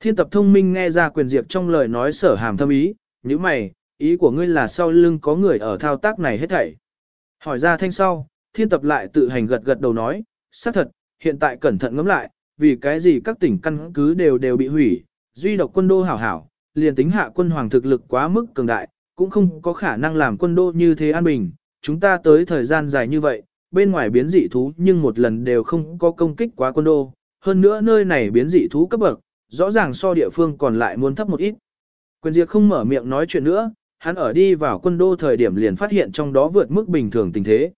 Thiên tập thông minh nghe ra quyền diệt trong lời nói sở hàm thâm ý, như mày, ý của ngươi là sau lưng có người ở thao tác này hết thảy. Hỏi ra thanh sau, thiên tập lại tự hành gật gật đầu nói, xác thật, hiện tại cẩn thận ngẫm lại, vì cái gì các tỉnh căn cứ đều đều bị hủy, duy độc quân đô hảo hảo, liền tính hạ quân hoàng thực lực quá mức cường đại, cũng không có khả năng làm quân đô như thế an bình, chúng ta tới thời gian dài như vậy, bên ngoài biến dị thú nhưng một lần đều không có công kích quá quân đô, hơn nữa nơi này biến dị thú cấp bậc, rõ ràng so địa phương còn lại muốn thấp một ít. Quyền Diệp không mở miệng nói chuyện nữa, hắn ở đi vào quân đô thời điểm liền phát hiện trong đó vượt mức bình thường tình thế.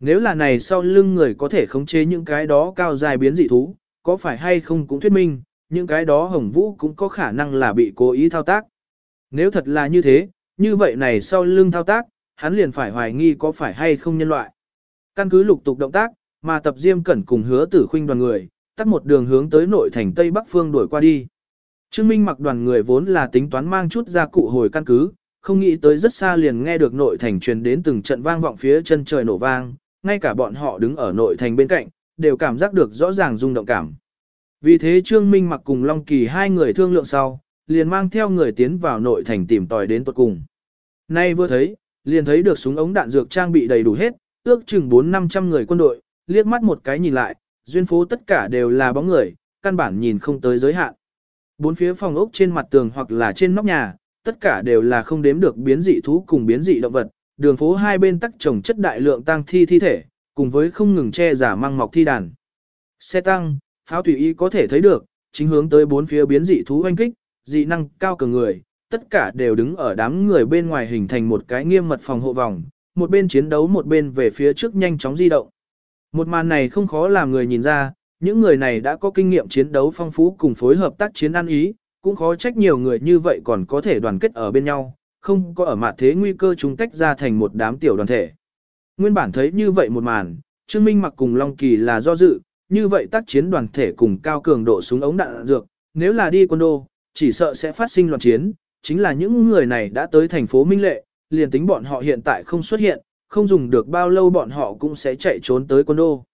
Nếu là này sau lưng người có thể khống chế những cái đó cao dài biến dị thú, có phải hay không cũng thuyết minh, những cái đó hồng vũ cũng có khả năng là bị cố ý thao tác. Nếu thật là như thế, như vậy này sau lưng thao tác, hắn liền phải hoài nghi có phải hay không nhân loại. Căn cứ lục tục động tác, mà tập diêm cẩn cùng hứa tử khuynh đoàn người, tắt một đường hướng tới nội thành Tây Bắc Phương đổi qua đi. Trương Minh mặc đoàn người vốn là tính toán mang chút ra cụ hồi căn cứ, không nghĩ tới rất xa liền nghe được nội thành truyền đến từng trận vang vọng phía chân trời nổ vang, ngay cả bọn họ đứng ở nội thành bên cạnh, đều cảm giác được rõ ràng rung động cảm. Vì thế Trương Minh mặc cùng Long Kỳ hai người thương lượng sau, liền mang theo người tiến vào nội thành tìm tòi đến tuật cùng. Nay vừa thấy, liền thấy được súng ống đạn dược trang bị đầy đủ hết, ước chừng 4-500 người quân đội, liếc mắt một cái nhìn lại, duyên phố tất cả đều là bóng người, căn bản nhìn không tới giới hạn. Bốn phía phòng ốc trên mặt tường hoặc là trên nóc nhà, tất cả đều là không đếm được biến dị thú cùng biến dị động vật, đường phố hai bên tắc trồng chất đại lượng tang thi thi thể, cùng với không ngừng che giả mang mọc thi đàn. Xe tăng, pháo tùy ý có thể thấy được, chính hướng tới bốn phía biến dị thú hoanh kích, dị năng cao cường người, tất cả đều đứng ở đám người bên ngoài hình thành một cái nghiêm mật phòng hộ vòng, một bên chiến đấu một bên về phía trước nhanh chóng di động. Một màn này không khó làm người nhìn ra, những người này đã có kinh nghiệm chiến đấu phong phú cùng phối hợp tác chiến ăn ý, cũng khó trách nhiều người như vậy còn có thể đoàn kết ở bên nhau, không có ở mặt thế nguy cơ chúng tách ra thành một đám tiểu đoàn thể. Nguyên bản thấy như vậy một màn, Trương Minh mặc cùng Long Kỳ là do dự, như vậy tác chiến đoàn thể cùng cao cường độ súng ống đạn dược, nếu là đi quân đô, chỉ sợ sẽ phát sinh loạn chiến, chính là những người này đã tới thành phố Minh Lệ, liền tính bọn họ hiện tại không xuất hiện, không dùng được bao lâu bọn họ cũng sẽ chạy trốn tới quân đô.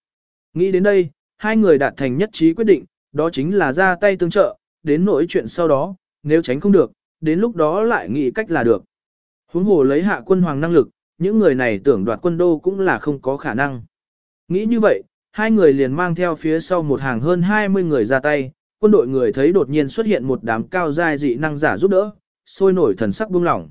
Nghĩ đến đây, hai người đạt thành nhất trí quyết định, đó chính là ra tay tương trợ, đến nỗi chuyện sau đó, nếu tránh không được, đến lúc đó lại nghĩ cách là được. Huống hồ lấy hạ quân hoàng năng lực, những người này tưởng đoạt quân đô cũng là không có khả năng. Nghĩ như vậy, hai người liền mang theo phía sau một hàng hơn 20 người ra tay, quân đội người thấy đột nhiên xuất hiện một đám cao giai dị năng giả giúp đỡ, sôi nổi thần sắc buông lỏng.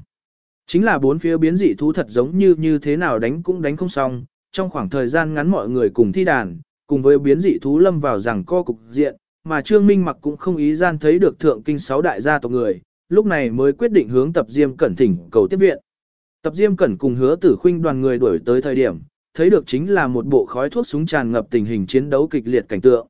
Chính là bốn phía biến dị thú thật giống như như thế nào đánh cũng đánh không xong, trong khoảng thời gian ngắn mọi người cùng thi đàn, cùng với biến dị thú lâm vào rằng co cục diện, mà Trương Minh mặc cũng không ý gian thấy được thượng kinh sáu đại gia tộc người, lúc này mới quyết định hướng tập Diêm Cẩn thỉnh cầu tiếp viện. Tập Diêm Cẩn cùng hứa tử khuynh đoàn người đuổi tới thời điểm, thấy được chính là một bộ khói thuốc súng tràn ngập tình hình chiến đấu kịch liệt cảnh tượng.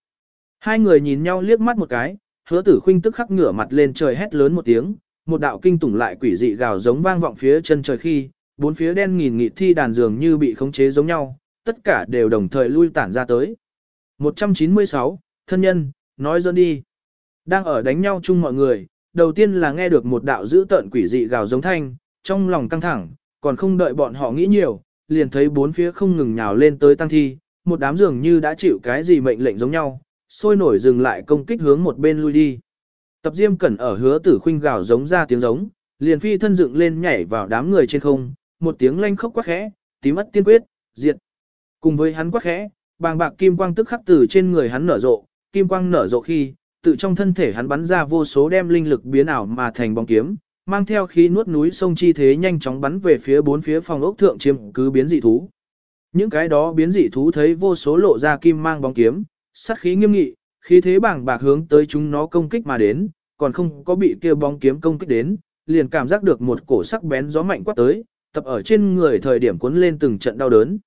Hai người nhìn nhau liếc mắt một cái, hứa tử khuynh tức khắc ngửa mặt lên trời hét lớn một tiếng, một đạo kinh tủng lại quỷ dị gào giống vang vọng phía chân trời khi, bốn phía đen nghìn nghị thi đàn dường như bị khống chế giống nhau, tất cả đều đồng thời lui tản ra tới. 196, thân nhân, nói dân đi. Đang ở đánh nhau chung mọi người, đầu tiên là nghe được một đạo dữ tợn quỷ dị gào giống thanh, trong lòng căng thẳng, còn không đợi bọn họ nghĩ nhiều, liền thấy bốn phía không ngừng nhào lên tới tăng thi, một đám dường như đã chịu cái gì mệnh lệnh giống nhau, sôi nổi dừng lại công kích hướng một bên lui đi. Tập Diêm Cẩn ở hứa tử khuynh gào giống ra tiếng giống, liền phi thân dựng lên nhảy vào đám người trên không, một tiếng lanh khốc quắc khẽ, tím mất tiên quyết, diệt. Cùng với hắn quắc khẽ, bàng bạc kim quang tức khắc từ trên người hắn nở rộ, kim quang nở rộ khi, tự trong thân thể hắn bắn ra vô số đem linh lực biến ảo mà thành bóng kiếm, mang theo khí nuốt núi sông chi thế nhanh chóng bắn về phía bốn phía phòng ốc thượng chiếm cứ biến dị thú. Những cái đó biến dị thú thấy vô số lộ ra kim mang bóng kiếm, sát khí nghiêm nghị, khí thế bảng bạc hướng tới chúng nó công kích mà đến, còn không có bị kia bóng kiếm công kích đến, liền cảm giác được một cổ sắc bén gió mạnh quát tới, tập ở trên người thời điểm cuốn lên từng trận đau đớn.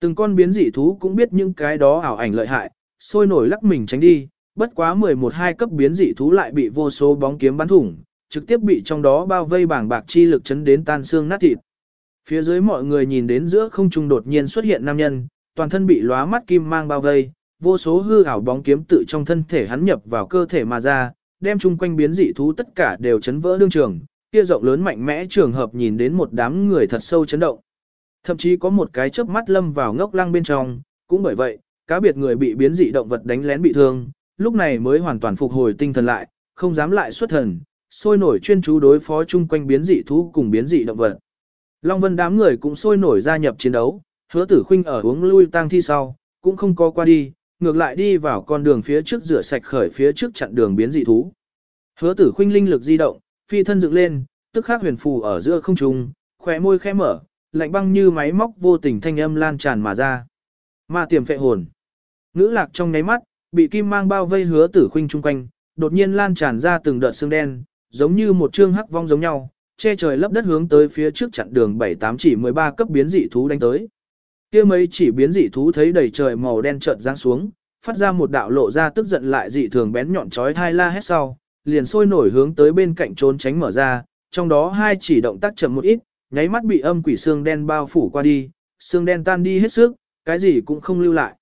Từng con biến dị thú cũng biết những cái đó ảo ảnh lợi hại, sôi nổi lắc mình tránh đi, bất quá 11-2 cấp biến dị thú lại bị vô số bóng kiếm bắn thủng, trực tiếp bị trong đó bao vây bảng bạc chi lực chấn đến tan xương nát thịt. Phía dưới mọi người nhìn đến giữa không trung đột nhiên xuất hiện nam nhân, toàn thân bị lóa mắt kim mang bao vây, vô số hư ảo bóng kiếm tự trong thân thể hắn nhập vào cơ thể mà ra, đem chung quanh biến dị thú tất cả đều chấn vỡ đương trường, kia rộng lớn mạnh mẽ trường hợp nhìn đến một đám người thật sâu chấn động. Thậm chí có một cái chớp mắt lâm vào ngốc lăng bên trong, cũng bởi vậy, cá biệt người bị biến dị động vật đánh lén bị thương, lúc này mới hoàn toàn phục hồi tinh thần lại, không dám lại xuất thần, sôi nổi chuyên chú đối phó chung quanh biến dị thú cùng biến dị động vật. Long Vân đám người cũng sôi nổi gia nhập chiến đấu, hứa tử khuynh ở uống lui tang thi sau, cũng không có qua đi, ngược lại đi vào con đường phía trước rửa sạch khởi phía trước chặn đường biến dị thú. Hứa tử khuynh linh lực di động, phi thân dựng lên, tức khắc huyền phù ở giữa không trung, khóe môi khẽ mở, lạnh băng như máy móc vô tình thanh âm lan tràn mà ra. Ma tiềm phệ hồn. Ngữ lạc trong nháy mắt, bị kim mang bao vây hứa tử khuynh chung quanh, đột nhiên lan tràn ra từng đợt xương đen, giống như một trương hắc vong giống nhau, che trời lấp đất hướng tới phía trước chặn đường 78 chỉ 13 cấp biến dị thú đánh tới. Kia mấy chỉ biến dị thú thấy đầy trời màu đen chợt giáng xuống, phát ra một đạo lộ ra tức giận lại dị thường bén nhọn chói thai la hét sau, liền sôi nổi hướng tới bên cạnh trốn tránh mở ra, trong đó hai chỉ động tác chậm một ít, nháy mắt bị âm quỷ xương đen bao phủ qua đi, xương đen tan đi hết sức, cái gì cũng không lưu lại.